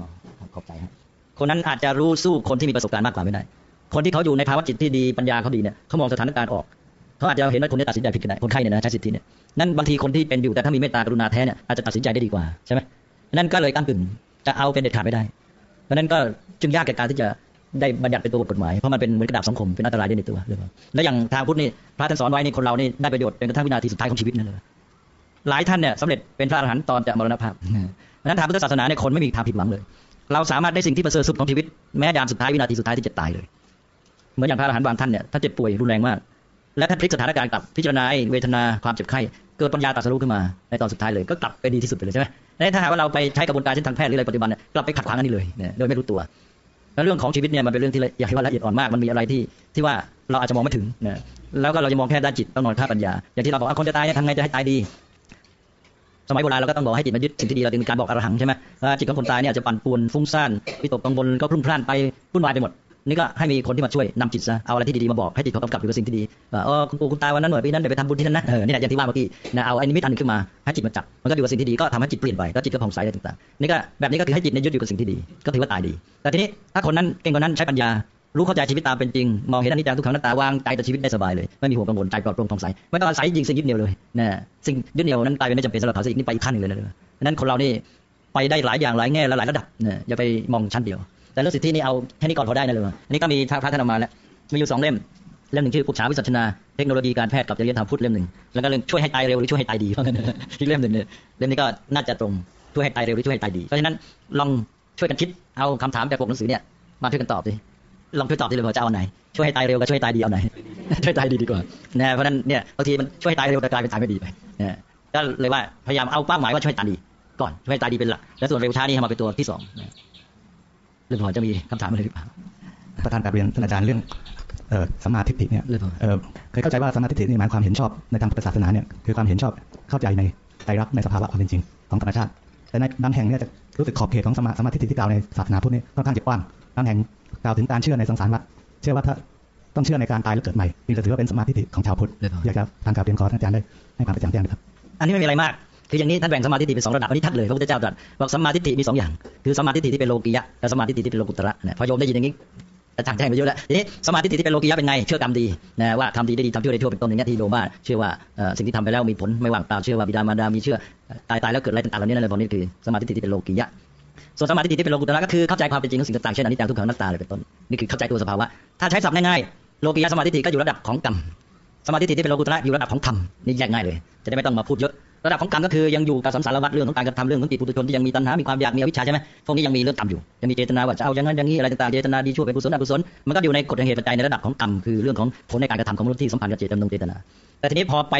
ขอบใจครับคนนั้นอาจจะรู้สู้คนที่มีประสบการณ์มากกว่าไม่ได้ คนที่เขาอยู่ในภาวะจิตที่ดีปัญญาเขาดีเนี่ยเขามองสถานการณ์ออกเขาอาจจะเห็นว่าคนนี้ตัดสินใจผิดก็ได้คนไข้เนี่ยนะใช้สิทธิเนี่ยนั่นบางทีคนที่เป็นอยู่แต่ถ้ามีเมตตากรุณาแท้เนี่ยอาจจะตัดสินใจได้ดีกว่าใช่ไหมนั่นก็เลยก้ากึ่งจะเอาเป็นเด็ดขาดไม่ได้เพราะนั้นก็จึงยากแก่การที่จะ ได้บัญญัติเป็นตัวบทกฎหมาย เพราะมันเป็นเหมือนกระดาษสังคมเป็นอันตรายได้ในตัวเลยแล้วอย่างทางพุทธนี่พระท่านสอนไว้นี่คนเรานี่ได้ประโยชน์จนกระทั่งวินาทีสุดท้ายของชีวิตนั่นเลยหลายท่านเนี่ยสำเร็จเป็นพระอรหันต์ตอนจะมรณภาพเพราะนั้นทางพุทธศาสนาเนี่ยคนไม่มีทางผิดหวังเลย เราสามารถได้สิ่งที่ประเสริฐสุดของชีวิตแม้ยามสุดท้ายวินาทีสุดท้ายที่จะตายเลยเหมือนอย่างพระอรหันต์บางท่านเนี่ยท่านเจ็บป่วยรุนแรงมากและท่านพลิกสถานการณ์กลับพิจารณาเวทนาความเจ็บไข้เกิดปัญญาตรัสรู้ขึ้นมาในตอนสุดท้ายเลยก็กลับไปดีที่สุดไปเลยใช่ไหมถ้าหากว่าเราไปใช้กระบวนการเช่นทางแพทย์หรืออะไรปัจจุบันเนี่ยกลับไปขัดขวางอันนี้เลยโดยไม่รู้ตัว แล้วเรื่องของชีวิตเนี่ยมันเป็นเรื่องที่อยากให้ว่าละเอียดอ่อนมากมันมีอะไรที่ที่ว่าเราอาจจะมองไม่ถึงนะแล้วก็เราจะมองแค่ด้านจิตต้องนอนค่าปัญญา อย่างที่เราบอกว่าคนจะตายเนี่ยทำไงจะให้ตายดีสมัยโบราณเราก็ต้องบอกให้จิตมันยึดสิ่งที่ดีเราถึงมีการบอกอรหังใช่ไหมจิตของคนตายเนี่ยจะปั่นป่วนฟุ้งซ่านวิตกกังวลก็พลุ่งพล่านไปวุ่นวายไปหมด นี่ก็ให้มีคนที่มาช่วยนำจิตซะเอาอะไรที่ดีๆมาบอกให้จิตเขากำกับอยู่กับสิ่งที่ดีเออคุณปู่คุณตาวันนั้นหน่อยปีนั้นเดี๋ยวไปทำบุญที่นั่นนะเออนี่แหละอย่างที่ว่าเมื่อกี้นะเอาไอ้นิมิตอันนึงขึ้นมาให้จิตมาจับมันก็อยู่กับสิ่งที่ดีก็ทำให้จิตเปลี่ยนไปแล้วจิตก็ผ่องใสอะไรต่างๆนี่ก็แบบนี้ก็คือให้จิตในยึดอยู่กับสิ่งที่ดีก็ถือว่าตายดี แต่ทีนี้ถ้าคนนั้นเก่งกว่านั้นใช้ปัญญารู้เข้าใจชีวิตตามเป็นจริง มองเห็นอนิจจังทุกขังหน้าตาวางใจต่อชีวิตได้สบายเลย ไม่มีห่วงกังวลใจปลอดโปร่งผ่องใสไม่ต้องอาศัยยิงสิ่งยึดเหนี่ยวเลยนะสิ่งยึดเหนี่ยวนั้นกลายเป็นไม่จำเป็นสำหรับเขาสิ่งนี้ไปอีกขั้นหนึ่งเลยนะนั้นคนเรานี่ไปได้หลายอย่างหลายแง่และหลายระดับนะอย่าไปมองชั้นเดียว แต่เรื่องสิทธินี่เอาแค่นี้ก่อนพอได้นะเลยอันนี้ก็มีพระท่านเอามาแล้วมีอยู่สองเล่มเล่มหนึ่งชื่อปุจฉาวิสัชนาเทคโนโลยีการแพทย์กับจริยธรรมพุทธเล่มหนึ่งแล้วก็เรื่องช่วยให้ตายเร็วหรือช่วยให้ตายดีเพราะงั้นอีกเล่มหนึ่งเนี่ยเล่มนี้ก็น่าจะตรงช่วยให้ตายเร็วหรือช่วยให้ตายดีเพราะฉะนั้นลองช่วยกันคิดเอาคำถามจากปกหนังสือเนี่ยมาช่วยกันตอบดิลองช่วยตอบดิเลยว่าจะเอาไหนช่วยให้ตายเร็วกับช่วยให้ตายดีเอาไหนช่วยตายดีดีกว่านะเพราะนั้นเนี่ยบางทีมันช่วยให้ตายเร็วแต่กลายเป็นตายไม่ดีไปนะก็เลยว่าพยายามเอาเป้าหมายว่าช่วยตายดีก่อนช่วยตายดีเป็นหลักแล้วส่วนเร็วช้านี่มาเป็นตัวที่สอง เรื่องพอจะมีคำถามอะไรหรือเปล่าประธานกราบเรียนท่านอาจารย์เรื่องเอ่อสัมมาทิฏฐิเนี่ยเรื่องเอ่อเคยเข้าใจว่าสัมมาทิฏฐินี่หมายความเห็นชอบในทางพุทธศาสนาเนี่ยคือความเห็นชอบเข้าใจในไตรลักษณ์ในสภาวะความเป็นจริงของธรรมชาติแต่ในบางแห่งเนี่ยจะรู้สึกขอบเขตของสมาสัมมาทิฏฐิที่กล่าวในศาสนาพุทธนี่ค่อนข้างจะกว้างบางแห่งกล่าวถึงการเชื่อในสังสารวัฏเชื่อว่าถ้าต้องเชื่อในการตายแล้วเกิดใหม่จึงจะถือว่าเป็นสมมาทิฏฐิของชาวพุทธอยากจะทางกราบเรียนขอท่านอาจารย์ได้ให้ความกระจ่างแจ้งนะครับ อันนี้ไม่มีอะไรมาก คืออย่างนี้ท่านแบ่งสมาทิฏฐิเป็นสองระดับอันนี้ทัดเลยพระพุทธเจ้าตรัสบอกสมมาทิฏฐิมีสองอย่าง คือสมมาทิฏฐิที่เป็นโลกียะกับสมมาทิฏฐิที่เป็นโลกุตระนะพอโยมได้ยินอย่างนี้กระจ่างแจ้งไปเยอะแล้วทีนี้สมาทิที่เป็นโลกียะเป็นไงเชื่อกรรมดีนะว่าทำดีได้ดีทำชั่วได้ชั่วเป็นต้นอย่างนี้ที่โยมว่าเชื่อว่าสิ่งที่ทำไปแล้วมีผลไม่ว่างเปล่าเชื่อว่าบิดามารดามีเชื่อตายตายแล้วเกิดอะไรต่างๆเหล่านี้นั่นแหละตอนนี้คือสมาธิที่เป็นโลกียะส่วนสมาธิที่เป็นโลกุตระก็คือเข้าใจความเป็นจริงของสิ่งต่างๆเช่นอนิจจังทุกขังนัตตาเลยเป็นต้นนี่คือเข้าใจตัวสภาวะถ้าใช้ศัพท์ง่ายๆโลกียะสมาธิก็อยู่ระดับของกรรมสมาธิที่เป็นโลกุตระอยู่ระดับของธรรมนี่แยกง่ายเลย จะได้ไม่ต้องมาพูดเยอะ ระดับของกรรมก็คือยังอยู่กับสังสารวัฏเรื่องของการกระทำเรื่องของจิตปุถุชนที่ยังมีตัณหา มีความอยาก มีอวิชชาใช่ไหมพวกนี้ยังมีเรื่องต่ำอยู่ ยังมีเจตนาว่าจะเอาอย่างนั้นอย่างนี้อะไรต่างๆ เจตนาดีชั่วเป็นกุศลอกุศล มันก็อยู่ในกฎแห่งเหตุปัจจัยในระดับของกรรมคือเรื่องของผลในการกระทำของมนุษย์ที่สัมพันธ์กับเจตจำนงเจตนา แต่ทีนี้พอไป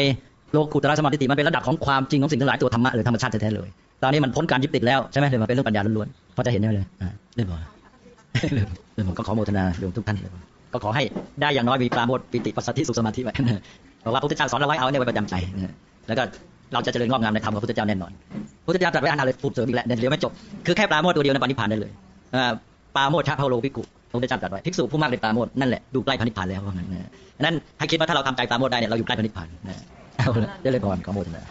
โลกุตระสมาธิมันเป็นระดับของความจริงของสิ่งทั้งหลายตัวธรรมะหรือธรรมชาติแท้ๆเลย ตอนนี้มันพ้นการยึดติดแล้วใช่ไหมเลยมาเป็นเรื่องปัญญาล้วนๆพอจะเห็นได้เลยอ่าเรื่องบอกเรื่องผมก็ขอโมทนาโยมทุกท่านเลยก็ขอให้ได้อย่างน้อยมีปราโมทปิติปัสสัทธิสุขสมาธิไว้เพราะว่าพระพุทธเจ้าสอนเราไว้เอาเนี่ยไว้ประจำใจแล้วก็ เราจะเจริญงอกงามในธรรมของพระพุทธเจ้าแน่นอนพระพุทธเจ้าตรัสไว้อันนาเลยพูดเสริมอีกแล้วเดี๋ยวไม่จบคือแค่ปราโมทตัวเดียวในปานิพานได้เลยอ่าปราโมทชาพาโลภิกุพระพุทธเจ้าตรัสไว้ภิกษุผู้มากในปราโมทนั่นแหละดูใกล้พระนิพพานแล้วว่างั้นนะนั้นให้คิดว่าถ้าเราทำใจปราโมทได้เนี่ยเราอยู่ใกล้พระนิพพานนะเอาละเจริญพรขอโมทนา